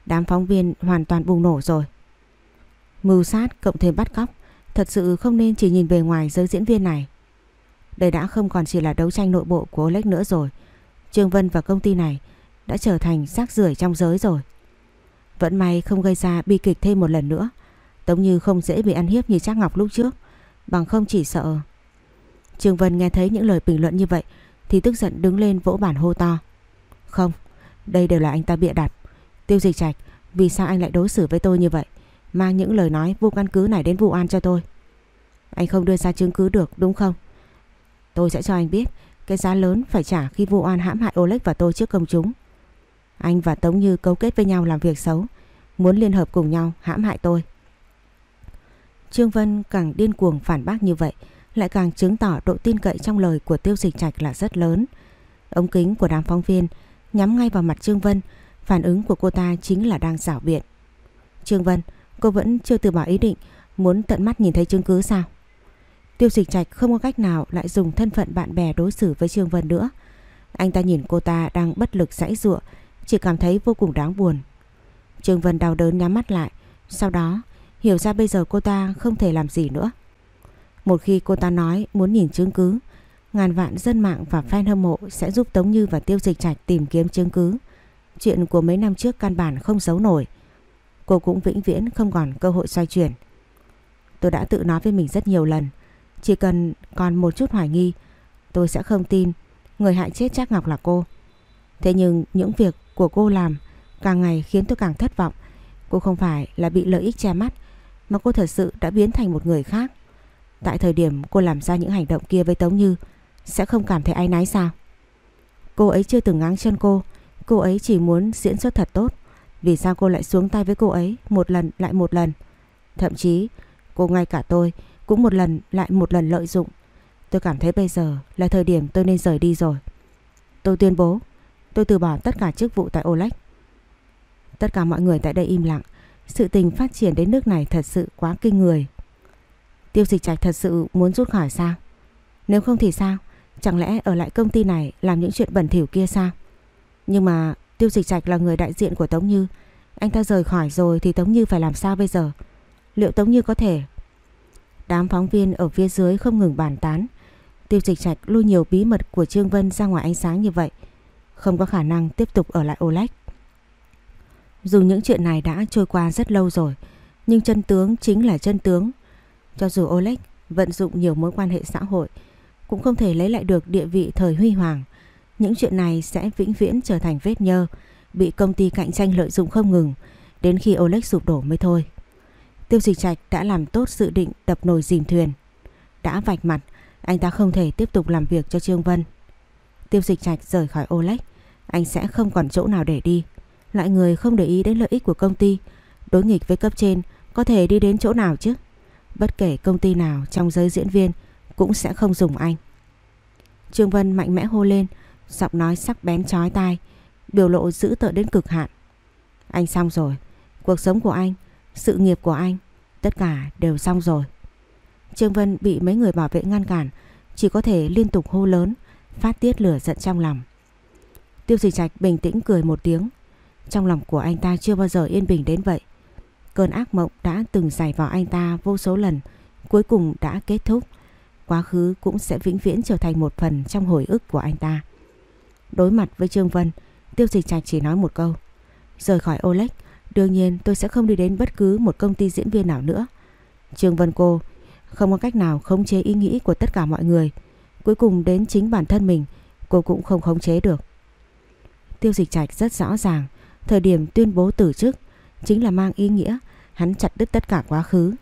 Đám phóng viên hoàn toàn bùng nổ rồi. Mưu sát cộng thêm bắt cóc, thật sự không nên chỉ nhìn bề ngoài giới diễn viên này. Đây đã không còn chỉ là đấu tranh nội bộ của Oleg nữa rồi. Trương Vân và công ty này đã trở thành rác rưởi trong giới rồi. Vẫn may không gây ra bi kịch thêm một lần nữa. Tống Như không dễ bị ăn hiếp như Trác Ngọc lúc trước. Bằng không chỉ sợ. Trương Vân nghe thấy những lời bình luận như vậy thì tức giận đứng lên vỗ bản hô to. Không, đây đều là anh ta bịa đặt. Tiêu dịch trạch, vì sao anh lại đối xử với tôi như vậy? Mang những lời nói vô căn cứ này đến vụ an cho tôi. Anh không đưa ra chứng cứ được đúng không? Tôi sẽ cho anh biết cái giá lớn phải trả khi vụ an hãm hại Oleg và tôi trước công chúng. Anh và Tống Như cấu kết với nhau làm việc xấu, muốn liên hợp cùng nhau hãm hại tôi. Trương Vân càng điên cuồng phản bác như vậy, lại càng chứng tỏ độ tin cậy trong lời của tiêu dịch trạch là rất lớn. Ống kính của đám phóng viên nhắm ngay vào mặt Trương Vân, phản ứng của cô ta chính là đang xảo biện. Trương Vân, cô vẫn chưa từ bỏ ý định muốn tận mắt nhìn thấy chứng cứ sao? Tiêu dịch trạch không có cách nào lại dùng thân phận bạn bè đối xử với Trương Vân nữa. Anh ta nhìn cô ta đang bất lực giãy ruộng chỉ cảm thấy vô cùng đáng buồn. Trương Vân đau đớn nhắm mắt lại, sau đó hiểu ra bây giờ cô ta không thể làm gì nữa. Một khi cô ta nói muốn nhìn chứng cứ, ngàn vạn dân mạng và fan hâm mộ sẽ giúp Tống Như và Tiêu Dịch Trạch tìm kiếm chứng cứ. Chuyện của mấy năm trước căn bản không giấu nổi. Cô cũng vĩnh viễn không còn cơ hội xoay chuyển. Tôi đã tự nói với mình rất nhiều lần, chỉ cần còn một chút hoài nghi, tôi sẽ không tin người hại chết Trác Ngọc là cô. Thế nhưng những việc của cô làm càng ngày khiến tôi càng thất vọng. Cô không phải là bị lợi ích che mắt, mà cô thật sự đã biến thành một người khác. Tại thời điểm cô làm ra những hành động kia với Tống Như Sẽ không cảm thấy áy náy sao? Cô ấy chưa từng ngáng chân cô Cô ấy chỉ muốn diễn xuất thật tốt. Vì sao cô lại xuống tay với cô ấy Một lần lại một lần? Thậm chí cô ngay cả tôi Cũng một lần lại một lần lợi dụng. Tôi cảm thấy bây giờ là thời điểm tôi nên rời đi rồi. Tôi tuyên bố Tôi từ bỏ tất cả chức vụ tại Olex Tất cả mọi người tại đây im lặng Sự tình phát triển đến nước này thật sự quá kinh người Tiêu dịch trạch thật sự muốn rút khỏi sao? Nếu không thì sao? Chẳng lẽ ở lại công ty này làm những chuyện bẩn thỉu kia sao? Nhưng mà Tiêu dịch trạch là người đại diện của Tống Như. Anh ta rời khỏi rồi thì Tống Như phải làm sao bây giờ? Liệu Tống Như có thể? Đám phóng viên ở phía dưới không ngừng bàn tán. Tiêu dịch trạch lui nhiều bí mật của Trương Vân ra ngoài ánh sáng như vậy. Không có khả năng tiếp tục ở lại Oleg. Dù những chuyện này đã trôi qua rất lâu rồi, nhưng chân tướng chính là chân tướng. Cho dù Oleg vận dụng nhiều mối quan hệ xã hội cũng không thể lấy lại được địa vị thời huy hoàng. Những chuyện này sẽ vĩnh viễn trở thành vết nhơ, bị công ty cạnh tranh lợi dụng không ngừng, đến khi Oleg sụp đổ mới thôi. Tiêu dịch trạch đã làm tốt dự định đập nồi dìm thuyền. Đã vạch mặt, anh ta không thể tiếp tục làm việc cho Trương Vân. Tiêu dịch trạch rời khỏi Olex anh sẽ không còn chỗ nào để đi. Loại người không để ý đến lợi ích của công ty, đối nghịch với cấp trên, có thể đi đến chỗ nào chứ? Bất kể công ty nào trong giới diễn viên cũng sẽ không dùng anh. Trương Vân mạnh mẽ hô lên, giọng nói sắc bén chói tai, biểu lộ dữ tợn đến cực hạn. Anh xong rồi, cuộc sống của anh, sự nghiệp của anh, tất cả đều xong rồi. Trương Vân bị mấy người bảo vệ ngăn cản, chỉ có thể liên tục hô lớn, phát tiết lửa giận trong lòng. Tiêu Dịch Trạch bình tĩnh cười một tiếng, trong lòng của anh ta chưa bao giờ yên bình đến vậy. Cơn ác mộng đã từng xảy vào anh ta vô số lần, cuối cùng đã kết thúc. Quá khứ cũng sẽ vĩnh viễn trở thành một phần trong hồi ức của anh ta. Đối mặt với Trương Vân, Tiêu Dịch Trạch chỉ nói một câu. Rời khỏi Olex. Đương nhiên tôi sẽ không đi đến bất cứ một công ty diễn viên nào nữa. Trương Vân cô không có cách nào khống chế ý nghĩ của tất cả mọi người. Cuối cùng đến chính bản thân mình cô cũng không khống chế được. Tiêu dịch trạch rất rõ ràng thời điểm tuyên bố tử chức chính là mang ý nghĩa hắn chặt đứt tất cả quá khứ.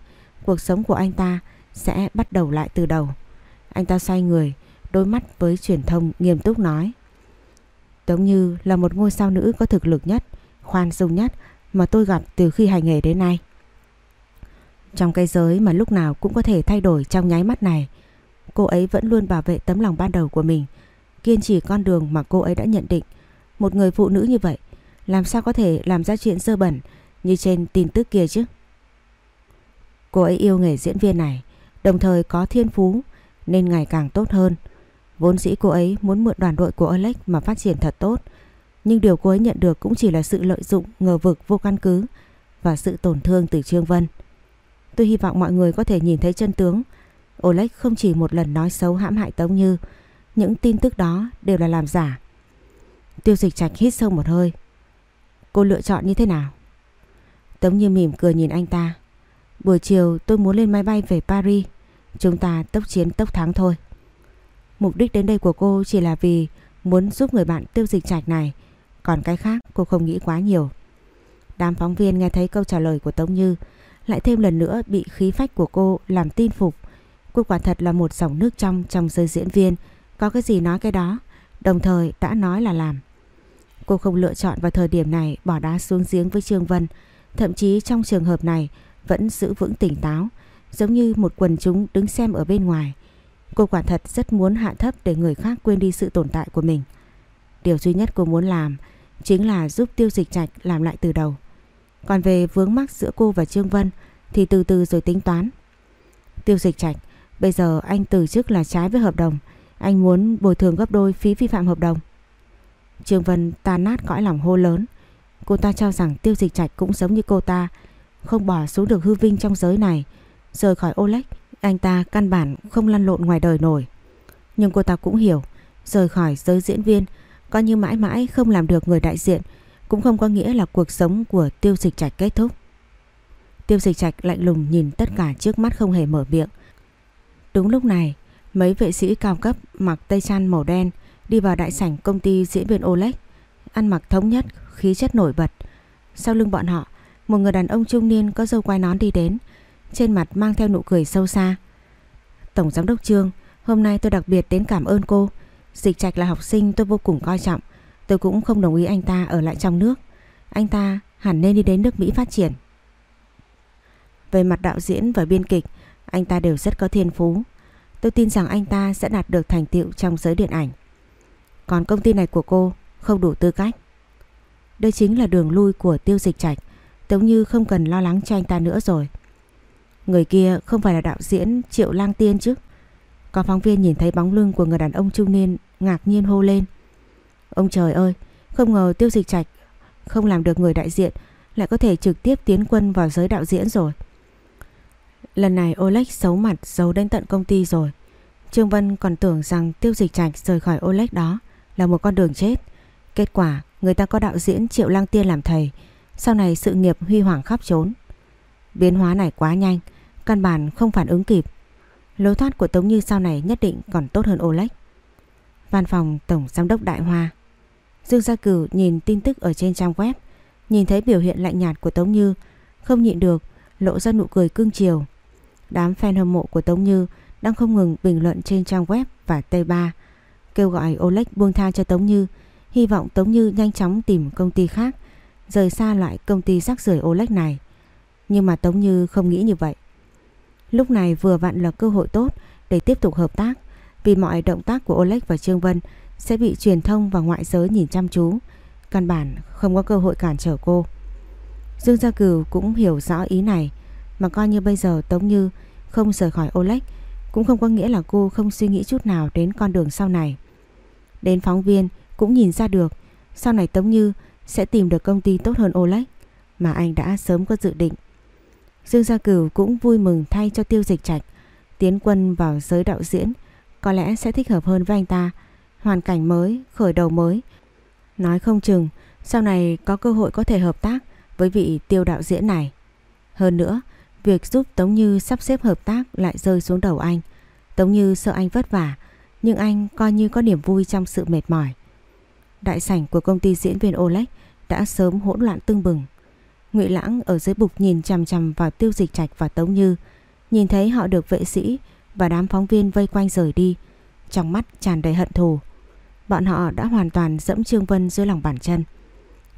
Cuộc sống của anh ta sẽ bắt đầu lại từ đầu. Anh ta xoay người, đôi mắt với truyền thông nghiêm túc nói. Tống Như là một ngôi sao nữ có thực lực nhất, khoan dung nhất mà tôi gặp từ khi hành nghề đến nay. Trong cái giới mà lúc nào cũng có thể thay đổi trong nháy mắt này, cô ấy vẫn luôn bảo vệ tấm lòng ban đầu của mình, kiên trì con đường mà cô ấy đã nhận định. Một người phụ nữ như vậy, làm sao có thể làm ra chuyện dơ bẩn như trên tin tức kia chứ? Cô ấy yêu nghề diễn viên này, đồng thời có thiên phú nên ngày càng tốt hơn. Vốn dĩ cô ấy muốn mượn đoàn đội của Alex mà phát triển thật tốt, nhưng điều cô ấy nhận được cũng chỉ là sự lợi dụng ngờ vực vô căn cứ và sự tổn thương từ Trương Vân. Tôi hy vọng mọi người có thể nhìn thấy chân tướng. Oleg không chỉ một lần nói xấu hãm hại Tống Như, những tin tức đó đều là làm giả. Tiêu dịch trạch hít sâu một hơi. Cô lựa chọn như thế nào? Tống Như mỉm cười nhìn anh ta. Buổi chiều tôi muốn lên máy bay về Paris. Chúng ta tốc chiến tốc thắng thôi. Mục đích đến đây của cô chỉ là vì muốn giúp người bạn tiêu dịch trạch này. Còn cái khác cô không nghĩ quá nhiều. Đám phóng viên nghe thấy câu trả lời của Tống Như lại thêm lần nữa bị khí phách của cô làm tin phục. Cô quả thật là một dòng nước trong trong giới diễn viên. Có cái gì nói cái đó. Đồng thời đã nói là làm. Cô không lựa chọn vào thời điểm này bỏ đá xuống giếng với Trương Vân. Thậm chí trong trường hợp này vẫn giữ vững tỉnh táo. Giống như một quần chúng đứng xem ở bên ngoài. Cô quả thật rất muốn hạ thấp để người khác quên đi sự tồn tại của mình. Điều duy nhất cô muốn làm chính là giúp tiêu dịch trạch làm lại từ đầu. Còn về vướng mắc giữa cô và Trương Vân thì từ từ rồi tính toán. Tiêu dịch trạch, bây giờ anh từ chức là trái với hợp đồng. Anh muốn bồi thường gấp đôi phí vi phạm hợp đồng. Trương Vân tan nát cõi lòng hô lớn. Cô ta cho rằng tiêu dịch trạch cũng giống như cô ta. Không bỏ xuống được hư vinh trong giới này. Rời khỏi Oleg, anh ta căn bản không lăn lộn ngoài đời nổi. Nhưng cô ta cũng hiểu, rời khỏi giới diễn viên, coi như mãi mãi không làm được người đại diện cũng không có nghĩa là cuộc sống của Tiêu Dịch Trạch kết thúc. Tiêu Dịch Trạch lạnh lùng nhìn tất cả trước mắt không hề mở miệng. Đúng lúc này, mấy vệ sĩ cao cấp mặc tây chăn màu đen đi vào đại sảnh công ty diễn viên Oleg, ăn mặc thống nhất, khí chất nổi bật. Sau lưng bọn họ, một người đàn ông trung niên có dâu quai nón đi đến, trên mặt mang theo nụ cười sâu xa. Tổng giám đốc Trương, hôm nay tôi đặc biệt đến cảm ơn cô. Dịch Trạch là học sinh tôi vô cùng coi trọng. Tôi cũng không đồng ý anh ta ở lại trong nước. Anh ta hẳn nên đi đến nước Mỹ phát triển. Về mặt đạo diễn và biên kịch, anh ta đều rất có thiên phú. Tôi tin rằng anh ta sẽ đạt được thành tựu trong giới điện ảnh. Còn công ty này của cô không đủ tư cách. Đây chính là đường lui của tiêu dịch trạch. Tống Như không cần lo lắng cho anh ta nữa rồi. Người kia không phải là đạo diễn Triệu Lang Tiên chứ. Có phóng viên nhìn thấy bóng lưng của người đàn ông trung niên ngạc nhiên hô lên. Ông trời ơi, không ngờ tiêu dịch trạch không làm được người đại diện lại có thể trực tiếp tiến quân vào giới đạo diễn rồi. Lần này Oleg xấu mặt giấu đến tận công ty rồi. Trương Vân còn tưởng rằng tiêu dịch trạch rời khỏi Oleg đó là một con đường chết. Kết quả người ta có đạo diễn Triệu Lang Tiên làm thầy, sau này sự nghiệp huy hoàng khắp trốn. Biến hóa này quá nhanh, căn bản không phản ứng kịp. Lối thoát của Tống Như sau này nhất định còn tốt hơn Oleg. Văn phòng Tổng Giám đốc Đại Hoa Dương Gia Cửu nhìn tin tức ở trên trang web Nhìn thấy biểu hiện lạnh nhạt của Tống Như Không nhịn được Lộ ra nụ cười cưng chiều Đám fan hâm mộ của Tống Như Đang không ngừng bình luận trên trang web và T3 Kêu gọi Oleg buông tha cho Tống Như, Hy vọng Tống Như nhanh chóng tìm công ty khác, Rời xa loại công ty rác rưởi Oleg này Nhưng mà Tống Như không nghĩ như vậy Lúc này vừa vặn là cơ hội tốt Để tiếp tục hợp tác, vì mọi động tác của Oleg và Trương Vân sẽ bị truyền thông và ngoại giới nhìn chăm chú. Căn bản không có cơ hội cản trở cô. Dương Gia Cửu cũng hiểu rõ ý này, mà coi như bây giờ Tống Như không rời khỏi Oleg cũng không có nghĩa là cô không suy nghĩ chút nào đến con đường sau này. Đến phóng viên cũng nhìn ra được sau này Tống Như sẽ tìm được công ty tốt hơn Oleg mà anh đã sớm có dự định. Dương Gia Cửu cũng vui mừng thay cho tiêu dịch trạch tiến quân vào giới đạo diễn có lẽ sẽ thích hợp hơn với anh ta. Hoàn cảnh mới, khởi đầu mới. Nói không chừng, sau này có cơ hội có thể hợp tác với vị tiêu đạo diễn này. Hơn nữa, việc giúp Tống Như sắp xếp hợp tác lại rơi xuống đầu anh. Tống Như sợ anh vất vả, nhưng anh coi như có niềm vui trong sự mệt mỏi. Đại sảnh của công ty diễn viên Olex đã sớm hỗn loạn tưng bừng. Ngụy Lãng ở dưới bục nhìn chằm chằm vào Tiêu Dịch Trạch và Tống Như, nhìn thấy họ được vệ sĩ và đám phóng viên vây quanh rời đi, trong mắt tràn đầy hận thù. Bọn họ đã hoàn toàn dẫm Trương Vân dưới lòng bàn chân.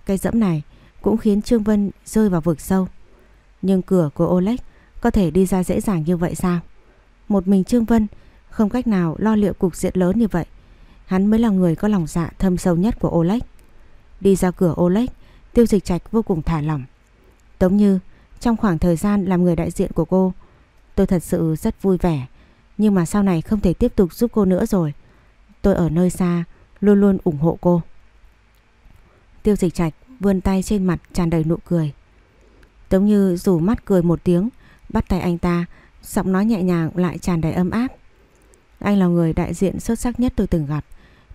Cái dẫm này cũng khiến Trương Vân rơi vào vực sâu. Nhưng cửa của Oleg có thể đi ra dễ dàng như vậy sao? Một mình Trương Vân không cách nào lo liệu cục diện lớn như vậy. Hắn mới là người có lòng dạ thâm sâu nhất của Oleg. Đi ra cửa Oleg, Tiêu Dịch Trạch vô cùng thả lỏng. Tống Như, trong khoảng thời gian làm người đại diện của cô, tôi thật sự rất vui vẻ. Nhưng mà sau này không thể tiếp tục giúp cô nữa rồi. Tôi ở nơi xa, luôn luôn ủng hộ cô. Tiêu Dịch Trạch vươn tay trên mặt tràn đầy nụ cười. Tống Như rủ mắt cười một tiếng, bắt tay anh ta, giọng nói nhẹ nhàng lại tràn đầy ấm áp. Anh là người đại diện xuất sắc nhất tôi từng gặp.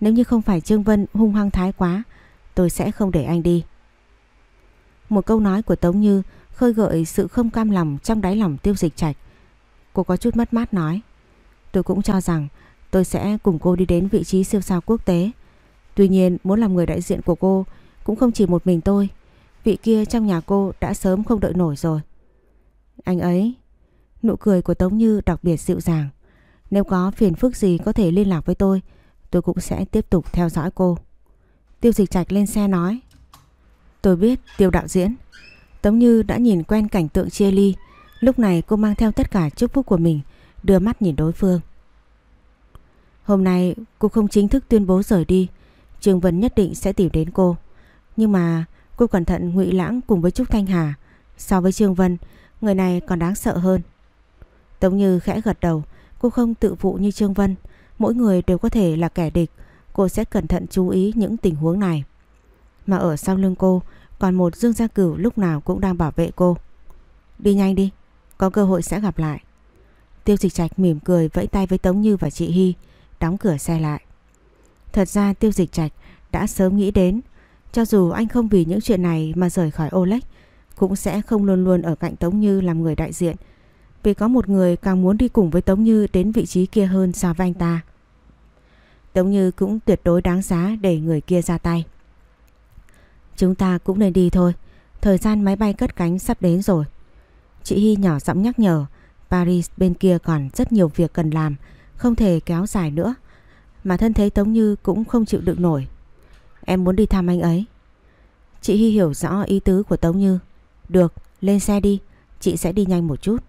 Nếu như không phải Trương Vân hung hăng thái quá, tôi sẽ không để anh đi. Một câu nói của Tống Như khơi gợi sự không cam lòng trong đáy lòng tiêu dịch trạch. Cô có chút mất mát nói. Tôi cũng cho rằng tôi sẽ cùng cô đi đến vị trí siêu sao quốc tế. Tuy nhiên muốn làm người đại diện của cô cũng không chỉ một mình tôi. Vị kia trong nhà cô đã sớm không đợi nổi rồi. Anh ấy, nụ cười của Tống Như đặc biệt dịu dàng. Nếu có phiền phức gì có thể liên lạc với tôi, tôi cũng sẽ tiếp tục theo dõi cô. Tiêu dịch trạch lên xe nói. Tôi biết tiêu đạo diễn. Tống Như đã nhìn quen cảnh tượng chia ly. Lúc này cô mang theo tất cả chúc phúc của mình, đưa mắt nhìn đối phương. Hôm nay cô không chính thức tuyên bố rời đi. Trường Vân nhất định sẽ tìm đến cô. Nhưng mà cô cẩn thận ngụy lãng cùng với Trúc Thanh Hà. So với Trương Vân, người này còn đáng sợ hơn. Tống Như khẽ gật đầu, cô không tự phụ như Trương Vân. Mỗi người đều có thể là kẻ địch, cô sẽ cẩn thận chú ý những tình huống này. Mà ở sau lưng cô còn một Dương Gia Cửu lúc nào cũng đang bảo vệ cô. Đi nhanh đi, có cơ hội sẽ gặp lại. Tiêu Dịch Trạch mỉm cười vẫy tay với Tống Như và chị Hy, đóng cửa xe lại. Thật ra Tiêu Dịch Trạch đã sớm nghĩ đến, cho dù anh không vì những chuyện này mà rời khỏi Oleg, cũng sẽ không luôn luôn ở cạnh Tống Như làm người đại diện. Vì có một người càng muốn đi cùng với Tống Như đến vị trí kia hơn so với anh ta. Tống Như cũng tuyệt đối đáng giá để người kia ra tay. Chúng ta cũng nên đi thôi. Thời gian máy bay cất cánh sắp đến rồi. Chị Hy nhỏ giọng nhắc nhở. Paris bên kia còn rất nhiều việc cần làm. Không thể kéo dài nữa. Mà thân thấy Tống Như cũng không chịu đựng nổi. Em muốn đi thăm anh ấy. Chị Hy hiểu rõ ý tứ của Tống Như. Được, lên xe đi. Chị sẽ đi nhanh một chút.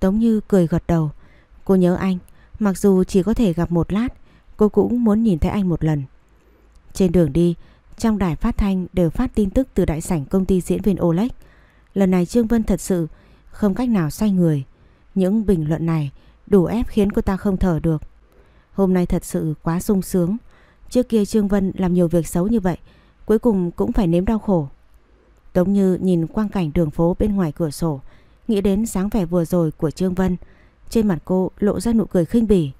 Tống Như cười gật đầu. Cô nhớ anh. Mặc dù chỉ có thể gặp một lát. Cô cũng muốn nhìn thấy anh một lần. Trên đường đi, trong đài phát thanh đều phát tin tức từ đại sảnh công ty diễn viên Oleg. Lần này Trương Vân thật sự không cách nào xoay người. Những bình luận này đủ ép khiến cô ta không thở được. Hôm nay thật sự quá sung sướng. Trước kia Trương Vân làm nhiều việc xấu như vậy, cuối cùng cũng phải nếm đau khổ. Tống Như nhìn quang cảnh đường phố bên ngoài cửa sổ, nghĩ đến sáng vẻ vừa rồi của Trương Vân. Trên mặt cô lộ ra nụ cười khinh bỉ.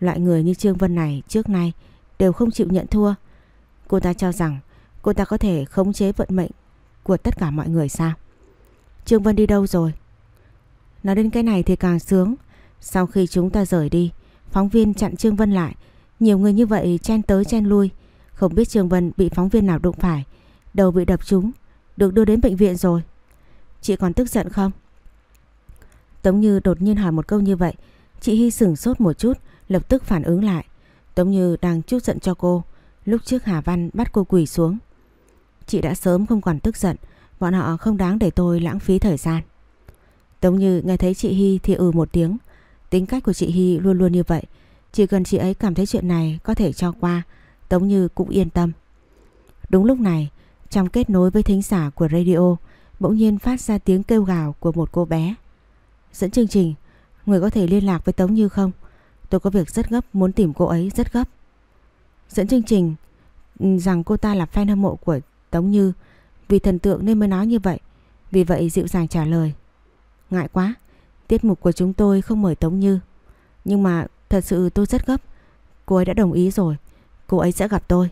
Loại người như Trương Vân này trước nay đều không chịu nhận thua. Cô ta cho rằng cô ta có thể khống chế vận mệnh của tất cả mọi người sao? Trương Vân đi đâu rồi? Nói đến cái này thì càng sướng. Sau khi chúng ta rời đi, phóng viên chặn Trương Vân lại. Nhiều người như vậy chen tới chen lui. Không biết trường Vân bị phóng viên nào đụng phải. Đầu bị đập trúng, được đưa đến bệnh viện rồi. Chị còn tức giận không? Tống Như đột nhiên hỏi một câu như vậy. Chị Hy sửng sốt một chút, lập tức phản ứng lại. Tống Như đang chút giận cho cô. Lúc trước Hà Văn bắt cô quỳ xuống Chị đã sớm không còn tức giận Bọn họ không đáng để tôi lãng phí thời gian Tống Như nghe thấy chị Hy thì ừ một tiếng Tính cách của chị Hy luôn luôn như vậy chỉ cần chị ấy cảm thấy chuyện này có thể cho qua Tống Như cũng yên tâm Đúng lúc này Trong kết nối với thính giả của radio Bỗng nhiên phát ra tiếng kêu gào của một cô bé Dẫn chương trình Người có thể liên lạc với Tống Như không Tôi có việc rất gấp muốn tìm cô ấy rất gấp Dẫn chương trình rằng cô ta là fan hâm mộ của Tống Như vì thần tượng nên mới nói như vậy. Vì vậy dịu dàng trả lời. Ngại quá, tiết mục của chúng tôi không mời Tống Như. Nhưng mà thật sự tôi rất gấp. Cô ấy đã đồng ý rồi, cô ấy sẽ gặp tôi.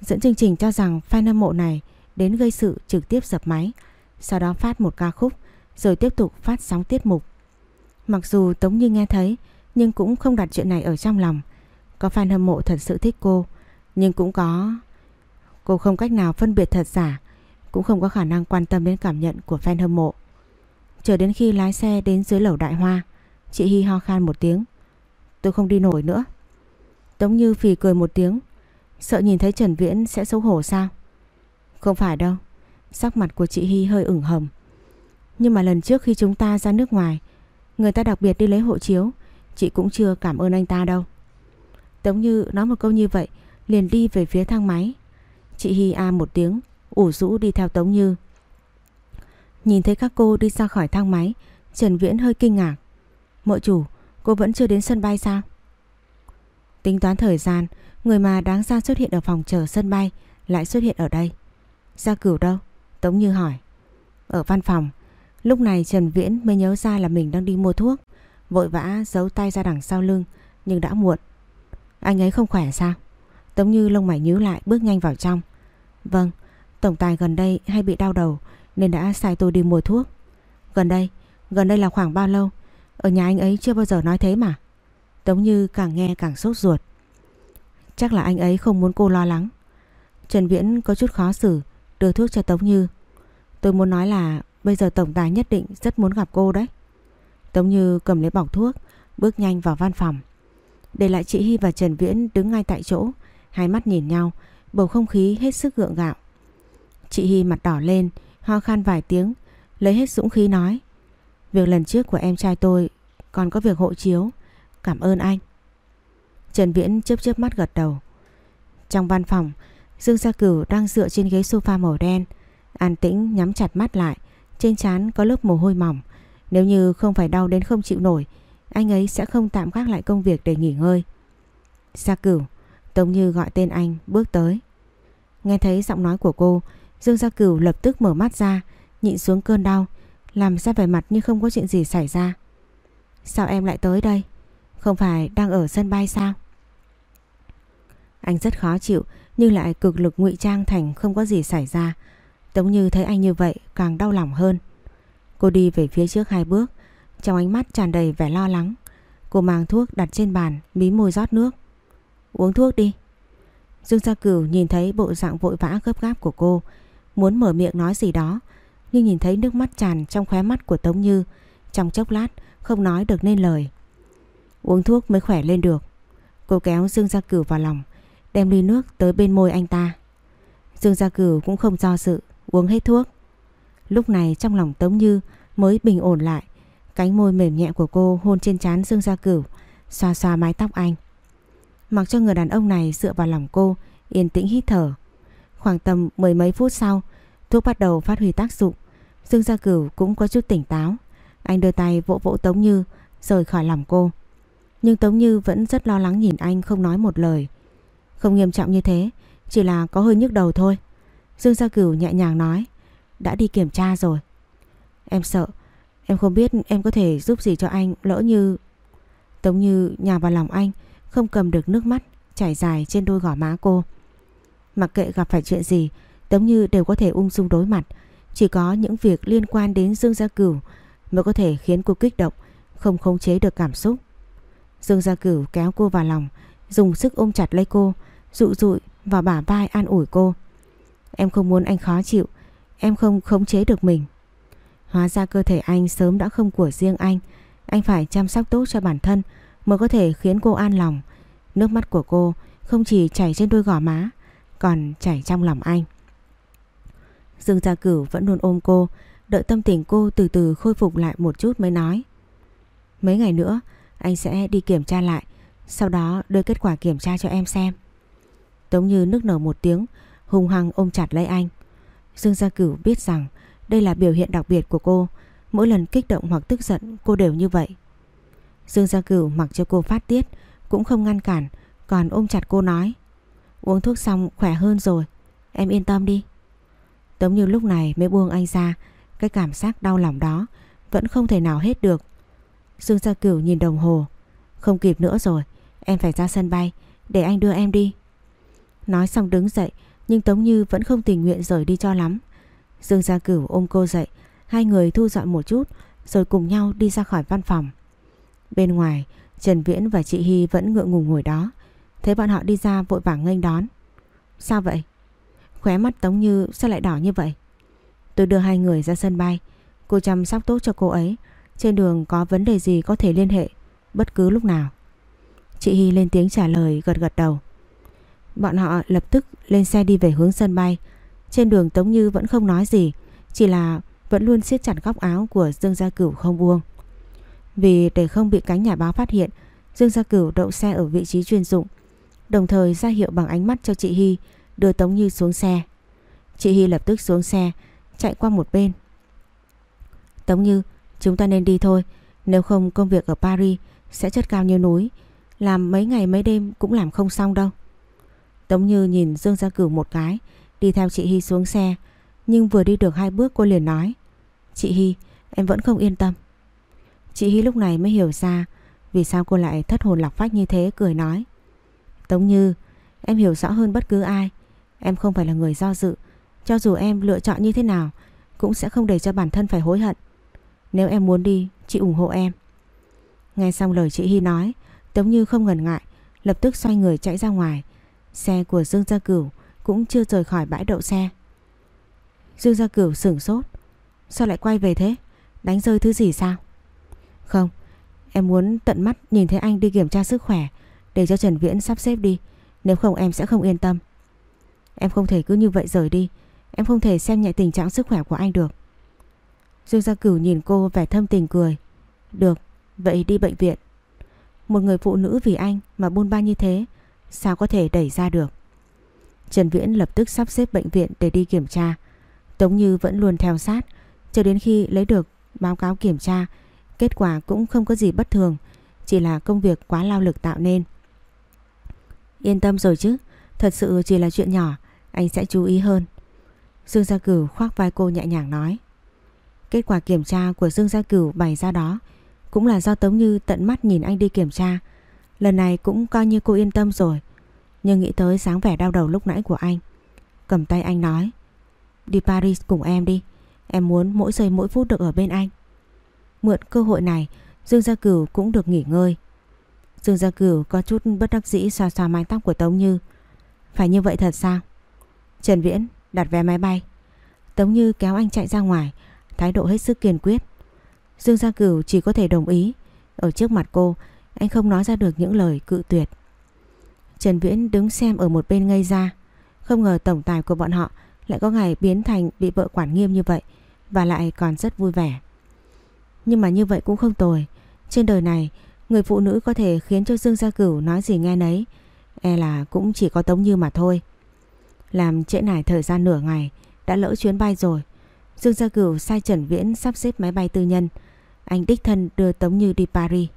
Dẫn chương trình cho rằng fan hâm mộ này đến gây sự trực tiếp dập máy, sau đó phát một ca khúc rồi tiếp tục phát sóng tiết mục. Mặc dù Tống Như nghe thấy nhưng cũng không đặt chuyện này ở trong lòng. Có fan hâm mộ thật sự thích cô nhưng cũng có... Cô không cách nào phân biệt thật giả cũng không có khả năng quan tâm đến cảm nhận của fan hâm mộ. Chờ đến khi lái xe đến dưới lầu đại hoa, chị Hy ho khan một tiếng. Tôi không đi nổi nữa. Tống Như phì cười một tiếng, sợ nhìn thấy Trần Viễn sẽ xấu hổ sao? Không phải đâu, sắc mặt của chị Hy hơi ửng hồng. Nhưng mà lần trước khi chúng ta ra nước ngoài, người ta đặc biệt đi lấy hộ chiếu, chị cũng chưa cảm ơn anh ta đâu. Tống Như nói một câu như vậy, liền đi về phía thang máy. Chị Hy a một tiếng, ủ rũ đi theo Tống Như. Nhìn thấy các cô đi ra khỏi thang máy, Trần Viễn hơi kinh ngạc. Mộ chủ, cô vẫn chưa đến sân bay sao? Tính toán thời gian, người mà đáng ra xuất hiện ở phòng chờ sân bay lại xuất hiện ở đây. Gia cửu đâu? Tống Như hỏi. Ở văn phòng, lúc này Trần Viễn mới nhớ ra là mình đang đi mua thuốc. Vội vã giấu tay ra đằng sau lưng, nhưng đã muộn. Anh ấy không khỏe sao? Tống Như lông mày nhíu lại bước nhanh vào trong. Vâng, tổng tài gần đây hay bị đau đầu nên đã sai tôi đi mua thuốc. Gần đây, gần đây là khoảng bao lâu? Ở nhà anh ấy chưa bao giờ nói thế mà. Tống Như càng nghe càng sốt ruột. Chắc là anh ấy không muốn cô lo lắng. Trần Viễn có chút khó xử, đưa thuốc cho Tống Như. Tôi muốn nói là bây giờ tổng tài nhất định rất muốn gặp cô đấy. Tống Như cầm lấy bọc thuốc, bước nhanh vào văn phòng. Để lại chị Hy và Trần Viễn đứng ngay tại chỗ, hai mắt nhìn nhau, bầu không khí hết sức gượng gạo. Chị Hy mặt đỏ lên, ho khan vài tiếng, lấy hết dũng khí nói. Việc lần trước của em trai tôi còn có việc hộ chiếu, cảm ơn anh. Trần Viễn chớp chớp mắt gật đầu. Trong văn phòng, Dương Gia Cửu đang dựa trên ghế sofa màu đen, an tĩnh nhắm chặt mắt lại, trên trán có lớp mồ hôi mỏng. Nếu như không phải đau đến không chịu nổi, anh ấy sẽ không tạm gác lại công việc để nghỉ ngơi. Gia Cửu, Tống Như gọi tên anh bước tới. Nghe thấy giọng nói của cô, Dương Gia Cửu lập tức mở mắt ra, nhịn xuống cơn đau, làm ra vẻ mặt như không có chuyện gì xảy ra. Sao em lại tới đây? Không phải đang ở sân bay sao? Anh rất khó chịu nhưng lại cực lực ngụy trang thành không có gì xảy ra. Tống Như thấy anh như vậy càng đau lòng hơn. Cô đi về phía trước hai bước, trong ánh mắt tràn đầy vẻ lo lắng. Cô mang thuốc đặt trên bàn, mí môi rót nước. Uống thuốc đi. Dương Gia Cửu nhìn thấy bộ dạng vội vã gấp gáp của cô, muốn mở miệng nói gì đó, nhưng nhìn thấy nước mắt tràn trong khóe mắt của Tống Như, trong chốc lát không nói được nên lời. Uống thuốc mới khỏe lên được. Cô kéo Dương Gia Cửu vào lòng, đem ly nước tới bên môi anh ta. Dương Gia Cửu cũng không do dự, uống hết thuốc. Lúc này trong lòng Tống Như mới bình ổn lại, cánh môi mềm nhẹ của cô hôn trên trán Dương Gia Cửu, xoa xoa mái tóc anh. Mặc cho người đàn ông này dựa vào lòng cô, yên tĩnh hít thở. Khoảng tầm mười mấy phút sau, thuốc bắt đầu phát huy tác dụng. Dương Gia Cửu cũng có chút tỉnh táo. Anh đưa tay vỗ vỗ Tống Như, rời khỏi lòng cô. Nhưng Tống Như vẫn rất lo lắng nhìn anh không nói một lời. Không nghiêm trọng như thế, chỉ là có hơi nhức đầu thôi. Dương Gia Cửu nhẹ nhàng nói, đã đi kiểm tra rồi. Em sợ, em không biết em có thể giúp gì cho anh lỡ như... Tống Như nhào vào lòng anh, không cầm được nước mắt chảy dài trên đôi gò má cô. Mặc kệ gặp phải chuyện gì, Tống Như đều có thể ung dung đối mặt. Chỉ có những việc liên quan đến Dương Gia Cửu mới có thể khiến cô kích động, không khống chế được cảm xúc. Dương Gia Cửu kéo cô vào lòng, dùng sức ôm chặt lấy cô, dụ dụi và bả vai an ủi cô. Em không muốn anh khó chịu, em không khống chế được mình. Hóa ra cơ thể anh sớm đã không của riêng anh, anh phải chăm sóc tốt cho bản thân mới có thể khiến cô an lòng. Nước mắt của cô không chỉ chảy trên đôi gò má, còn chảy trong lòng anh. Dương Gia Cửu vẫn luôn ôm cô, đợi tâm tình cô từ từ khôi phục lại một chút mới nói. Mấy ngày nữa, anh sẽ đi kiểm tra lại, sau đó đưa kết quả kiểm tra cho em xem. Tống Như nước nở một tiếng, hung hăng ôm chặt lấy anh. Dương Gia Cửu biết rằng đây là biểu hiện đặc biệt của cô, mỗi lần kích động hoặc tức giận cô đều như vậy. Dương Gia Cửu mặc cho cô phát tiết, cũng không ngăn cản, còn ôm chặt cô nói. Uống thuốc xong khỏe hơn rồi, em yên tâm đi. Tống như lúc này mới buông anh ra, cái cảm giác đau lòng đó vẫn không thể nào hết được. Dương Gia Cửu nhìn đồng hồ, không kịp nữa rồi, em phải ra sân bay, để anh đưa em đi. Nói xong đứng dậy, Nhưng Tống Như vẫn không tình nguyện rời đi cho lắm Dương Gia Cửu ôm cô dậy Hai người thu dọn một chút Rồi cùng nhau đi ra khỏi văn phòng Bên ngoài Trần Viễn và chị Hy vẫn ngượng ngùng ngồi đó Thấy bọn họ đi ra vội vàng nghênh đón Sao vậy? Khóe mắt Tống Như sao lại đỏ như vậy? Tôi đưa hai người ra sân bay. Cô chăm sóc tốt cho cô ấy. Trên đường có vấn đề gì có thể liên hệ, Bất cứ lúc nào. Chị Hy lên tiếng trả lời, gật gật đầu. Bọn họ lập tức lên xe đi về hướng sân bay. Trên đường Tống Như vẫn không nói gì, Chỉ là vẫn luôn siết chặt góc áo của Dương Gia Cửu không buông. Vì để không bị cánh nhà báo phát hiện, Dương Gia Cửu đậu xe ở vị trí chuyên dụng, Đồng thời ra hiệu bằng ánh mắt cho chị Hy đưa Tống Như xuống xe. Chị Hy lập tức xuống xe, chạy qua một bên. Tống Như, chúng ta nên đi thôi. Nếu không công việc ở Paris sẽ chất cao như núi. Làm mấy ngày mấy đêm cũng làm không xong đâu. Tống Như nhìn Dương Gia Cửu một cái, Đi theo chị Hy xuống xe, Nhưng vừa đi được hai bước cô liền nói, Chị Hy, em vẫn không yên tâm. Chị Hy lúc này mới hiểu ra Vì sao cô lại thất hồn lọc phách như thế, Cười nói, Tống Như, em hiểu rõ hơn bất cứ ai. Em không phải là người do dự Cho dù em lựa chọn như thế nào Cũng sẽ không để cho bản thân phải hối hận Nếu em muốn đi chị ủng hộ em Nghe xong lời chị Hy nói Tống Như không ngần ngại Lập tức xoay người chạy ra ngoài Xe của Dương Gia Cửu cũng chưa rời khỏi bãi đậu xe. Dương Gia Cửu sửng sốt. Sao lại quay về thế? Đánh rơi thứ gì sao? Không, em muốn tận mắt nhìn thấy anh đi kiểm tra sức khỏe để cho Trần Viễn sắp xếp đi. Nếu không em sẽ không yên tâm. Em không thể cứ như vậy rời đi. Em không thể xem nhẹ tình trạng sức khỏe của anh được. Dương Gia Cửu nhìn cô vẻ thâm tình cười. Được, vậy đi bệnh viện. Một người phụ nữ vì anh mà buôn ba như thế Sao có thể đẩy ra được Trần Viễn lập tức sắp xếp bệnh viện để đi kiểm tra Tống Như vẫn luôn theo sát Cho đến khi lấy được báo cáo kiểm tra Kết quả cũng không có gì bất thường Chỉ là công việc quá lao lực tạo nên Yên tâm rồi chứ Thật sự chỉ là chuyện nhỏ anh sẽ chú ý hơn. Dương Gia Cửu khoác vai cô nhẹ nhàng nói. Kết quả kiểm tra của Dương Gia Cửu bày ra đó Cũng là do Tống Như tận mắt nhìn anh đi kiểm tra. Lần này cũng coi như cô yên tâm rồi, Nhưng nghĩ tới sáng vẻ đau đầu lúc nãy của anh, Cầm tay anh nói, Đi Paris cùng em đi, Em muốn mỗi giây mỗi phút được ở bên anh. Mượn cơ hội này, Dương Gia Cửu cũng được nghỉ ngơi. Dương Gia Cửu có chút bất đắc dĩ xoa xoa mái tóc của Tống Như. Phải như vậy thật sao? Trần Viễn đặt vé máy bay. Tống Như kéo anh chạy ra ngoài, Thái độ hết sức kiên quyết. Dương Gia Cửu chỉ có thể đồng ý. Ở trước mặt cô, anh không nói ra được những lời cự tuyệt. Trần Viễn đứng xem ở một bên ngây ra. Không ngờ tổng tài của bọn họ Lại có ngày biến thành bị vợ quản nghiêm như vậy Và lại còn rất vui vẻ. Nhưng mà như vậy cũng không tồi. Trên đời này, Người phụ nữ có thể khiến cho Dương Gia Cửu nói gì nghe nấy. E là cũng chỉ có Tống Như mà thôi. Làm trễ nải thời gian nửa ngày Đã lỡ chuyến bay rồi Dương Gia Cửu sai Trần Viễn sắp xếp máy bay tư nhân Anh đích thân đưa Tống Như đi Paris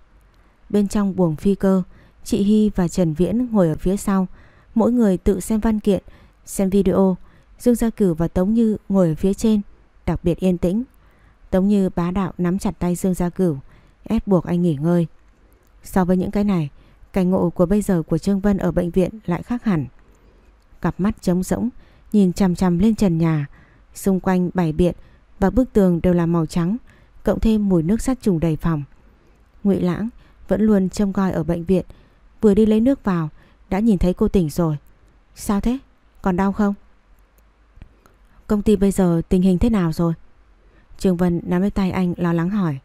Bên trong buồng phi cơ, chị Hy và Trần Viễn ngồi ở phía sau, mỗi người tự xem văn kiện, xem video. Dương Gia Cửu và Tống Như ngồi ở phía trên, đặc biệt yên tĩnh. Tống Như bá đạo nắm chặt tay Dương Gia Cửu, ép buộc anh nghỉ ngơi. So với những cái này, cảnh ngộ của bây giờ của Trương Vân ở bệnh viện lại khác hẳn. Cặp mắt trống rỗng, nhìn chằm chằm lên trần nhà, xung quanh bảy biện và bức tường đều là màu trắng, cộng thêm mùi nước sát trùng đầy phòng. Ngụy Lãng vẫn luôn trông coi ở bệnh viện Vừa đi lấy nước vào Đã nhìn thấy cô tỉnh rồi Sao thế? Còn đau không? Công ty bây giờ tình hình thế nào rồi? Trường Vân nắm lấy tay anh lo lắng hỏi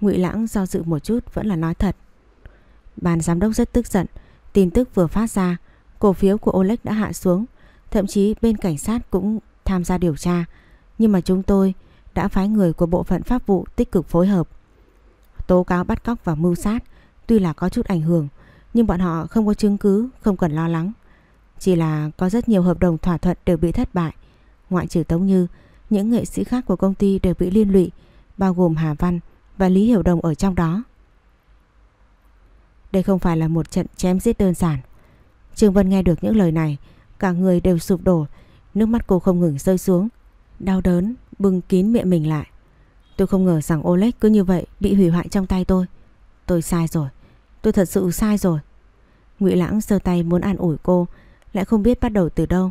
Ngụy Lãng do dự một chút vẫn là nói thật Ban giám đốc rất tức giận Tin tức vừa phát ra Cổ phiếu của Oleg đã hạ xuống Thậm chí bên cảnh sát cũng tham gia điều tra Nhưng mà chúng tôi đã phái người của bộ phận pháp vụ tích cực phối hợp Tố cáo bắt cóc và mưu sát tuy là có chút ảnh hưởng nhưng bọn họ không có chứng cứ, không cần lo lắng. Chỉ là có rất nhiều hợp đồng thỏa thuận đều bị thất bại. Ngoại trừ Tống Như, những nghệ sĩ khác của công ty đều bị liên lụy, bao gồm Hà Văn và Lý Hiểu Đồng ở trong đó. Đây không phải là một trận chém giết đơn giản. Trương Vân nghe được những lời này, cả người đều sụp đổ, nước mắt cô không ngừng rơi xuống. Đau đớn, bưng kín miệng mình lại. Tôi không ngờ rằng Oleg cứ như vậy bị hủy hoại trong tay tôi. Tôi sai rồi. Tôi thật sự sai rồi. Ngụy Lãng giơ tay muốn an ủi cô, lại không biết bắt đầu từ đâu.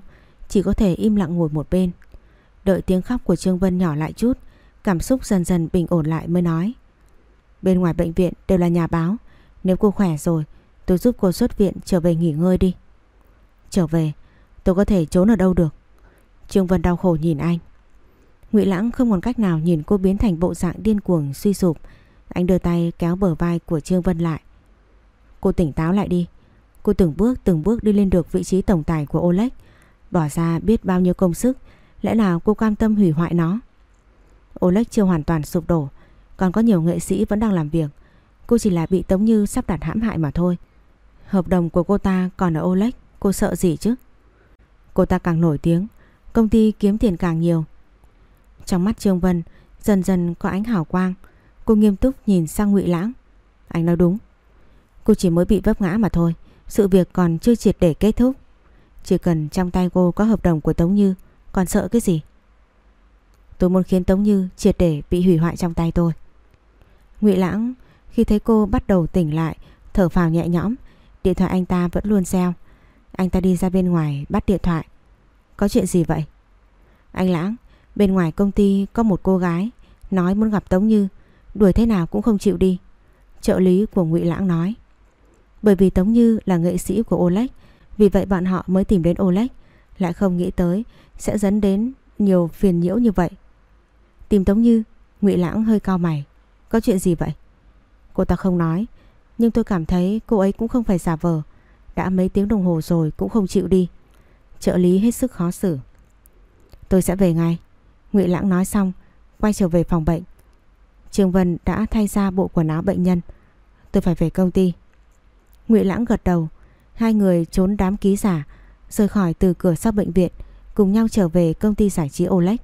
chỉ có thể im lặng ngồi một bên. Đợi tiếng khóc của Trương Vân nhỏ lại chút, cảm xúc dần dần bình ổn lại mới nói. Bên ngoài bệnh viện đều là nhà báo, nếu cô khỏe rồi, tôi giúp cô xuất viện trở về nghỉ ngơi đi. Trở về, tôi có thể trốn ở đâu được? Trương Vân đau khổ nhìn anh. Ngụy Lãng không còn cách nào nhìn cô biến thành bộ dạng điên cuồng suy sụp. Anh đưa tay kéo bờ vai của Trương Vân lại. Cô tỉnh táo lại đi. Cô từng bước từng bước đi lên được vị trí tổng tài của Oleg. Bỏ ra biết bao nhiêu công sức. Lẽ nào cô cam tâm hủy hoại nó? Oleg chưa hoàn toàn sụp đổ. Còn có nhiều nghệ sĩ vẫn đang làm việc. Cô chỉ là bị Tống Như sắp đặt hãm hại mà thôi. Hợp đồng của cô ta còn ở Olex, Cô sợ gì chứ? Cô ta càng nổi tiếng. Công ty kiếm tiền càng nhiều. Trong mắt Trương Vân dần dần có ánh hào quang. Cô nghiêm túc nhìn sang Ngụy Lãng. Anh nói đúng. Cô chỉ mới bị vấp ngã mà thôi. Sự việc còn chưa triệt để kết thúc. Chỉ cần trong tay cô có hợp đồng của Tống Như, còn sợ cái gì? Tôi muốn khiến Tống Như triệt để bị hủy hoại trong tay tôi. Ngụy Lãng khi thấy cô bắt đầu tỉnh lại, thở phào nhẹ nhõm, điện thoại anh ta vẫn luôn reo. Anh ta đi ra bên ngoài bắt điện thoại. Có chuyện gì vậy? Anh Lãng, bên ngoài công ty có một cô gái nói muốn gặp Tống Như, đuổi thế nào cũng không chịu đi. Trợ lý của Ngụy Lãng nói. Bởi vì Tống Như là nghệ sĩ của Oleg, vì vậy bọn họ mới tìm đến Oleg, lại không nghĩ tới sẽ dẫn đến nhiều phiền nhiễu như vậy. Tìm Tống Như, Ngụy Lãng hơi cao mày. Có chuyện gì vậy? Cô ta không nói, nhưng tôi cảm thấy cô ấy cũng không phải giả vờ. Đã mấy tiếng đồng hồ rồi cũng không chịu đi. Trợ lý hết sức khó xử. Tôi sẽ về ngay. Ngụy Lãng nói xong, quay trở về phòng bệnh. Trương Vân đã thay ra bộ quần áo bệnh nhân. Tôi phải về công ty. Ngụy Lãng gật đầu, hai người trốn đám ký giả, rời khỏi từ cửa sau bệnh viện, cùng nhau trở về công ty giải trí Olex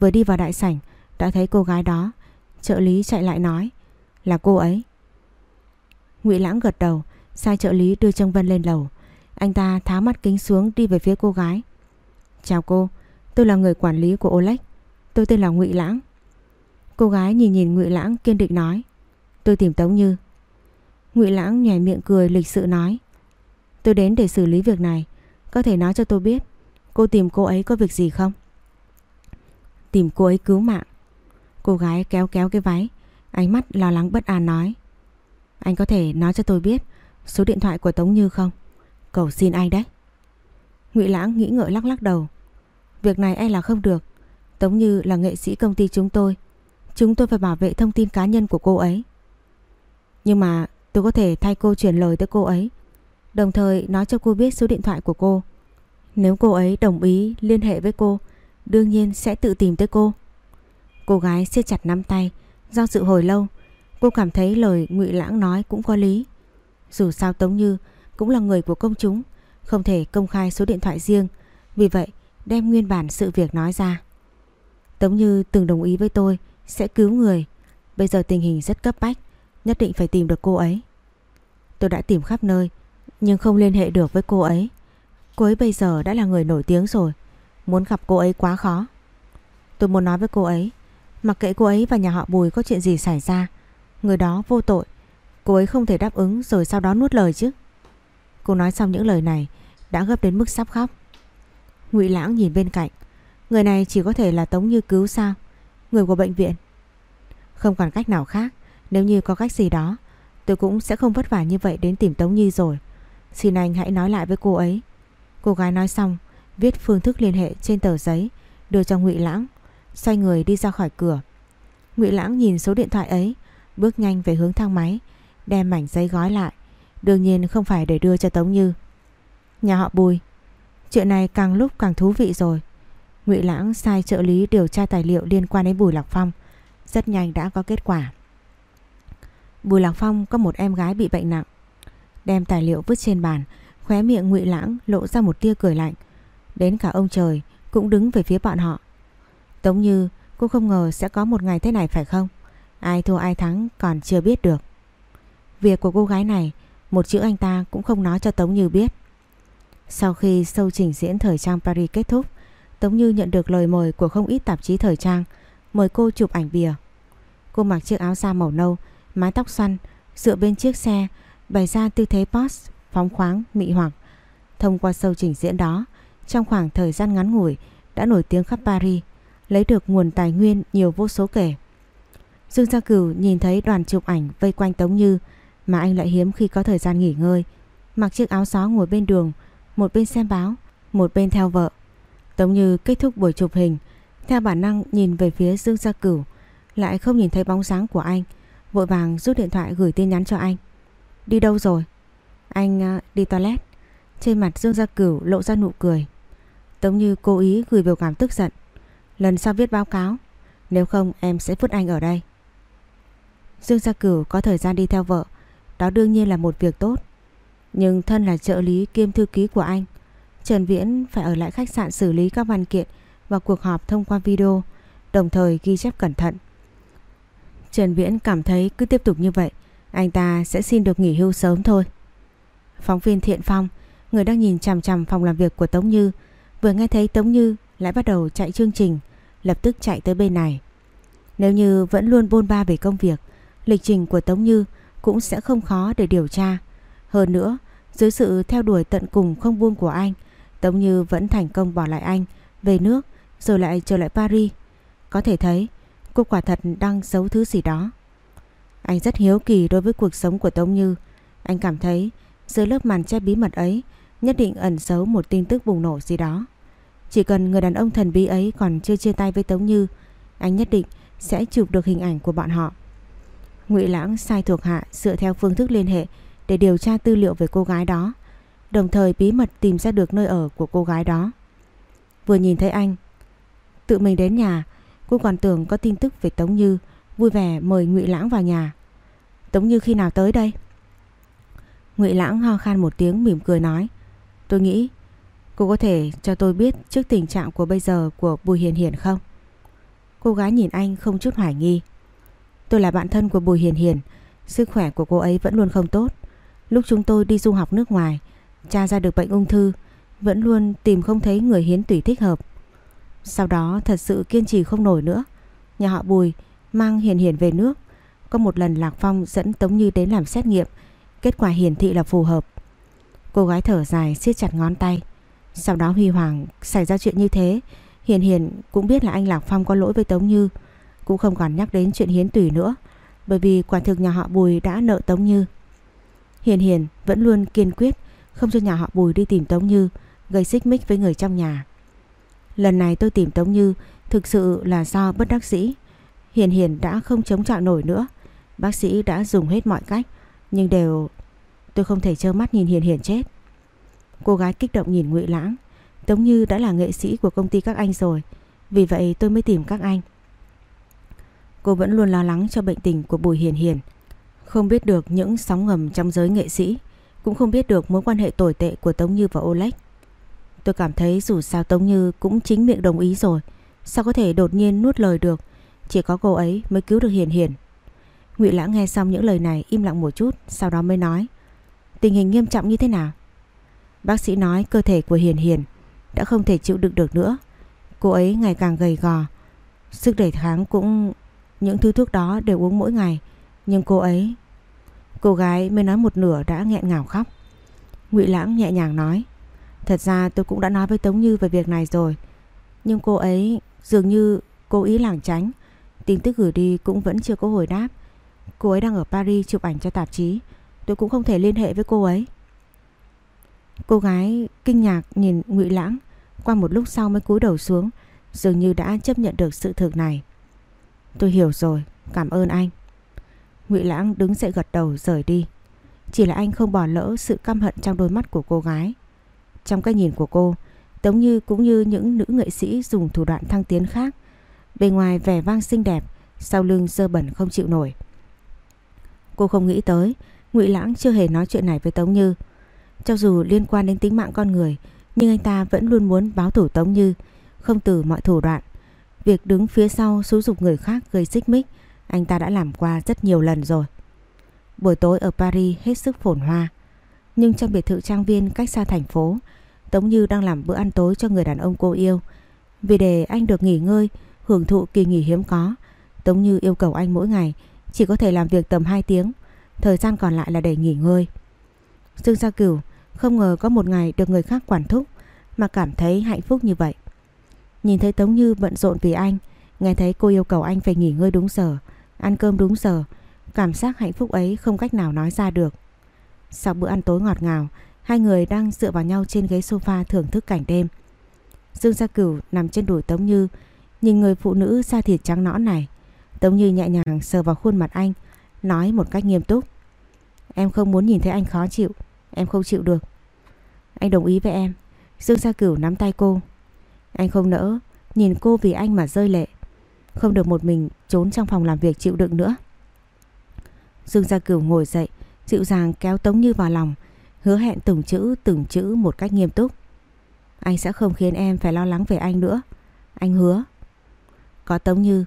Vừa đi vào đại sảnh, đã thấy cô gái đó, trợ lý chạy lại nói, là cô ấy. Ngụy Lãng gật đầu, sai trợ lý đưa Trương Vân lên lầu. Anh ta tháo mắt kính xuống đi về phía cô gái. Chào cô, tôi là người quản lý của Oleg. Tôi tên là Ngụy Lãng. Cô gái nhìn nhìn Ngụy Lãng kiên định nói. Tôi tìm Tống Như. Ngụy Lãng nhếch miệng cười lịch sự nói. Tôi đến để xử lý việc này. Có thể nói cho tôi biết cô tìm cô ấy có việc gì không? Tìm cô ấy cứu mạng. Cô gái kéo kéo cái váy. Ánh mắt lo lắng bất an nói. Anh có thể nói cho tôi biết số điện thoại của Tống Như không? Cầu xin anh đấy. Ngụy Lãng nghĩ ngợi lắc lắc đầu. Việc này e là không được. Tống Như là nghệ sĩ công ty chúng tôi. Chúng tôi phải bảo vệ thông tin cá nhân của cô ấy. Nhưng mà tôi có thể thay cô chuyển lời tới cô ấy. Đồng thời nói cho cô biết số điện thoại của cô. Nếu cô ấy đồng ý liên hệ với cô, đương nhiên sẽ tự tìm tới cô. Cô gái siết chặt nắm tay, do sự hồi lâu, cô cảm thấy lời Ngụy Lãng nói cũng có lý. Dù sao Tống Như cũng là người của công chúng, không thể công khai số điện thoại riêng, vì vậy đem nguyên bản sự việc nói ra. Tống Như từng đồng ý với tôi sẽ cứu người, bây giờ tình hình rất cấp bách, nhất định phải tìm được cô ấy. Tôi đã tìm khắp nơi, nhưng không liên hệ được với cô ấy. Cô ấy bây giờ đã là người nổi tiếng rồi, muốn gặp cô ấy quá khó. Tôi muốn nói với cô ấy, mặc kệ cô ấy và nhà họ Bùi có chuyện gì xảy ra, người đó vô tội, cô ấy không thể đáp ứng rồi sau đó nuốt lời chứ. Cô nói xong những lời này đã gấp đến mức sắp khóc. Ngụy Lãng nhìn bên cạnh, người này chỉ có thể là Tống Như cứu sao? Người của bệnh viện. Không còn cách nào khác, nếu như có cách gì đó, tôi cũng sẽ không vất vả như vậy đến tìm Tống Như rồi. Xin anh hãy nói lại với cô ấy. Cô gái nói xong, viết phương thức liên hệ trên tờ giấy, đưa cho Ngụy Lãng, xoay người đi ra khỏi cửa. Ngụy Lãng nhìn số điện thoại ấy, bước nhanh về hướng thang máy, đem mảnh giấy gói lại, đương nhiên không phải để đưa cho Tống Như. Nhà họ Bùi, chuyện này càng lúc càng thú vị rồi. Ngụy Lãng sai trợ lý điều tra tài liệu liên quan đến Bùi Lạc Phong, rất nhanh đã có kết quả. Bùi Lạc Phong có một em gái bị bệnh nặng, đem tài liệu vứt trên bàn, khóe miệng Ngụy Lãng lộ ra một tia cười lạnh. Đến cả ông trời cũng đứng về phía bọn họ. Tống Như, cô không ngờ sẽ có một ngày thế này phải không? Ai thua ai thắng còn chưa biết được. Việc của cô gái này, một chữ anh ta cũng không nói cho Tống Như biết. Sau khi sâu trình diễn thời trang Paris kết thúc, Tống Như nhận được lời mời của không ít tạp chí thời trang mời cô chụp ảnh bìa. Cô mặc chiếc áo da màu nâu, mái tóc xoăn, dựa bên chiếc xe, bày ra tư thế pose, phóng khoáng, mị hoặc. Thông qua sâu trình diễn đó, trong khoảng thời gian ngắn ngủi đã nổi tiếng khắp Paris, lấy được nguồn tài nguyên nhiều vô số kể. Dương Gia Cửu nhìn thấy đoàn chụp ảnh vây quanh Tống Như mà anh lại hiếm khi có thời gian nghỉ ngơi, mặc chiếc áo gió ngồi bên đường, một bên xem báo, một bên theo vợ. Tống Như kết thúc buổi chụp hình, theo bản năng nhìn về phía Dương Gia Cửu, lại không nhìn thấy bóng dáng của anh, vội vàng rút điện thoại gửi tin nhắn cho anh. Đi đâu rồi? Anh à, đi toilet. Trên mặt Dương Gia Cửu lộ ra nụ cười. Tống Như cố ý gửi biểu cảm tức giận. Lần sau viết báo cáo, nếu không em sẽ vứt anh ở đây. Dương Gia Cửu có thời gian đi theo vợ, đó đương nhiên là một việc tốt. Nhưng thân là trợ lý kiêm thư ký của anh, Trần Viễn phải ở lại khách sạn xử lý các văn kiện và cuộc họp thông qua video, đồng thời ghi chép cẩn thận. Trần Viễn cảm thấy cứ tiếp tục như vậy, anh ta sẽ xin được nghỉ hưu sớm thôi. Phóng viên Thiện Phong, người đang nhìn chằm chằm phòng làm việc của Tống Như, vừa nghe thấy Tống Như lại bắt đầu chạy chương trình, lập tức chạy tới bên này. Nếu như vẫn luôn bôn ba về công việc, lịch trình của Tống Như cũng sẽ không khó để điều tra. Hơn nữa, dưới sự theo đuổi tận cùng không buông của anh, Tống Như vẫn thành công bỏ lại anh về nước rồi lại trở lại Paris. Có thể thấy cô quả thật đang giấu thứ gì đó. Anh rất hiếu kỳ đối với cuộc sống của Tống Như. Anh cảm thấy dưới lớp màn che bí mật ấy nhất định ẩn giấu một tin tức bùng nổ gì đó. Chỉ cần người đàn ông thần bí ấy còn chưa chia tay với Tống Như, anh nhất định sẽ chụp được hình ảnh của bọn họ. Ngụy Lãng sai thuộc hạ dựa theo phương thức liên hệ để điều tra tư liệu về cô gái đó, đồng thời bí mật tìm ra được nơi ở của cô gái đó. Vừa nhìn thấy anh, tự mình đến nhà, cô còn tưởng có tin tức về Tống Như, vui vẻ mời Ngụy Lãng vào nhà. Tống Như khi nào tới đây? Ngụy Lãng ho khan một tiếng mỉm cười nói, tôi nghĩ cô có thể cho tôi biết trước tình trạng của bây giờ của Bùi Hiền Hiền không? Cô gái nhìn anh không chút hoài nghi. Tôi là bạn thân của Bùi Hiền Hiền, sức khỏe của cô ấy vẫn luôn không tốt. Lúc chúng tôi đi du học nước ngoài, cha ra được bệnh ung thư, vẫn luôn tìm không thấy người hiến tủy thích hợp. Sau đó thật sự kiên trì không nổi nữa. Nhà họ Bùi mang Hiền Hiền về nước. Có một lần Lạc Phong dẫn Tống Như đến làm xét nghiệm. Kết quả hiển thị là phù hợp. Cô gái thở dài siết chặt ngón tay. Sau đó Huy Hoàng xảy ra chuyện như thế. Hiền Hiền cũng biết là anh Lạc Phong có lỗi với Tống Như. Cũng không còn nhắc đến chuyện hiến tủy nữa. Bởi vì quả thực nhà họ Bùi đã nợ Tống Như. Hiền Hiền vẫn luôn kiên quyết không cho nhà họ Bùi đi tìm Tống Như gây xích mích với người trong nhà. Lần này tôi tìm Tống Như thực sự là do bất đắc dĩ. Hiền Hiền đã không chống chọi nổi nữa. Bác sĩ đã dùng hết mọi cách nhưng đều tôi không thể trơ mắt nhìn Hiền Hiền chết. Cô gái kích động nhìn Ngụy Lãng, Tống Như đã là nghệ sĩ của công ty các anh rồi, vì vậy tôi mới tìm các anh. Cô vẫn luôn lo lắng cho bệnh tình của Bùi Hiền Hiền, không biết được những sóng ngầm trong giới nghệ sĩ, cũng không biết được mối quan hệ tồi tệ của Tống Như và Oleg. Tôi cảm thấy dù sao Tống Như cũng chính miệng đồng ý rồi, sao có thể đột nhiên nuốt lời được, chỉ có cô ấy mới cứu được Hiền Hiền. Ngụy Lãng nghe xong những lời này im lặng một chút, sau đó mới nói: "Tình hình nghiêm trọng như thế nào?" Bác sĩ nói cơ thể của Hiền Hiền đã không thể chịu đựng được nữa. Cô ấy ngày càng gầy gò, sức đề kháng cũng những thứ thuốc đó đều uống mỗi ngày, nhưng cô ấy Cô gái mới nói một nửa đã nghẹn ngào khóc. Ngụy Lãng nhẹ nhàng nói: "Thật ra tôi cũng đã nói với Tống Như về việc này rồi, nhưng cô ấy dường như cố ý lảng tránh, tin tức gửi đi cũng vẫn chưa có hồi đáp. Cô ấy đang ở Paris chụp ảnh cho tạp chí, tôi cũng không thể liên hệ với cô ấy." Cô gái kinh ngạc nhìn Ngụy Lãng, qua một lúc sau mới cúi đầu xuống, dường như đã chấp nhận được sự thực này. Tôi hiểu rồi, cảm ơn anh. Ngụy Lãng đứng dậy gật đầu rời đi. Chỉ là anh không bỏ lỡ sự căm hận trong đôi mắt của cô gái. Trong cái nhìn của cô, Tống Như cũng như những nữ nghệ sĩ dùng thủ đoạn thăng tiến khác. Bề ngoài vẻ vang xinh đẹp, sau lưng dơ bẩn không chịu nổi. Cô không nghĩ tới, Ngụy Lãng chưa hề nói chuyện này với Tống Như. Cho dù liên quan đến tính mạng con người, nhưng anh ta vẫn luôn muốn báo thủ Tống Như, không từ mọi thủ đoạn. Việc đứng phía sau xúi dục người khác gây xích mích, anh ta đã làm qua rất nhiều lần rồi. Buổi tối ở Paris hết sức phồn hoa, nhưng trong biệt thự trang viên cách xa thành phố, Tống Như đang làm bữa ăn tối cho người đàn ông cô yêu. Vì để anh được nghỉ ngơi, hưởng thụ kỳ nghỉ hiếm có, Tống Như yêu cầu anh mỗi ngày chỉ có thể làm việc tầm 2 tiếng, thời gian còn lại là để nghỉ ngơi. Dương Gia Cửu không ngờ có một ngày được người khác quản thúc mà cảm thấy hạnh phúc như vậy. Nhìn thấy Tống Như bận rộn vì anh, nghe thấy cô yêu cầu anh phải nghỉ ngơi đúng giờ, ăn cơm đúng giờ, cảm giác hạnh phúc ấy không cách nào nói ra được. Sau bữa ăn tối ngọt ngào, hai người đang dựa vào nhau trên ghế sofa thưởng thức cảnh đêm. Dương Gia Cửu nằm trên đùi Tống Như, nhìn người phụ nữ da thịt trắng nõn này. Tống Như nhẹ nhàng sờ vào khuôn mặt anh, nói một cách nghiêm túc. Em không muốn nhìn thấy anh khó chịu, em không chịu được. Anh đồng ý với em. Dương Gia Cửu nắm tay cô. Anh không nỡ, nhìn cô vì anh mà rơi lệ. Không được một mình trốn trong phòng làm việc chịu đựng nữa. Dương Gia Cửu ngồi dậy, dịu dàng kéo Tống Như vào lòng, hứa hẹn từng chữ từng chữ một cách nghiêm túc. Anh sẽ không khiến em phải lo lắng về anh nữa. Anh hứa. Có Tống Như,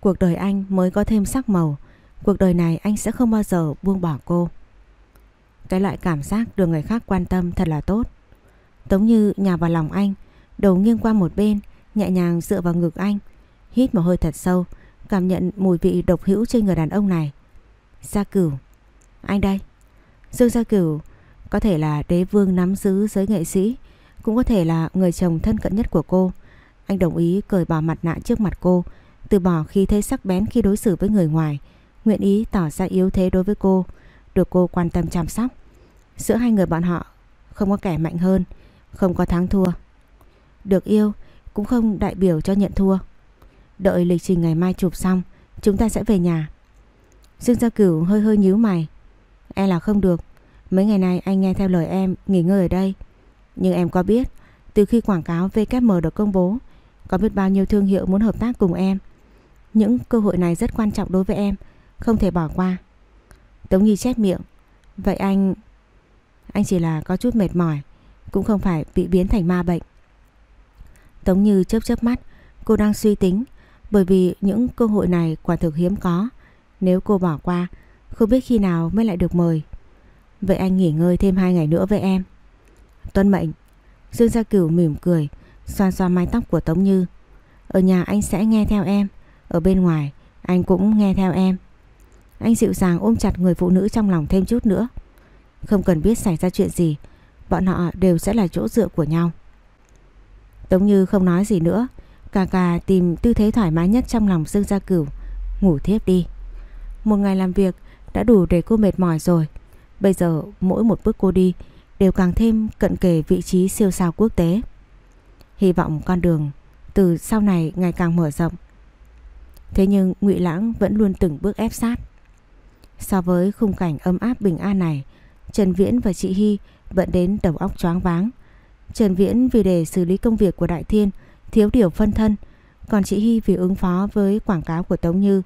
cuộc đời anh mới có thêm sắc màu. Cuộc đời này anh sẽ không bao giờ buông bỏ cô. Cái loại cảm giác được người khác quan tâm thật là tốt. Tống Như nhà vào lòng anh, đầu nghiêng qua một bên, nhẹ nhàng dựa vào ngực anh. Hít một hơi thật sâu, cảm nhận mùi vị độc hữu trên người đàn ông này. Gia Cửu. Anh đây. Dương Gia Cửu có thể là đế vương nắm giữ giới nghệ sĩ, cũng có thể là người chồng thân cận nhất của cô. Anh đồng ý cởi bỏ mặt nạ trước mặt cô, từ bỏ khi thấy sắc bén khi đối xử với người ngoài, nguyện ý tỏ ra yếu thế đối với cô, được cô quan tâm chăm sóc. Giữa hai người bọn họ không có kẻ mạnh hơn, không có thắng thua. Được yêu cũng không đại biểu cho nhận thua. Đợi lịch trình ngày mai chụp xong, chúng ta sẽ về nhà. Dương Gia Cửu hơi hơi nhíu mày. E là không được, mấy ngày nay anh nghe theo lời em nghỉ ngơi ở đây. Nhưng em có biết, từ khi quảng cáo VKM được công bố, có biết bao nhiêu thương hiệu muốn hợp tác cùng em. Những cơ hội này rất quan trọng đối với em, không thể bỏ qua. Tống Nhi chép miệng. Vậy anh... Anh chỉ là có chút mệt mỏi, cũng không phải bị biến thành ma bệnh. Tống Như chớp chớp mắt, cô đang suy tính, bởi vì những cơ hội này quả thực hiếm có. Nếu cô bỏ qua, không biết khi nào mới lại được mời. Vậy anh nghỉ ngơi thêm hai ngày nữa với em. Tuân mệnh. Dương Gia Cửu mỉm cười, xoa xoa mái tóc của Tống Như. Ở nhà anh sẽ nghe theo em, ở bên ngoài anh cũng nghe theo em. Anh dịu dàng ôm chặt người phụ nữ trong lòng thêm chút nữa. Không cần biết xảy ra chuyện gì, bọn họ đều sẽ là chỗ dựa của nhau. Tống Như không nói gì nữa, cà cà tìm tư thế thoải mái nhất trong lòng Dương Gia Cửu, ngủ thiếp đi. Một ngày làm việc đã đủ để cô mệt mỏi rồi. Bây giờ mỗi một bước cô đi đều càng thêm cận kề vị trí siêu sao quốc tế. Hy vọng con đường từ sau này ngày càng mở rộng. Thế nhưng Ngụy Lãng vẫn luôn từng bước ép sát. So với khung cảnh ấm áp bình an này, Trần Viễn và chị Hy vẫn đến đầu óc choáng váng. Trần Viễn vì để xử lý công việc của Đại Thiên thiếu điều phân thân, còn chị Hy vì ứng phó với quảng cáo của Tống Như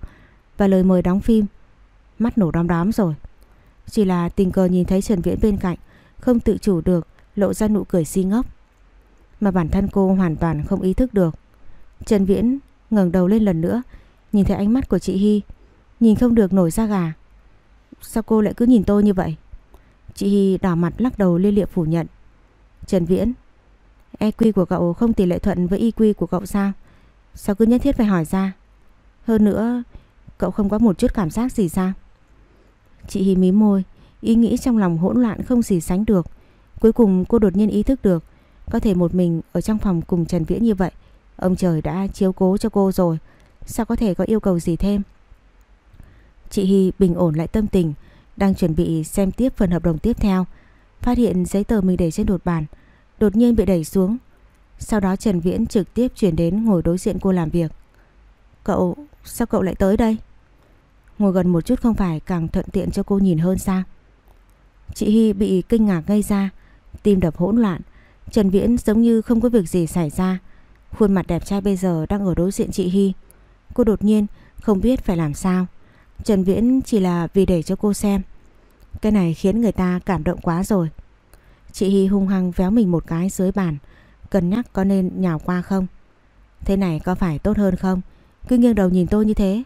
và lời mời đóng phim. Mắt nổ đom đóm rồi. Chỉ là tình cờ nhìn thấy Trần Viễn bên cạnh, không tự chủ được lộ ra nụ cười si ngốc. Mà bản thân cô hoàn toàn không ý thức được. Trần Viễn ngẩng đầu lên lần nữa, nhìn thấy ánh mắt của chị Hy, nhìn không được nổi da gà. Sao cô lại cứ nhìn tôi như vậy? Chị Hy đỏ mặt lắc đầu liên liệp phủ nhận. Trần Viễn, EQ của cậu không tỷ lệ thuận với EQ của cậu sao? Sao cứ nhất thiết phải hỏi ra? Hơn nữa, cậu không có một chút cảm giác gì sao? Chị hí mí môi, ý nghĩ trong lòng hỗn loạn không gì sánh được. Cuối cùng cô đột nhiên ý thức được, có thể một mình ở trong phòng cùng Trần Viễn như vậy. Ông trời đã chiếu cố cho cô rồi, sao có thể có yêu cầu gì thêm? Chị Hy bình ổn lại tâm tình, đang chuẩn bị xem tiếp phần hợp đồng tiếp theo. Phát hiện giấy tờ mình để trên đột bàn, đột nhiên bị đẩy xuống. Sau đó Trần Viễn trực tiếp chuyển đến ngồi đối diện cô làm việc. Cậu, sao cậu lại tới đây? Ngồi gần một chút không phải càng thuận tiện cho cô nhìn hơn sao? Chị Hy bị kinh ngạc ngay ra, tim đập hỗn loạn. Trần Viễn giống như không có việc gì xảy ra. Khuôn mặt đẹp trai bây giờ đang ở đối diện chị Hy. Cô đột nhiên không biết phải làm sao. Trần Viễn chỉ là vì để cho cô xem. Cái này khiến người ta cảm động quá rồi. Chị Hy hung hăng véo mình một cái dưới bàn. cần nhắc có nên nhào qua không? Thế này có phải tốt hơn không? Cứ nghiêng đầu nhìn tôi như thế.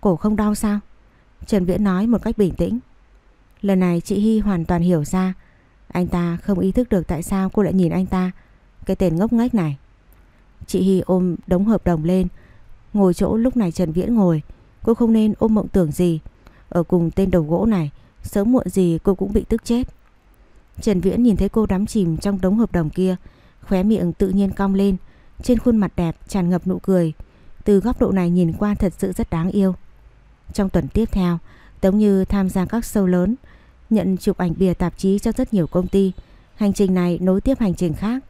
Cổ không đau sao? Trần Viễn nói một cách bình tĩnh. Lần này chị Hy hoàn toàn hiểu ra. Anh ta không ý thức được tại sao cô lại nhìn anh ta. Cái tên ngốc nghếch này. Chị Hy ôm đống hợp đồng lên. Ngồi chỗ lúc này Trần Viễn ngồi. Cô không nên ôm mộng tưởng gì. Ở cùng tên đầu gỗ này. Sớm muộn gì cô cũng bị tức chết. Trần Viễn nhìn thấy cô đắm chìm trong đống hợp đồng kia. Khóe miệng tự nhiên cong lên, trên khuôn mặt đẹp tràn ngập nụ cười. Từ góc độ này nhìn qua thật sự rất đáng yêu. Trong tuần tiếp theo, Tống Như tham gia các show lớn, nhận chụp ảnh bìa tạp chí cho rất nhiều công ty. Hành trình này nối tiếp hành trình khác.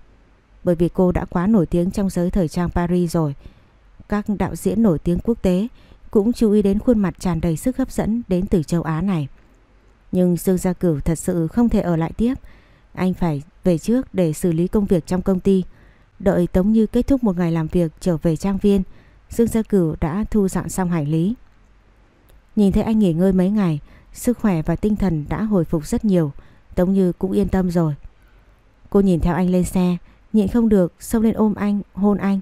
Bởi vì cô đã quá nổi tiếng trong giới thời trang Paris rồi. Các đạo diễn nổi tiếng quốc tế cũng chú ý đến khuôn mặt tràn đầy sức hấp dẫn đến từ châu Á này. Nhưng Dương Gia Cửu thật sự không thể ở lại tiếp. Anh phải về trước để xử lý công việc trong công ty. Đợi Tống Như kết thúc một ngày làm việc trở về trang viên, Dương Gia Cửu đã thu dọn xong hành lý. Nhìn thấy anh nghỉ ngơi mấy ngày, sức khỏe và tinh thần đã hồi phục rất nhiều, Tống Như cũng yên tâm rồi. Cô nhìn theo anh lên xe, nhịn không được xông lên ôm anh, hôn anh.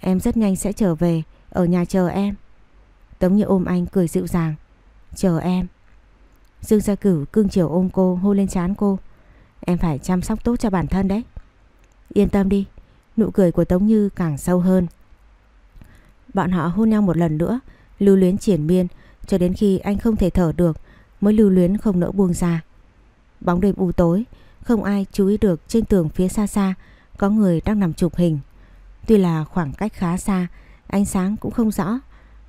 Em rất nhanh sẽ trở về, ở nhà chờ em. Tống Như ôm anh cười dịu dàng. Chờ em. Dương Gia Cửu cưng chiều ôm cô, hôn lên trán cô. Em phải chăm sóc tốt cho bản thân đấy. Yên tâm đi, nụ cười của Tống Như càng sâu hơn. Bọn họ hôn nhau một lần nữa, lưu luyến triển miên cho đến khi anh không thể thở được mới lưu luyến không nỡ buông ra. Bóng đêm u tối, không ai chú ý được trên tường phía xa xa có người đang nằm chụp hình. Tuy là khoảng cách khá xa, ánh sáng cũng không rõ.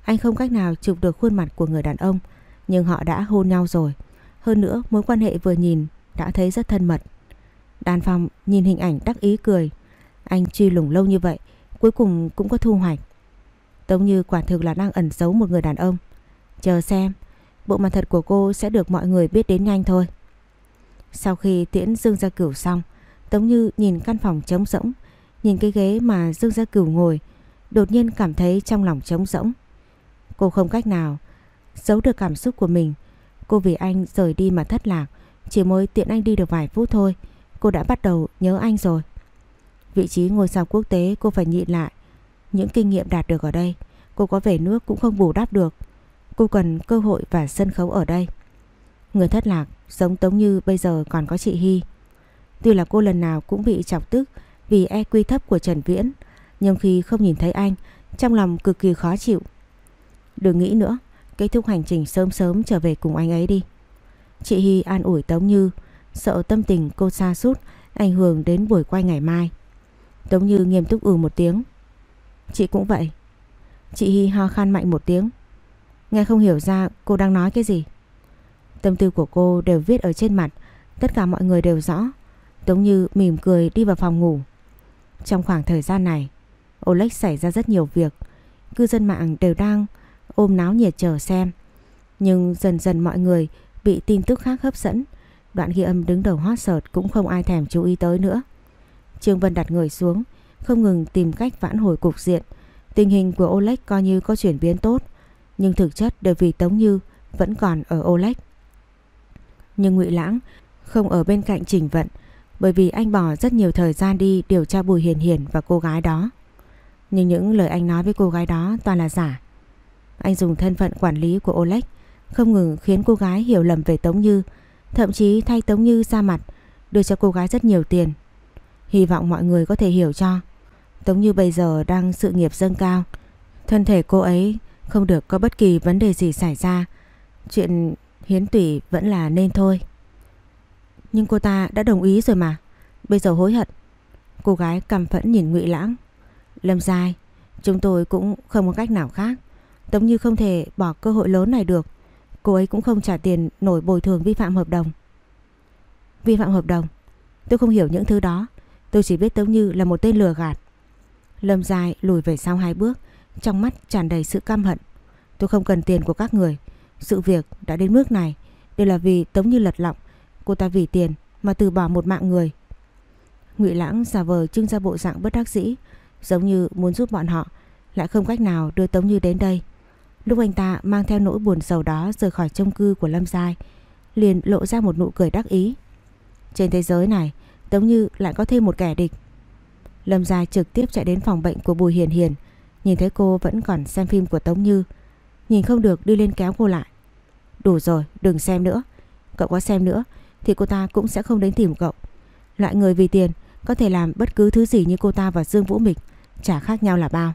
Anh không cách nào chụp được khuôn mặt của người đàn ông, nhưng họ đã hôn nhau rồi. Hơn nữa mối quan hệ vừa nhìn đã thấy rất thân mật. Đàn phong nhìn hình ảnh đắc ý cười. Anh truy lùng lâu như vậy, cuối cùng cũng có thu hoạch. Tống như quả thực là đang ẩn giấu một người đàn ông. Chờ xem, bộ mặt thật của cô sẽ được mọi người biết đến nhanh thôi. Sau khi tiễn Dương Gia Cửu xong, Tống Như nhìn căn phòng trống rỗng, nhìn cái ghế mà Dương Gia Cửu ngồi, đột nhiên cảm thấy trong lòng trống rỗng. Cô không cách nào giấu được cảm xúc của mình. Cô vì anh rời đi mà thất lạc, chỉ mới tiện anh đi được vài phút thôi, cô đã bắt đầu nhớ anh rồi. Vị trí ngôi sao quốc tế cô phải nhịn lại. Những kinh nghiệm đạt được ở đây, cô có về nước cũng không bù đắp được. Cô cần cơ hội và sân khấu ở đây. Người thất lạc giống Tống Như bây giờ còn có chị Hy. Tuy là cô lần nào cũng bị chọc tức vì EQ thấp của Trần Viễn, nhưng khi không nhìn thấy anh, trong lòng cực kỳ khó chịu. Đừng nghĩ nữa, kết thúc hành trình sớm sớm trở về cùng anh ấy đi. Chị Hy an ủi Tống Như, sợ tâm tình cô xa sút ảnh hưởng đến buổi quay ngày mai. Tống Như nghiêm túc ừ một tiếng. Chị cũng vậy. Chị Hy ho khan mạnh một tiếng. Nghe không hiểu ra cô đang nói cái gì. Tâm tư của cô đều viết ở trên mặt, tất cả mọi người đều rõ. Tống Như mỉm cười đi vào phòng ngủ. Trong khoảng thời gian này, Olex xảy ra rất nhiều việc. Cư dân mạng đều đang ôm náo nhiệt chờ xem. Nhưng dần dần mọi người bị tin tức khác hấp dẫn. Đoạn ghi âm đứng đầu hot search cũng không ai thèm chú ý tới nữa. Trương Vân đặt người xuống, không ngừng tìm cách vãn hồi cục diện. Tình hình của Oleg coi như có chuyển biến tốt, nhưng thực chất đều vì Tống Như vẫn còn ở Oleg. Nhưng Ngụy Lãng không ở bên cạnh Trình Vận, bởi vì anh bỏ rất nhiều thời gian đi điều tra Bùi Hiền Hiền và cô gái đó. Nhưng những lời anh nói với cô gái đó toàn là giả. Anh dùng thân phận quản lý của Oleg không ngừng khiến cô gái hiểu lầm về Tống Như, thậm chí thay Tống Như ra mặt, đưa cho cô gái rất nhiều tiền. Hy vọng mọi người có thể hiểu cho. Tống Như bây giờ đang sự nghiệp dâng cao, thân thể cô ấy không được có bất kỳ vấn đề gì xảy ra. Chuyện hiến tủy vẫn là nên thôi. Nhưng cô ta đã đồng ý rồi mà, bây giờ hối hận. Cô gái cầm phẫn nhìn Ngụy Lãng. Lâm Giai, chúng tôi cũng không có cách nào khác. Tống Như không thể bỏ cơ hội lớn này được. Cô ấy cũng không trả tiền nổi bồi thường vi phạm hợp đồng. Vi phạm hợp đồng? Tôi không hiểu những thứ đó. Tôi chỉ biết Tống Như là một tên lừa gạt. Lâm dài lùi về sau hai bước, trong mắt tràn đầy sự căm hận. Tôi không cần tiền của các người. Sự việc đã đến nước này đều là vì Tống Như lật lọng. Cô ta vì tiền mà từ bỏ một mạng người. Ngụy Lãng giả vờ trưng ra bộ dạng bất đắc dĩ, giống như muốn giúp bọn họ, lại không cách nào đưa Tống Như đến đây. Lúc anh ta mang theo nỗi buồn sầu đó rời khỏi chung cư của Lâm Giai, liền lộ ra một nụ cười đắc ý. Trên thế giới này, Tống Như lại có thêm một kẻ địch. Lâm Giai trực tiếp chạy đến phòng bệnh của Bùi Hiền Hiền, nhìn thấy cô vẫn còn xem phim của Tống Như. Nhìn không được đi lên kéo cô lại. Đủ rồi, đừng xem nữa. Cậu có xem nữa thì cô ta cũng sẽ không đến tìm cậu. Loại người vì tiền có thể làm bất cứ thứ gì như cô ta và Dương Vũ Mịch chả khác nhau là bao.